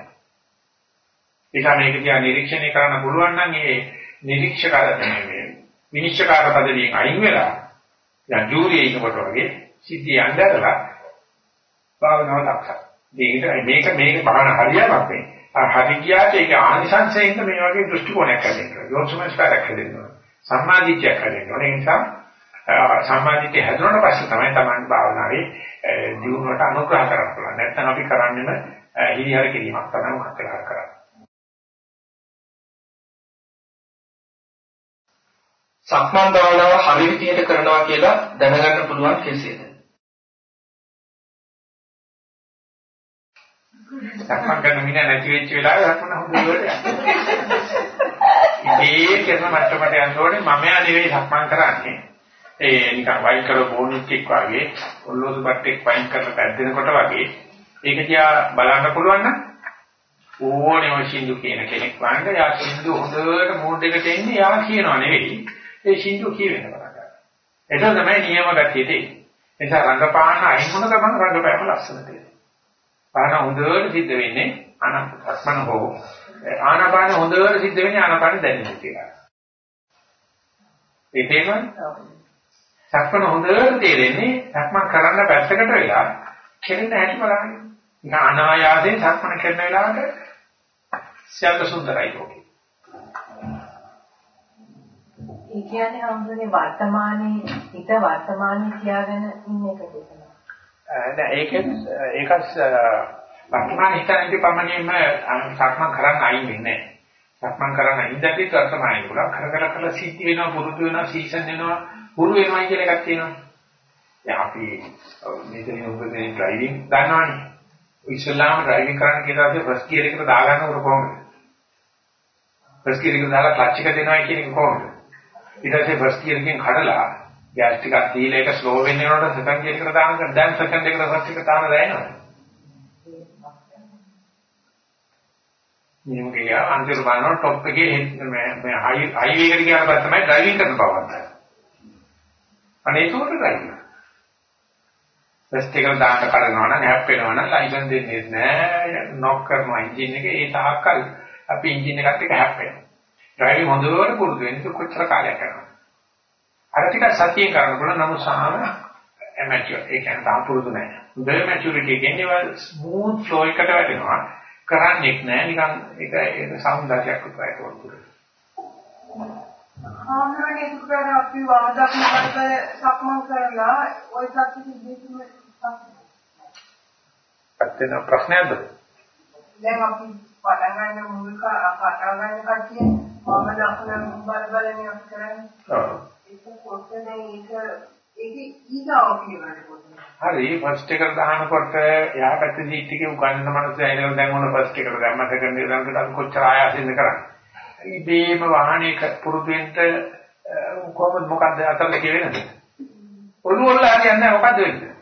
ඒක මේක දිහා නිරීක්ෂණය කරන්න පුළුවන් නම් ඒ නිරීක්ෂකාරකමේ මේ විනිශ්චයකාර පදයෙන් අයින් වෙලා දැන් ජූරියේ ඉන්නකොට වගේ සිද්ධිය යnderලා භාවනාව දක්ෂ. මේක මේක භාවනා හරියමක් නේ. හරි ගියාට ඒක ආනිසංසයෙන් මේ වගේ දෘෂ්ටි කෝණයක් හැදෙනවා. යෝනිසමස්කාරයක් හැදෙනවා. සම්මාදිට්ඨියක් හැදෙනවා. ඒ නිසා සම්මාදිට්ඨිය හැදුනට පස්සේ තමයි Taman භාවනාවේ දියුණුවට අනුග්‍රහ කරන්න පුළුවන්. නැත්නම් අපි කරන්නේම හිරිහර කිරීමක් තමයි මම කරන්නේ.
සක්මන් භාවනාව හරි විදියට කරනවා කියලා දැනගන්න පුළුවන් කෙසේද?
සක්මන් කරන මිනිහ නැති වෙච්ච වෙලාවේ සක්මන හොඳට යනවා. ඉතින් කියන මට්ටමට යන්න ඕනේ මම නෙවෙයි සක්මන් කරන්නේ. ඒ නිකන් වයින් කරලා බෝනික් එක් වගේ ඔල්ලෝසු බට්ටෙක් වයින් කරලා පැද්දෙනකොට වගේ ඒක තියා බලන්න පුළුවන් නම් ඕනේ ඔය සින්දු කියන කෙනෙක් වංග යා සින්දු හොඳට මූඩ් එකට එන්නේ යා කියනවා නෙවෙයි. ඒ සින්දු කියවෙන කරා. ඒක තමයි නියම ගතිය තියෙන්නේ. එතන රංගපාන අයින් වුණ ගමන් රංගපෑම ලස්සනට එනවා. පාන හොඳට සිද්ධ වෙන්නේ අනස්මන හෝ ආනාපාන හොඳට සිද්ධ වෙන්නේ ආනාපාන දැනෙන්නේ කියලා. ඒ තේමයි. සක්මන හොඳට තේරෙන්නේ සක්මන් කරන්න පැත්තකට වෙලා කෙරෙන හැටි බලන්න. නිකන් අනායාසයෙන් සක්මන කරන වෙලාවට සියල්ල සුන්දරයි ලෝකේ.
ඒ කියන්නේ හම්බුනේ වර්තමානයේ හිත වර්තමානයේ තියාගෙන ඉන්න එක දෙතන.
නෑ ඒකෙන් ඒකස් වර්තමාන හිතන්නේ පමණින්ම සක්මන් කරන්න අයින් වෙන්නේ නෑ. සක්මන් කරන්න අයින් දැටි වර්තමානයේ පුරා කර කර කර සිද්ධ වෙනවා පුරුදු වෙනවා සීසන් වෙනවා පුරු වෙනවා කියලා එකක් තියෙනවා. දැන් අපි මෙතන උපදේ ඩ්‍රයිවිං දන්නවනේ. ඉස්ලාම ඩ්‍රයිවිං කරන්න කියලා අපි ෆස්ට් ගියර් එකට දාගන්නකොට කොහොමද? ෆස්ට් ගියර් එක දාලා ක්ලච් එක දෙනවා කියන එක කොහොමද? ඊට පස්සේ ෆස්ට් ගියර් එකෙන් කඩලා ගෑස් ටිකක් දීලා ඒක ස්ලෝ වෙන්න යනකොට සෙකන්ඩ් එකකට දාන්න දැන් සෙකන්ඩ් එකට ෆස්ට් එක තාම දැනෙනවා. මෙහෙම ගියා අන්තිම බලනවා টොප් එකේ මේ මේ හයිවේ එකට ගියාම තමයි ඩ්‍රයිවිං කරන බව ගන්න. අනේ ඒක උඩ ඩ්‍රයිවිං. ෆස්ට් එකට දාන්න කරනවා නම් හැප් වෙනවා නම් ලයිසන් දෙන්නේ නැහැ. නොක් කරනවා එන්ජින් එක ඒ තාක්කල් අපි එන්ජින් එකත් එක්ක හැප්පෙනවා. ඩ්‍රයිවිං හොඳට පුරුදු වෙන්න කොච්චර කාලයක් කරනවද? අර ටික සතියෙන් කරන්න පුළුවන් නමුත් සාම ඇමැචර් ඒ කියන්නේ තාම පුරුදු නැහැ. හොඳ මැචුරිටි කියන්නේ ඒවා ස්මූත් ෆ්ලෝ එකට වැටෙනවා. කරන්නේක් නැහැ නිකන් ඒක ඒක සෞන්දර්යයක් විතරයි තෝරන්නේ.
ආහාරයේ සුකර අපි වරදක් නකට සක්මන් කරලා ওই සත්‍ය සිද්ධියම
අත්‍යන ප්‍රශ්නයක්ද?
දැන් අපි පටන් ගන්න මුල්ක පටන් ගන්න කට්ටිය මම දක්න බල බල නියම කරන්නේ.
ඔව්.
ඒක කොහොමද ඒක ඒක ඊගාව කියවන්නේ කොහොමද?
හරි ෆස්ට් එකට දානකොට එහා පැත්තේ සීට් එකේ උගන්නන මනුස්සය එනකොට දැන් මොන ෆස්ට් එකට දැම්ම සෙකන්ඩ් එක දැම්මට අපි කොච්චර ආයාසෙන්ද කරන්නේ. ඉබේම වාහනයක පුරුදු වෙන්න කොහොමද මොකද්ද අතරල කියවෙන්නේ? ඔළුව වල හරියන්නේ නැහැ මොකද්ද වෙන්නේ?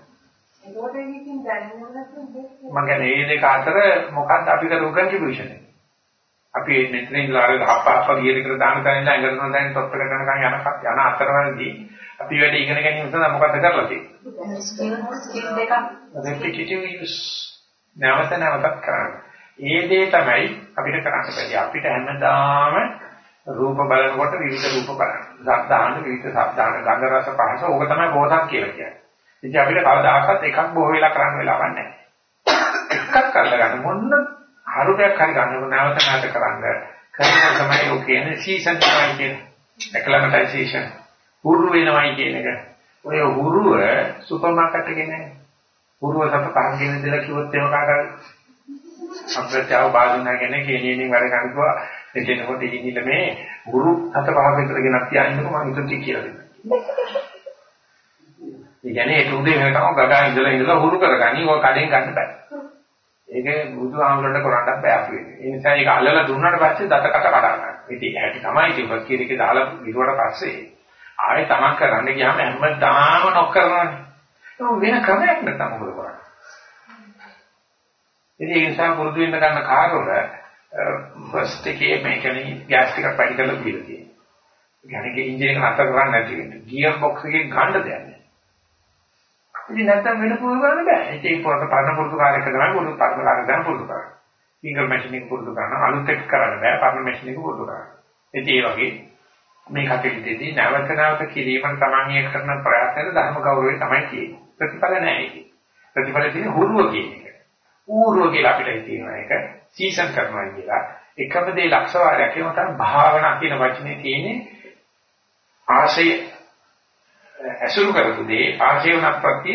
ඒකට ඉතින් දැනෙන්න නැත්නම්
මම කියන්නේ මේ දෙක අතර මොකක්ද අපි කරු කන්ට්‍රිබියුෂන් එක? අපි මෙතන ඉඳලා අර හප්ප හප්ප ගියර එකට දාන තැන ඉඳලා ඇඟට නොදැන තොප්ප එකට යනකම් යන යන අතරවලදී අපි වැඩ ඉගෙන ගැනීම සඳහා මොකද්ද කරලා තියෙන්නේ?
ස්කිල් දෙකක්
repetitive use නැවත නැවතත් කරන්න. ඒ දේ තමයි අපිට කරන්න බැරි. අපිට හැමදාම රූප බලනකොට විවිධ රූප බලන්න. ශබ්ද අහන්න විවිධ ශබ්ද අහන්න. ගන්ධ රස පහස ඕක තමයි බෝධක් කියලා කියන්නේ. ඉතින් අපිට කවදාකවත් එකක් බොහෝ වෙලා කරන්න වෙලාවක් නැහැ. එකක් කරලා ගන්න මොන්න හරුපයක් හරි ගන්නකො නැවත නැවත කරන්න. කරන තමයි ඔය කියන්නේ සීසන් තමයි කියන්නේ. acclimatization. හුරු වෙනවයි කියන එක. ඔය හුරුව සුපර් මාකට් එකේ නැහැ. හුරුව සත පහන් කියන දේ කිව්වොත් එහෙම කාටද අප්‍රත්‍යව බාධුනා කියන්නේ කේනියනින් වැඩ කරනවා එතනකොට ඉන්නේ මේ ගුරු හත පහ විතර ගෙනත් තියානින්නකො මම හිතුවා කියලා දෙන්න. ඒ කියන්නේ ඒක උදේ වෙනකම් ගගා ඉඳලා ඉඳලා හුරු කරගනි ඔය කඩෙන් ගන්න බෑ. ඒක බුදුහාමුදුරන්ට කරන්න බෑපු වෙන්නේ. ඒ නිසා ඒක අල්ලලා දුන්නාට පස්සේ දතකට කඩන්න. ඉතින් ඇයි තමයි ඉතින් කියන එක දාලා විරුවට පස්සේ ආයෙ තමන් කරන්න ගියාම හැමදාම නොක් කරනවානේ. ඒක වෙන ක්‍රමයක් නැත්තම් මොකද කරන්නේ? ඉතින් ඒ නිසා පුරුදු වෙන්න ගන්න කාර්යවල ෆස්ට් එකේ මේකනේ ගෑස් ටිකක් පැටි කරලා පිළිතියි. යන්නේ ඉන්ජින් එක නතර කරන්නේ නැති වෙන්නේ. ගියර් බොක්ස් එකේ ගන්න දෙයක් ඉතින් නැත්තම් වෙන පුරුදු කරන්න බෑ. ඉතින් පොරට පරණ පුරුදු කාලයක තමයි පුරුදු පරණ කාලෙක දැන් පුරුදු කරන්නේ. සිංගල් මැෂින් එක පුරුදු කරන අලුත් එක කරන්න බෑ. පරණ මැෂින් එක පුරුදු කරන්න. ඉතින් ඒ වගේ මේ කටයුත්තේදී නැවත නැවත කිරීමෙන් තමන්ගේ කරන ප්‍රයත්නයේ ධර්ම ගෞරවය තමයි තියෙන්නේ. ප්‍රතිඵල නැහැ ඒක. ප්‍රතිඵල තියෙන්නේ හුරුව කියන එක. ඌරුව කියලා අපිට තියෙනවා ඒක සීසන් කරනවා කියලා එකම දේ ලක්ෂ වාරයක් ඒව තමයි භාවනා කියන වචනේ තියෙන්නේ ආශය අසුරු කරපු දේ ආශයවන ප්‍රත්‍ය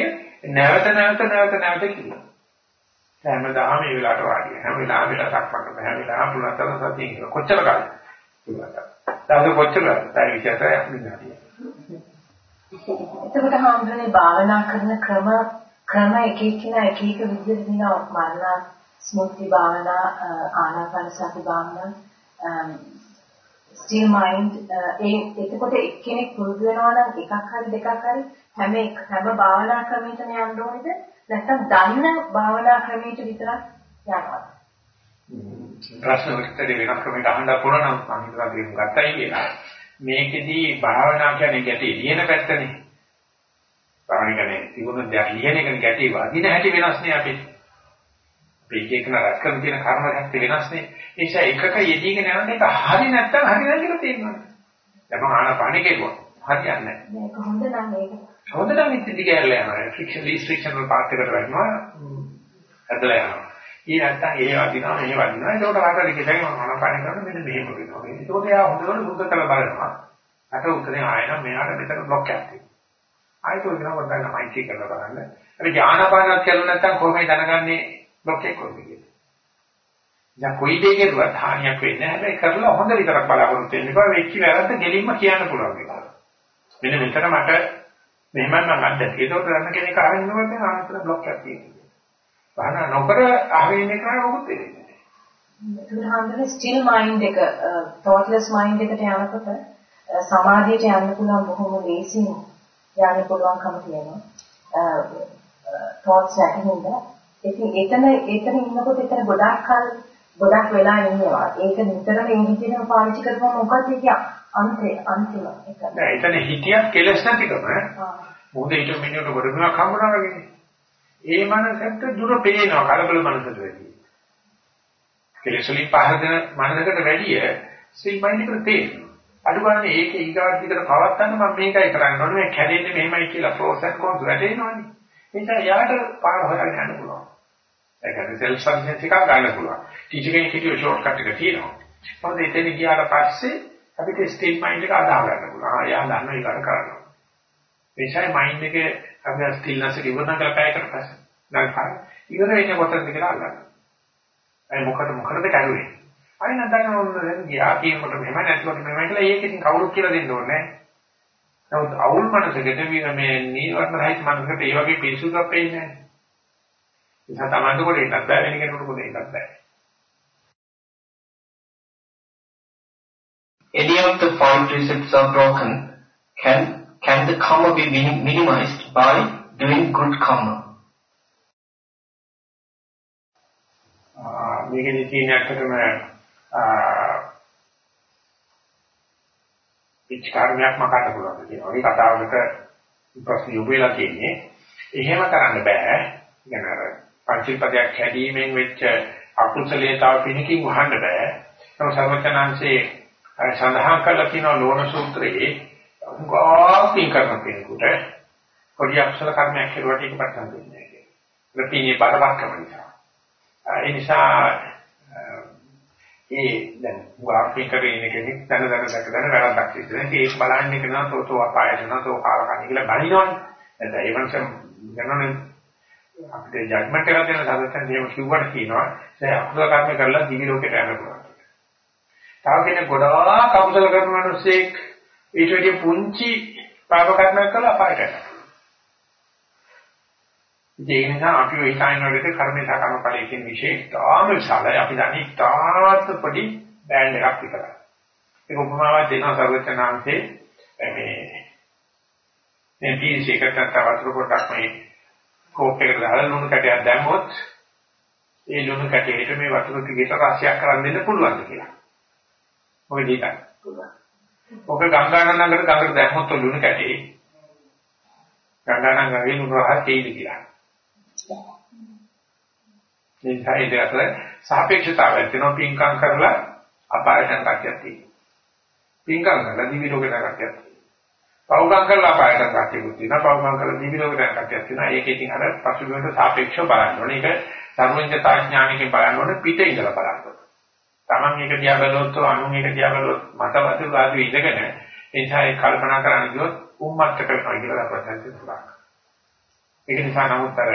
නැවත නැවත නැවත නැවත කියනවා හැමදාම මේ වෙලාවට වාඩි හැම වෙලාවෙම සක්මන් හැම වෙලාවෙම පුලතන සතිය කියන කොච්චර කාලෙ? ඉවරද කොච්චර තයි විචාරයක් නෙවෙයි
එතකොට හාමුදුරනේ භාවනා කරන ක්‍රම ක්‍රම එක එකිනෙක එක එක විදිහට දිනවා මරණ ස්මෘති භාවනා ආනාපාන සති භාවනා still mind uh, ඒ එතකොට එක්කෙනෙක් පුරුදු වෙනවා නම් එකක් හරි දෙකක් හරි හැම හැම භාවනා ක්‍රමයකම යන්න ඕනේද? නැත්නම් දන්න භාවනා ක්‍රමයකට විතරක් යනවා
ප්‍රශ්න වලට වෙනස් ක්‍රමයකට අහන්න පුළුවන් නම් මම හිතලා දෙන්න ගත්තයි කියලා. මේකෙදී භාවනා කියන්නේ ගැටේ ලියන පැත්තනේ. ප්‍රාණිකනේ තිබුණ දෙයක් ලියන එක ගැටේ වදින හැටි වෙනස් නේ අපි. අපි එක නරක කරන තියෙන කර්ම ශක්තිය වෙනස් නේ. ඒ නිසා එකක යෙදීගෙන යන එක හරි නැත්තම් හරි නැහැ කියලා තේරෙනවා. දැන් මම ආනාපානෙ කෙරුවා. හරියන්නේ නැහැ.
මේක හොඳ නම් ඒක.
හොඳ නම් ඉතින් දිගහැරලා යනවා. ෆ්‍රික්ෂන් රිස්ට්‍රික්ෂන් වල පාත් එකට වැටෙනවා. ඇදලා යනවා. ඊ නැත්තම් ඒ වදිනවා මේ වදිනවා. ඒකට ආකාරය කියන්නේ මම ආනාපානෙ කරන මෙන්න මෙහෙම වෙනවා. ඒකට එයා හොඳට බුද්ධ කළ බලනවා. අට උත්තරේ ආයෙනම් මෙයාට මෙතන බ්ලොක් එකක් තියෙනවා. ආයෙත් ඔය කෙනා වඩා මයිටි කරලා බලන්න. අපි ඥානපානක් කළොත් නැත්නම් කොහොමද දැනගන්නේ බ්ලොක් එක කොහොමද කියලා. දැන් කොයි දෙයකටවත් හානියක් වෙන්නේ නැහැ. හැබැයි කරලා හොඳ විතරක් බලාපොරොත්තු වෙන්න එපා. වෙච්ච වැරද්ද ගෙලින්ම කියන්න පුළුවන් එක. මෙන්න මෙතන මට මෙහෙම නම් අද්ද. ඒකෝට ගන්න කෙනෙක් අහගෙන ඉන්නකොට ආනතර බ්ලොක් එකක් තියෙනවා. බහන නොකර අහගෙන ඉන්න කෙනා මොකුත් වෙන්නේ නැහැ.
තුනහන්දේ ස්ටිල් මයින්ඩ් එක thoughtless mind එකට යනකොට සමාධියට යන්න පුළුවන් බොහොම ලේසියෙන් යන්න පුළුවන්කම තියෙනවා. thoughts ඇතිවෙන්න. ඉතින් එතන එතන ඉන්නකොට එතන ගොඩක් කල් ගොඩක් වෙලා ඉන්නවා. ඒක නිතරම ඒ විදිහටම පාවිච්චි කරපුවම මොකද ඒක අන්තේ අන්තිම එක.
නෑ එතන හිතියක් කෙලස් නැතිකම. මොකද ඊට මිනිහට ගොඩනක් හම්බුනා වගේ. ඒ මනසට දුර පේනවා කලබල මනසට වැඩි. කෙලෙස් වලින් පහර දෙන මනසකට වැඩිය ස්ත්‍රී මයින්ඩ් එකට තේරෙනවා. අඩුවන්නේ ඒක ඊගාට විතර පවත්තන්න මම මේකයි කරන්න ඕනේ කැඩෙන්නේ මෙහෙමයි කියලා ප්‍රොසෙස් කොහොමද වැටෙනවනේ. ඒ නිසා යාට පාර හොයන්න යන්න පුළුවන්. ඒක හරි සෙල්ෆ් සර්විස් එකක් ගන්න පුළුවන්. ටීචර් කෙනෙක් හිටියෝ ෂෝට් කට් එක තියෙනවා. මොකද එතන ගියාට පස්සේ අපිට ස්ටේට් මයින්ඩ් එක අදාහ ගන්න පුළුවන්. ආ යා දන්න ඒකට කරනවා. එනිසා මයින්ඩ් එකේ අපි ස්ටිල්නස් එක ඉවරන කරලා පැයකට පස්සේ දැන් හරි. ඉවර වෙන්නේ කොතනද කියලා අල්ලන්න. අය මොකද මොකද කරුවේ? අය නැත්නම් ඕන ගියා කියනකොට මෙහෙම නැතිවට මෙහෙම කියලා ඒක ඉතින් කවුරුත් කියලා දෙන්න ඕනේ නැහැ. නමුත් අවුල් මනසකට මේ නීවරණ රහිත මනසකට ඒ වගේ පිසුකම් පෙන්නේ නැහැ. ඒක තමයි කොට ඉන්නත් බෑ වෙන කෙනෙකුට කොට ඉන්නත් බෑ.
Any of the five precepts are broken, can can the karma be minimized by doing good karma?
මේකෙදි තියෙන ඇත්තටම පිච් කර්මයක් මකන්න පුළුවන් කියනවා. මේ කතාවකට ප්‍රශ්න යොමු වෙලා තියෙන්නේ. එහෙම කරන්න බෑ. කියන අර පංචීපදයක් හැදීමෙන් වෙච්ච අකුසලේතාව පිනකින් වහන්න බෑ. ඒක සර්වචනංශේ සඳහන් කරලා තියෙනවා ලෝණ සූත්‍රයේ උගාපින් කරන කෙනෙකුට පොඩි අකුසල කර්මයක් කෙරුවට ඒක පටන් දෙන්නේ නැහැ කියලා. ඒක පිනේ බරපතල නිසා. ඒ නිසා ඒ දැන් වාක්‍ය කරේ ඉන්න කෙනෙක් දැන දැන දැක දැන වැරද්දක් සිද්ධ වෙනවා. ඒක බලන්නේ කරනවා තෝතෝ අපායට යනවා තෝ කාලකණි කියලා බනිනවනේ. එතන ඒ වන්සම් ගණනේ අපිට ජජ්මන්ට් එකක් දෙන සාධකයන් එහෙම කිව්වට කියනවා ඒ අකුසල කර්ම කරලා දිවි ලෝකයට යන්න පුළුවන්. තව කෙනෙක් ගොඩාක් අකුසල කරන මිනිස්සෙක් ඊට වැඩිය පුංචි පාප කර්මයක් කළා අපායට යනවා. ඒ නිසා අපි ওই සායනවලට කර්මේ සාකම ඵලයේ කියන විශේෂ තාම විශාලයි අපි දන්නේ තාමත් පොඩි බෑන්ඩ් එකක් විතරයි. ඒක උපමාවක් දෙනවා සර්වචනාංශේ මේ මේ පීසිකට තවතර පොඩක් මේ කෝප් එකට දාලා ලුණු කැටයක් දැම්මොත් ඒ ලුණු කැටයට මේ වතුර ටිකට රසයක් කරන් දෙන්න පුළුවන්ද කියලා. මොකද ඒකයි. ඔක ගංගානන් ළඟට ගඟට දැම්මොත් ලුණු කැටේ ගංගානන් ගඟේ ලුණු රහ තේිලි කියලා. මේ නිසා ඒක අතර සාපේක්ෂතාවයක් තියෙනවා පින්කම් කරලා අපායට යන කතියක් තියෙනවා. පින්කම් කරලා දිවි ලෝකයට යන කතියක් තියෙනවා. පව්කම් කරලා අපායට යන කතියක් තියෙනවා. පව්කම් කරලා දිවි ලෝකයට යන කතියක් තියෙනවා. ඒක ඉතින් අර පසුබිමට සාපේක්ෂව බලන්න ඕනේ. ඒක සර්වඥතා ඥානකින් බලන්න ඕනේ පිට ඉඳලා බලන්න ඕනේ. Taman එක දිහා බලනොත් අනුන් එක දිහා බලනොත් මතවතු වාදී ඉඳගෙන ඒ නිසා ඒ කල්පනා කරන්න ගියොත් උම්මත්ත කරනවා කියලා ප්‍රසන්න පුළුවන්. ඒක නිසා නමුත් අර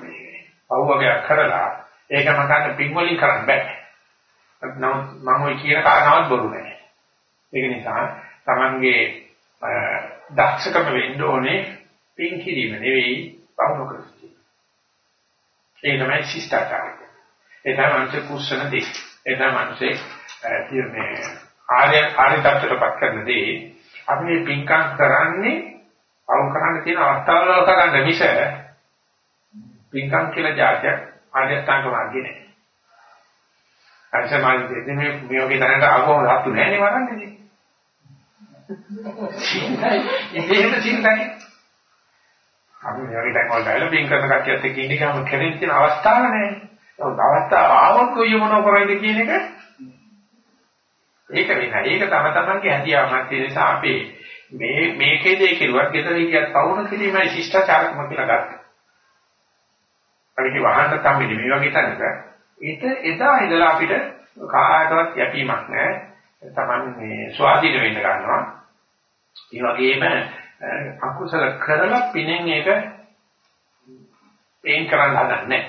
මේ පවුවගයක් කරලා ඒක මකන්න පින් වලින් කරන්න බෑ. නමුත් මම ඔය කියන කාරණාවත් බොරු නෑ. ඒක නිසා Tamanගේ දක්ෂකම වෙන්න ඕනේ පින් කිරීම නෙවෙයි පවුන කරන්නේ. ඒ තමයි ශිෂ්ටාචාරය. ඒ තමයි මනුෂ්‍ය කුසන දේ. ඒ තමයි මනුෂ්‍ය කියන්නේ ආර්ය ආර්ය tattරපත් කරන දේ. අපි මේ පින්කම් කරන්නේ පවු කරන්න තියෙන අවස්ථාවල කරන්න මිස පින්කම් කියලා જાතියක් ආර්යස්ථාංග මාර්ගේ නෑ. අන්සමාජ දෙන්නේ මේ මේ වගේ තැනකට ආවම හත්තු නෑනේ වරන්නේ. ඉතින් සින්දයි. අපි මේ වගේ තැන් වල ගහලා පින් කරන කට්ටියත් එක්ක ඉන්න ගමන් කෙරෙන්න තියෙන අවස්ථාව නෑ. ඒක අවස්ථාව ආවොත් කොයි මොන කරයිද කියන එක ඒක වෙනයි. ඒක තම තමන්ගේ හැදියාවක් තියෙන නිසා අපේ මේ මේකේදී කෙරුවත් ගෙදර හිටියත් පවුන කිරීමයි ශිෂ්ටාචාරකම කියලා ගත්තා. අපි වහන්න තමයි මේ වගේ තැනක ඒක එදා ඉඳලා අපිට කාටවත් යැපීමක් නැහැ. Taman මේ ස්වාධීන වෙන්න ගන්නවා. ඒ වගේම අකුසල කරලා පිනෙන් ඒක පේන් කරන්න හදන්නේ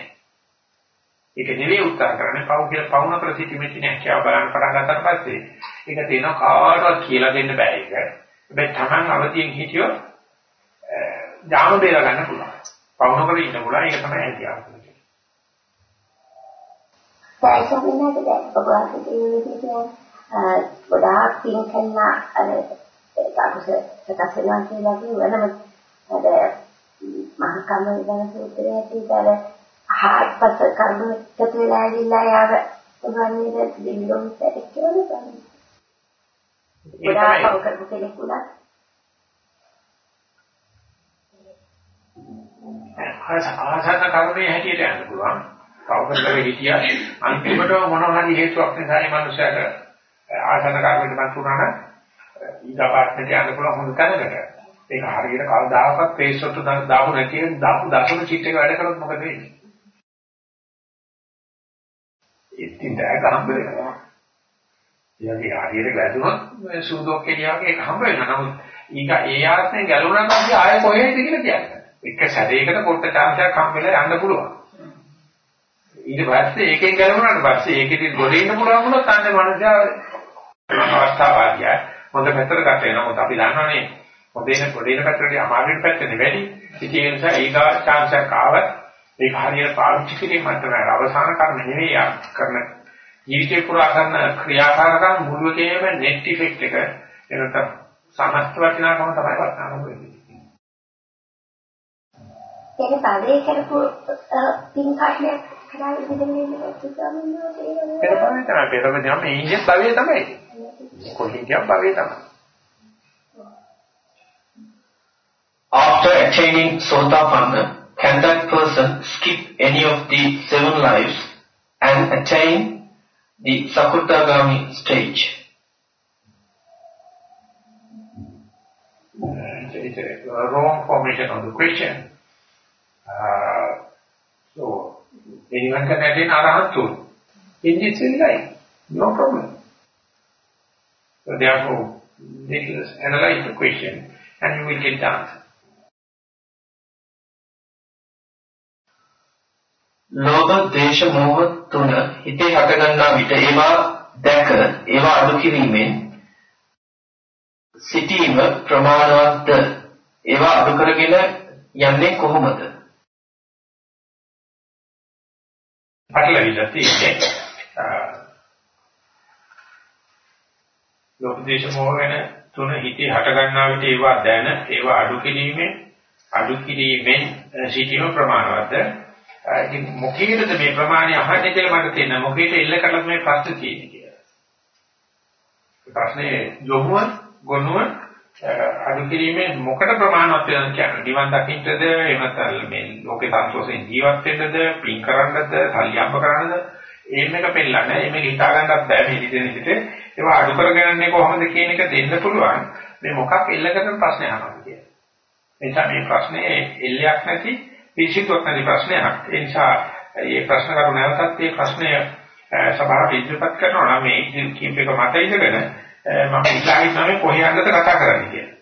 ඒක නෙවෙයි උත්තර කරන්නේ පව් කියලා පවුන ප්‍රතිතිමෙති නැහැ කියලා බලන්න පටන් ගන්නට පස්සේ ඒක තේනවා කාටවත් කියලා දෙන්න බෑ ඒක. හැබැයි Taman අවදියෙන් හිටියොත් ජාම බේර ගන්න පුළුවන්. පවුන කර ඉන්න පුළුවන් ඒක තමයි ඇතියාව.
සායසමිනකට ඔබ වහන්සේ ගොඩාක් පින් කරන අර අකුස සකස් වෙනවා කියලා කියනම අර මහ කම වෙන සූත්‍රයේ ඇතුළත ආත්පස කර්ම එකතු වෙලා ඉලා යාව උගන්නේ දෙවියන් පැත්තේ ගොඩාක් කරපු කෙනෙක් උනා
ආසන්න කර්මයේ හැටියට යන්න පුළුවන්. කවුරුහරි හිටියා අන්තිමට මොනවා හරි හේතුවක් නිසා මේ මනුස්සයාට ආසන්න කර්මයකට මත් වුණා නම් ඊගාපාර්ට්මන්ට් යන්න පුළුවන් හොඳ තැනකට. ඒක හරියට කවදාකවත් පේස්ට් එක දාපු නැති දාපු දසුණු චිට් එක වැඩ කරොත් මොකද වෙන්නේ? ඉතින් දැක හම්බ වෙනවා. ඊයගේ හරියට වැදුනොත් සූදොක් එළියාගේ ඒක හම්බ වෙනවා. නමුත් ඊක ඒ ආත්මේ ගැලුණා නම් ආයෙ කොහෙද කියලා කියන්නේ. එක සැරේකට පොට්ට chance එකක් හම්බෙලා යන්න පුළුවන්. ඊට පස්සේ ඒකෙන් ගැලවුණාට පස්සේ ඒකෙදි ගොඩේ ඉන්න පුළුවන් වුණොත් අන්නේ මනුස්සයා අවස්ථාවාදියා හොඳ පැත්තට ගත වෙනවා. මොකද අපි දන්නවනේ හොඳේන ගොඩේන පැත්තට අමාරුවෙන් පැත්තනේ වැඩි. ඉතින් ඒ නිසා ඊගා chance එකක් ආවත් ඒක හරියට පාවිච්චි කිරීම මතන අවසාන කර්ම නෙවෙයි කරන ජීවිතේ පුරා කරන ක්‍රියාකාරකම් මුළුකේම net effect එක එනත සමස්ත වටිනාකම තමයි වටනාම වෙන්නේ.
ඒක පදේ කරපු පින් කාර්යයක් කරලා ඉඳින්නේ නැහැ ස්වාමීන් වහන්සේ.
පෙරපරේ තමයි ඉන්නේ භවයේ තමයි. කොහේ කියම් භවයේ තමයි.
After attaining Sotapanna, can that person skip any of the seven lives and attain the Sakutagami stage?
It's a wrong formation of the question. Uh, so, anyone can attain Arahattu in this life, no problem. So therefore, let us analyze the question and you will get the answer.
ලෝභ, දේශ, මෝහ තුන හිතේ හටගන්නා විට ඒවා දැක ඒවා අඩු කිරීමෙන් සිටීම ප්‍රමාණවත්ද ඒවා අඩු කරගෙන යන්නේ කොහොමද
පටලවිලා තියෙන්නේ ලෝකදේශ මොහ වෙන තුන හිතේ හට ගන්නා විට ඒවා දැන ඒවා අඩු කිරීමෙන් අඩු කිරීමෙන් සිටීම ප්‍රමාණවත්ද? ඉතින් මොකේද මේ ප්‍රමාණය අහන්නේ කියලා මට තේරෙනවා මොකේද එල්ල කරලා මේ ප්‍රශ්න තියෙන්නේ කියලා. ප්‍රශ්නේ යොමුව ගොනුව අඩු කිරීමෙන් මොකට ප්‍රමාණවත් වෙනවද කියන්නේ? නිවන් දකින්නද? එහෙම නැත්නම් මේ ලෝකේ සන්තෝෂයෙන් ජීවත් වෙන්නද? පින් කරන්නද? සල්ලිම්බ කරන්නද? එහෙම එක පෙන්නන්නේ. එහෙම හිතා ගන්නත් බෑ මේ විදිහට විදිහට ඒවා අඩු කරගන්නේ කොහොමද කියන එක දෙන්න පුළුවන්. මේ මොකක් එල්ල කරන ප්‍රශ්නයක් අහනවා කියන්නේ එනිසා මේ ප්‍රශ්නේ එල්ලයක් නැති පිළිසිතුවක් නැති ප්‍රශ්නයක්. ඒ නිසා මේ ප්‍රශ්න කරු නැවතත් මේ ප්‍රශ්නය සභාවට ඉදිරිපත් කරනවා නම් මේ කීප එක මත ඉඳගෙන මම ඉස්සරහින් තමයි කොහේ යන්නද කතා කරන්නේ කියලා.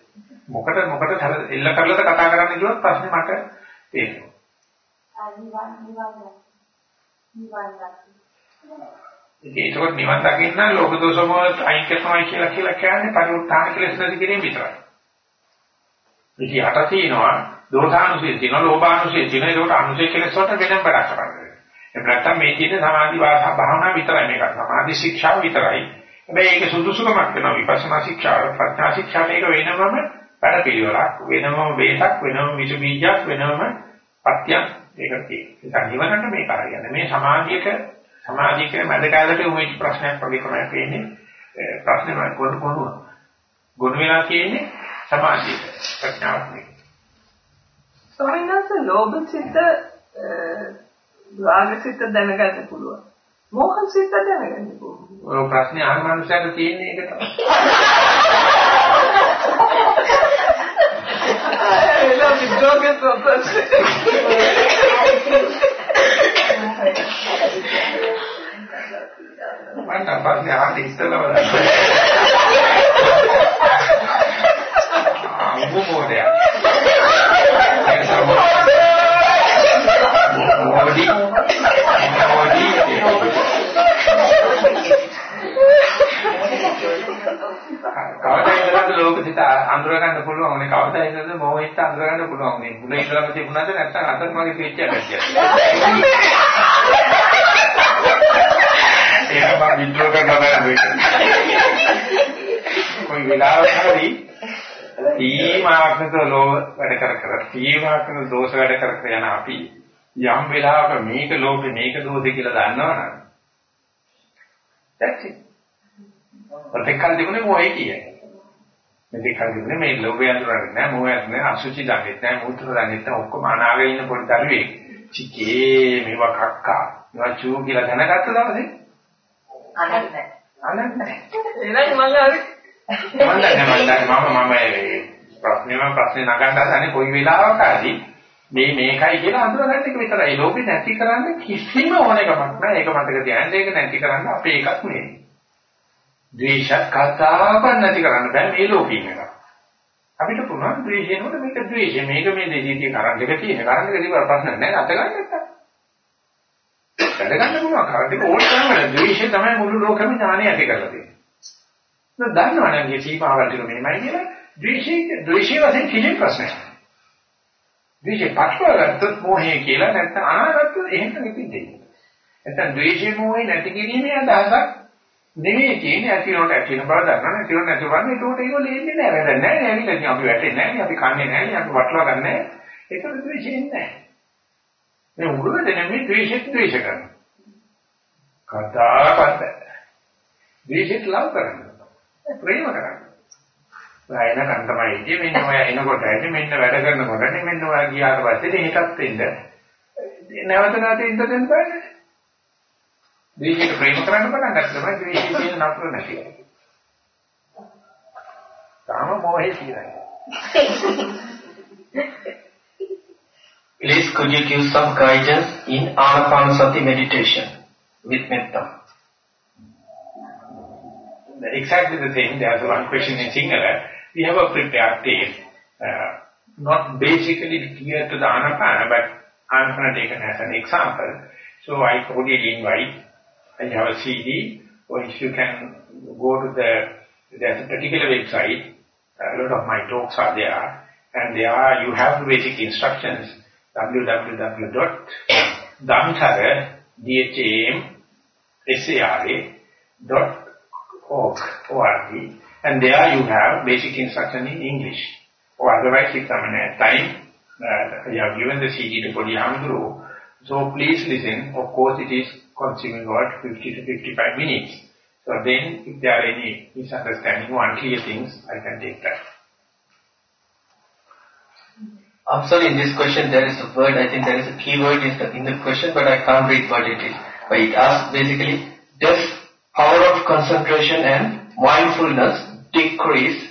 මොකට මොකට එල්ල කරලාද කතා කරන්න කිව්වොත් ප්‍රශ්නේ මට තේරෙනවා.
නිවන් නිවන් නිවන්
ඉතින් ඒක නිවන් දකින්න ලෝක දෝෂම අයින් කරනවා කියලා කියලා කියන්නේ පරිඋත්ථාන කෙලෙස් නැති කිරීම විතරයි. ඉතින් යට තියෙනවා දෝෂානුසය තියෙනවා ලෝභානුසය තියෙනවා ඒකට අනුසය කෙලෙස් වලට වෙනම වැඩක් කරන්නේ. ඒ නැත්තම් මේ තියෙන සමාධි භාවනා විතරයි මේක. සමාධි ශික්ෂාව විතරයි. හැබැයි ඒක සුදුසුකමක් වෙනවා විපස්සනා ශික්ෂාව ප්‍රඥා ශික්ෂා මේක වෙනමම වැඩ පිළිවෙලක් වෙනමම වේසක් වෙනම විස බීජයක් වෙනම පත්‍යක් ඒක තියෙනවා. ඒක නිවනට මේක හරියන්නේ. මේ සමාධියක සමාධියක මැද කාලේ උමේ ප්‍රශ්නයක් වගේ තමයි පේන්නේ. ප්‍රශ්නේ නෑ කොහොම කොහොම. ගොනු වෙලා තියෙන්නේ සමාධිය ප්‍රඥාවක්.
ස්වාමීන් වහන්සේ ලෝභ සිත රාග සිත දැනගන්න පුළුවන්. මෝහ සිත දැනගන්න පුළුවන්.
ඔය ප්‍රශ්නේ අහන මනුස්සයන්ට තියෙන එක තමයි.
ඒක විද්‍යාවේ ප්‍රශ්නේ. (laughs)
මම (laughs) තමයි අහන්නේ ඉස්සෙල්ලා වල. ආ මොකෝදයක්. මොකෝඩි. මොකෝඩි. කවදා ඉඳලාද ලෝක සිත අඳුර ගන්න පුළුවන් උනේ කවදා ඉඳලාද මොහොත අඳුර ගන්න පුළුවන් මේ මුල ඉඳලාම තිබුණාද නැත්නම් අතත් මගේ පිටියක් ගැටියක් ඒක මම විද්‍රෝ කරනවා කොයි වෙලාවක හරි තීමාක්නත ලෝ වැඩ කර කර තීමාක්න දෝෂ වැඩ කර කර යන අපි යම් වෙලාවක මේක ලෝකේ මේක දෝෂේ කියලා දන්නවනම් that's it ප්‍රතිකල් තිබුණේ මොයි කියන්නේ. මේ දෙකල් තිබුණේ මේ ලෝභය අඳුරන්නේ නැහැ, මොහය නැහැ, අසුචි දන්නේ නැහැ, මූත්‍ර දන්නේ නැහැ, ඔක්කොම අනාගේ ඉන්න පොඩි දරුවෙක්. චිකේ මේවා කක්කා. ඒවා චූ කියලා දැනගත්ත දවසේ
අනන්නේ.
අනන්නේ.
එහෙනම් මම හරි
මම දන්නේ මම මම ප්‍රශ්නේම ප්‍රශ්නේ නගන්න හදන්නේ කොයි වෙලාවක හරි මේ මේකයි කියලා අඳුරගන්න එක විතරයි. ලෝකෙ නැති කරන්න කිසිම ඕනකමක් නැහැ. ඒක මතක තියාගන්න. ඒක නැති කරන්න අපේ එකක් නෙවෙයි. ද්වේෂ කතාවක් නැති කරන්න බෑ මේ ලෝකෙ ඉන්න එක. අපිට පුළුවන් ද්වේෂේනොට මේක ද්වේෂය. මේක මේ දෙවිතිය කරන්ට් එක තියෙන. කරන්ට් එක දිවර ප්‍රශ්න නැහැ. අත ගන්න නැත්තම්. වැඩ ගන්න පුළුවන්. කරන්ට් එක ඕන තරම් ද්වේෂය තමයි මුළු ලෝකෙම ඥානය ඇති කරලා තියෙන්නේ. දැන් දන්නවනේ මේ සීමාවල් ටික මෙහෙමයි කියලා. ද්වේෂයේ ද්වේෂයේ වශයෙන් කිසි ප්‍රශ්නයක් නැහැ. ද්වේෂේ පටලවාගත්තොත් මොහේ කියලා නැත්නම් අනාගතොත් එහෙම නෙපින්නේ. නැත්නම් ද්වේෂේ මොහේ නැති කිරීමේ අදහසක් නෙමෙයි තියෙන්නේ ඇතිනොට ඇතින බව දන්නා නැතිනොට නැති බව ඒකට ඒක ලේන්නේ නැහැ. වැඩ නැහැ. නේද අපි වැටෙන්නේ නැහැ. අපි කන්නේ නැහැ. අපි වටලා ගන්න නැහැ. ඒක ද්වේෂයෙන් නැහැ. මේ උගුරු දෙන්නේ ද්වේෂෙත් ද්වේෂ කරනවා. කතාවකට ද්වේෂෙත් ලව් කරනවා. ප්‍රේම කරනවා. රායන කන් තමයි ඉන්නේ මෙන්න ඔය එනකොට ඇයි මෙන්න වැඩ කරනකොට මෙන්න ඔය ගියාට පස්සේ ඒකත් වෙන්න නැවත නැවත ඉඳ දෙන්න බෑ ද්වේෂයට ප්‍රේම කරන්න පටන් ගත්තා තමයි ද්වේෂය කියන නතර නැති. තාම මොහේ තියෙනවා. (laughs)
Please could you give some guidance in Anapanasati meditation with metta?
Exactly the same. There's one question in Sinhala. We have a prepared tape, uh, not basically clear to the Anapana, but Anapana taken as an example. So I cordially invite you have a CD, or if you can go to the, there's a particular website, a lot of my talks are there, and there are, you have basic instructions, www.damsara, dot org, O-R-G, and there you have basic instruction in English. Or otherwise, if I'm in time, uh, you have given the CD to Kodiyamguru, so please listen. Of course, it is consuming about 50 to 55 minutes. So then, if there are any misunderstanding or unclear things, I can take that.
I'm sorry, in this question there is a word, I think there is a keyword in the, in the question, but I can't read what it is. But it asks basically, does power of concentration and mindfulness decrease?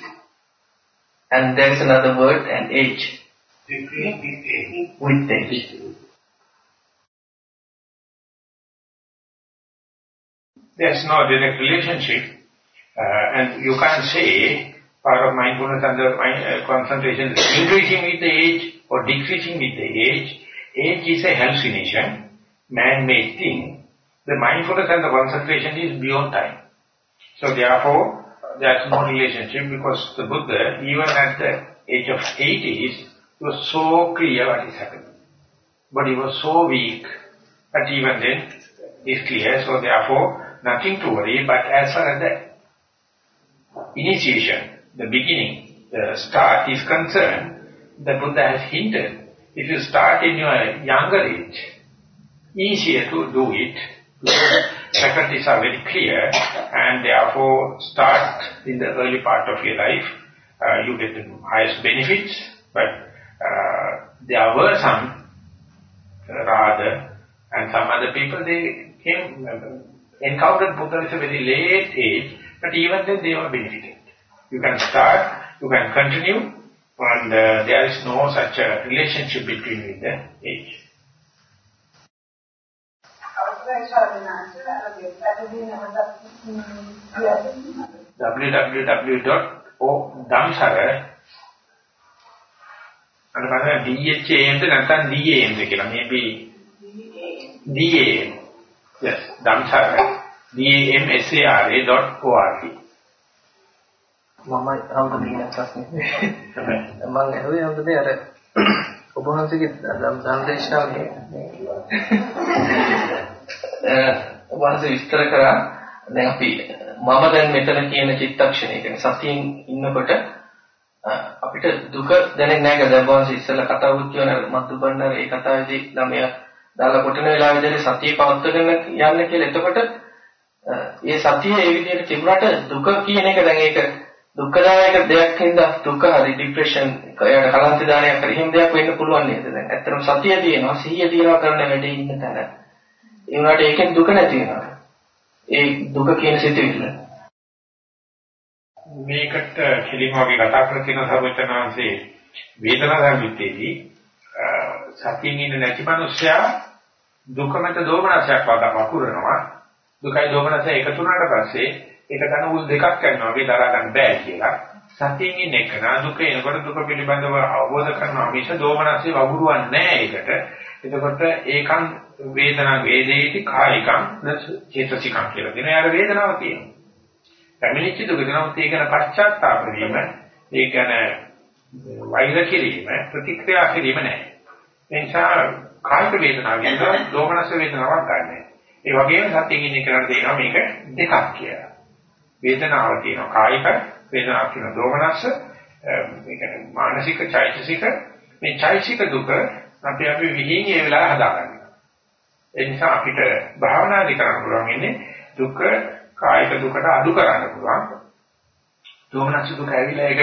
And there is another word, and age.
Decrease with age.
With age.
There's no direct relationship. Uh, and you can't say part of mindfulness and the mind, uh, concentration is increasing with the age or decreasing with the age. Age is a hallucination, man-made thing. The mindfulness and the concentration is beyond time. So therefore, there's no relationship because the Buddha, even at the age of 80s, was so clear what is happening. But he was so weak, but even then, it's clear. So therefore, nothing to worry, but as far as the initiation, the beginning, the start is concerned, the Buddha has hinted, if you start in your younger age, easier to do it, faculties are very clear, and therefore start in the early part of your life, uh, you get the highest benefits, but uh, there were some, uh, rather, and some other people, they came, encountered Buddha at a very late age, but even then they were benefited. You can start, you can continue, and uh, there is no such a relationship between with the age. www.damsara අර බලන්න DHAM ද නැත්නම් DAM ද කියලා maybe DAM Yes, Damsara. D-A-M-S-A-R-A.org.
මම අවුරුදු ප්‍රශ්නේ (laughs) මම ඇහුවේ අවුරුදු අර ඔබ වහන්සේගේ ධම් දේශනාවේ (laughs) ඔබ වහන්සේ විස්තර කරා දැන් අපි මම දැන් මෙතන කියන චිත්තක්ෂණය කියන්නේ සතියෙන් ඉන්නකොට අපිට දුක දැනෙන්නේ නැහැ නේද? ඔබ වහන්සේ ඉස්සෙල්ලා කතා වුත් කියන මත්තුපන්නර ඒ කතාවේදී ළමයා දාලා කොටන වෙලාවෙදී සතිය පවත්වගෙන යන්න කියලා. එතකොට ඒ සතිය ඒ විදිහට තිබුණාට දුක කියන එක දැන් ඒක දුක්ඛදායක දෙයක් හින්දා දුක හරි ડિප්‍රෙෂන් එයාට කලන්ත දානයක් හරි එහෙම දෙයක් වෙන්න පුළුවන් නේද දැන් ඇත්තටම සතිය තියෙනවා සිහිය තියෙනවා කරන වැඩේ ඉන්න තැන ඒ වුණාට ඒකෙන් දුක නැති වෙනවා. ඒ දුක කියන සිතුවිල්ල.
මේකට කෙලිම වගේ කතා කර තියෙන සර්වචනාංශේ වේදනා ධර්මිතේදී සතියින් ඉන්න නැති මිනිස්සයා දුක මත දෝමනසයක් වගේ වකුරනවා දුකයි දෝමනසය එකතු වුණාට පස්සේ ඒක තන උල් දෙකක් කරනවා. වගේ දරා ගන්න බෑ කියලා. සතියින් ඉන්න එක නා දුක එනකොට දුක පිළිබඳව අවබෝධ කරනවා. මිස දෝමනසය වගුරුවන්නේ නැහැ ඒකට. එතකොට ඒකන් වේදනා වේදේති කායිකං චේතසිකං කියලා දෙන යාර වේදනාව තියෙනවා. පැමිණිච්ච දුක දෙනවත් ඒක ගැන පශ්චාත්තාප වීම ඒ ගැන වෛර කිරීම ප්‍රතික්‍රියා කිරීම නැහැ ඒ නිසා කායික වේදනාව කියන දෝමනස වේදනාවක් ගන්න. ඒ වගේම සත්‍යයෙන් ඉන්න කරලා තියෙනවා මේක දෙකක් කියලා. වේදනාව තියෙනවා කායික වේදනාවක් කියන දෝමනස මේක මානසික චෛතසික මේ චෛතසික දුක අපි අපි විහිං ඒ වෙලාව හදාගන්න. ඒ නිසා අපිට භාවනාදි කරන්න පුළුවන් ඉන්නේ දුක කායික දුකට අඩු කරන්න පුළුවන්. දෝමනස දුක ඇවිල්ලා ඒක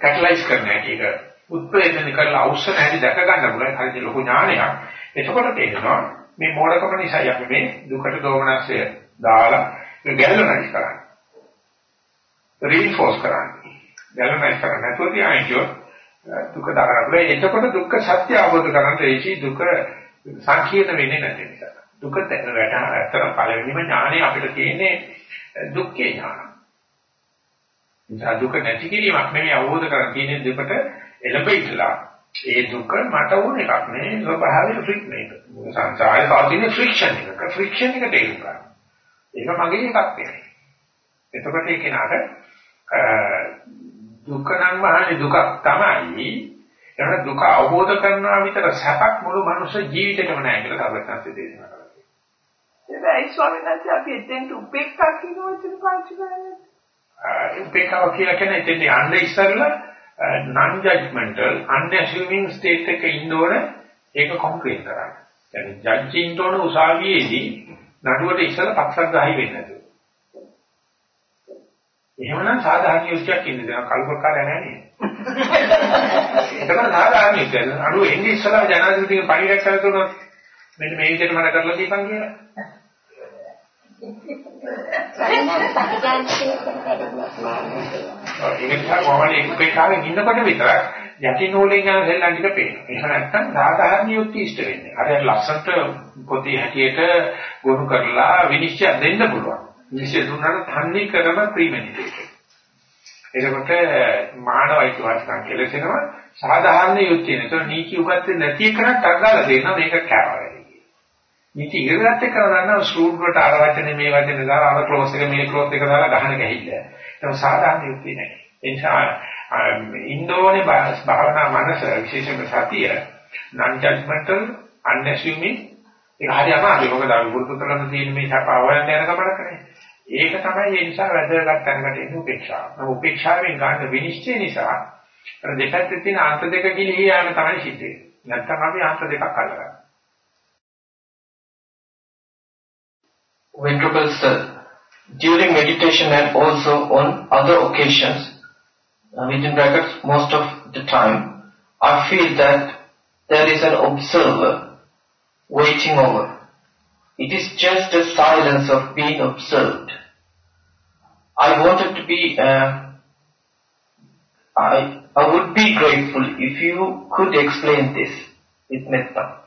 කැටලයිස් කරන්න හැටි ඒක උත්ප්‍රේරණය කරලා අවශ්‍ය නැති දැක ගන්න පුළුවන් හරි ලොකු ඥානයක්. එතකොට තේරෙනවා මේ මෝඩකම නිසා අපි මේ දුකට දෝමනස්ය දාලා ගැලවෙනයි කරන්නේ. රීන්ෆෝස් කරන්නේ. ගැලවෙනයි කරන්නේ නැතුව තියාගෙන දුක දාගන්න. එතකොට දුක්ඛ සත්‍ය අවබෝධ කරගන්න ඒචි දුක සංකීර්ණ වෙන්නේ නැති නිසා. දුක වැටහා අතර පළවෙනිම ඥානය අපිට තියෙන්නේ දුක්ඛේ ඥාන. නිසා දුක නැති කිරීමක් නෙමෙයි අවබෝධ කරගන්න තියෙන්නේ දුකට එළඹ ඉట్లా ඒ දුක මට ඕන එකක් නෙවෙයි ස්වභාවයෙන් ෆ්‍රික් මේක. සංසාරේ පවතින ෆ්‍රික්ෂන් එක. ෆ්‍රික්ෂන් එක තේරුම් ගන්න. ඒක මගේ එකක් නෙවෙයි. එතකොට ඒ කෙනාට දුක නම් මහන්නේ දුකක් තමයි. එහෙනම් දුක අවබෝධ කරනවා විතර සැපක් මුළු මනුෂ්‍ය ජීවිතේටම නැහැ කියලා සර්වඥාන්සේ දේශනා කළා.
ඒකයි ස්වාමීන් වහන්සේ අපි එතෙන්ට උපේක්ෂා කියන වචන පාවිච්චි කරන්නේ.
උපේක්ෂාව කියලා කියන්නේ එතෙන්ට යන්න ඉස්සෙල්ලා non judgmental unassuming state එකක ඉන්න ඕන ඒක කොම්ප්ලීට් කරන්න. يعني ජජ්ජින්ට ඕන උසාවියේදී නඩුවට ඉස්සර පක්ෂග්‍රාහී වෙන්නේ නැතුව. එහෙමනම් සාධාරණ යුක්තියක් ඉන්නේ දැන් කල්පකාරය නැහැ නේද? එතකොට සාධාරණ යුක්තිය අනුව එන්නේ ඉස්සලා ජනාධිපතිගේ පරිරක්ෂණ කරනොත් මෙන්න මේ විදිහට මම කරලා දීපන් කියලා. ඒක නිසා කොහොමද උපේක්ෂාවෙන් ඉන්නකොට විතරක් යටි නූලෙන් යන සෙල්ලම් ටික පේනවා. එහෙම නැත්නම් සාධාරණ යුක්ති ඉෂ්ට වෙන්නේ. අර ලස්සනට පොතේ හැටියට ගොනු කරලා විනිශ්චය දෙන්න පුළුවන්. විනිශ්චය දුන්නාට තන්නේ කරම ප්‍රීමෙඩිටේෂන්. එතකොට මානවයික වාස්තන් කෙලසෙනවා සාධාරණ යුක්තිය. ඒතකොට නීති උගත්තේ නැති එකකට අගාලා දෙනවා මේක කෑවා. ඉතින් ඉගෙනගත්ත එක කරනවා ස්ලූට් වලට අර වචනේ මේ වචනේ දාලා අර ක්ලෝස් එක මේ ක්ලෝස් එක දාලා ගහන ගහිල්ල. ඒක සාධාරණ යුක්තිය නෑ. ඒ නිසා ඉන්දෝනේ භාවනා මනස විශේෂයෙන්ම සතිය non judgmental unassuming ඒක හරි අමාරුයි. මොකද අපි පුරුදු කරලා තියෙන මේ සපාවයන් යන ගමනක් නේ. ඒක තමයි ඒ නිසා වැදගත් තැනකට එන්නේ උපේක්ෂාව. නමුත් උපේක්ෂාවෙන් ගන්න විනිශ්චය නිසා අර දෙපැත්තේ තියෙන අන්ත දෙක ගිලිහී යාම තමයි සිද්ධ වෙන්නේ. නැත්තම් අපි අන්ත දෙකක් අල්ලගන්නවා.
Venerable Sir, during meditation and also on other occasions, uh, within brackets, most of the time, I feel that there is an observer waiting over. It is just a silence of being observed. I wanted to be, uh, I, I would be grateful if you could explain this with metta.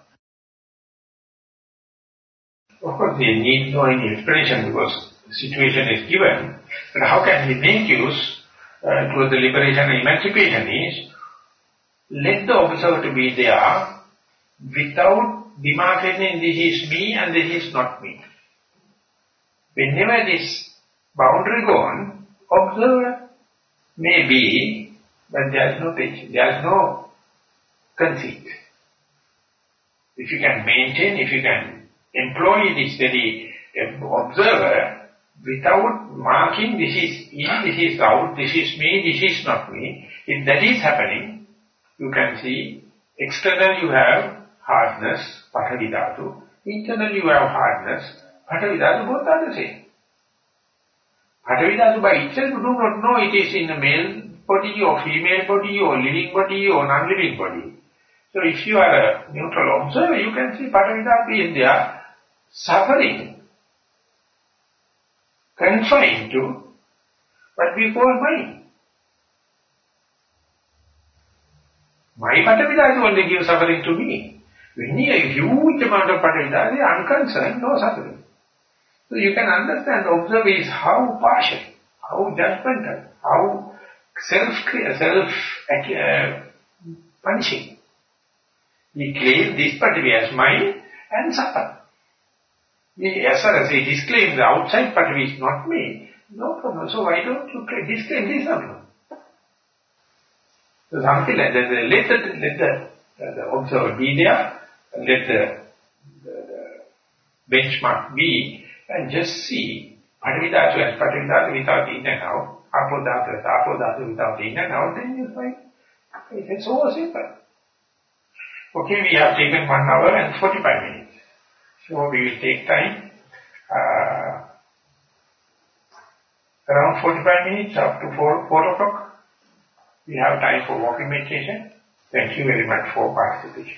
Of course, we need no any explanation because the situation is given. But how can we make use uh, towards the liberation and emancipation is, let the observer to be there without demarcating this is me and this is not me. Whenever this boundary gone, observer may be, but there is no tension, there is no conceit. If you can maintain, if you can employ this very um, observer without marking this is in, this is out, this is me, this is not me. If that is happening, you can see external you have hardness, patavidhatu, internal you have hardness, patavidhatu, both are the same. Patavidhatu by itself do not know it is in a male body or female body or living body or non-living body. So if you are a neutral observer, you can see Patavidhatu is there, suffering confined to what we call mind. My Patavida only gives suffering to me. When you a huge amount of Patavida, they are unconcerned, no suffering. So you can understand, observe is how partial, how judgmental, how self self uh, punishing. He claims this Patavida as mine and suffer. As far as he disclaims the outside Patavida is not me, no problem. So why don't you disclaim this one? So something like that, let the, let the, the observer be there, let the, the, the benchmark be, and just see Patvidhatu as Patvidhatu without in and out, Apodhatu as Apodhatu without in and out, then you find it's so simple. Okay, we have taken 1 hour and 45 minutes. So we will take time, uh, around 45 minutes up to 4, 4 o'clock. We have time for walking meditation. Thank you very much for participation.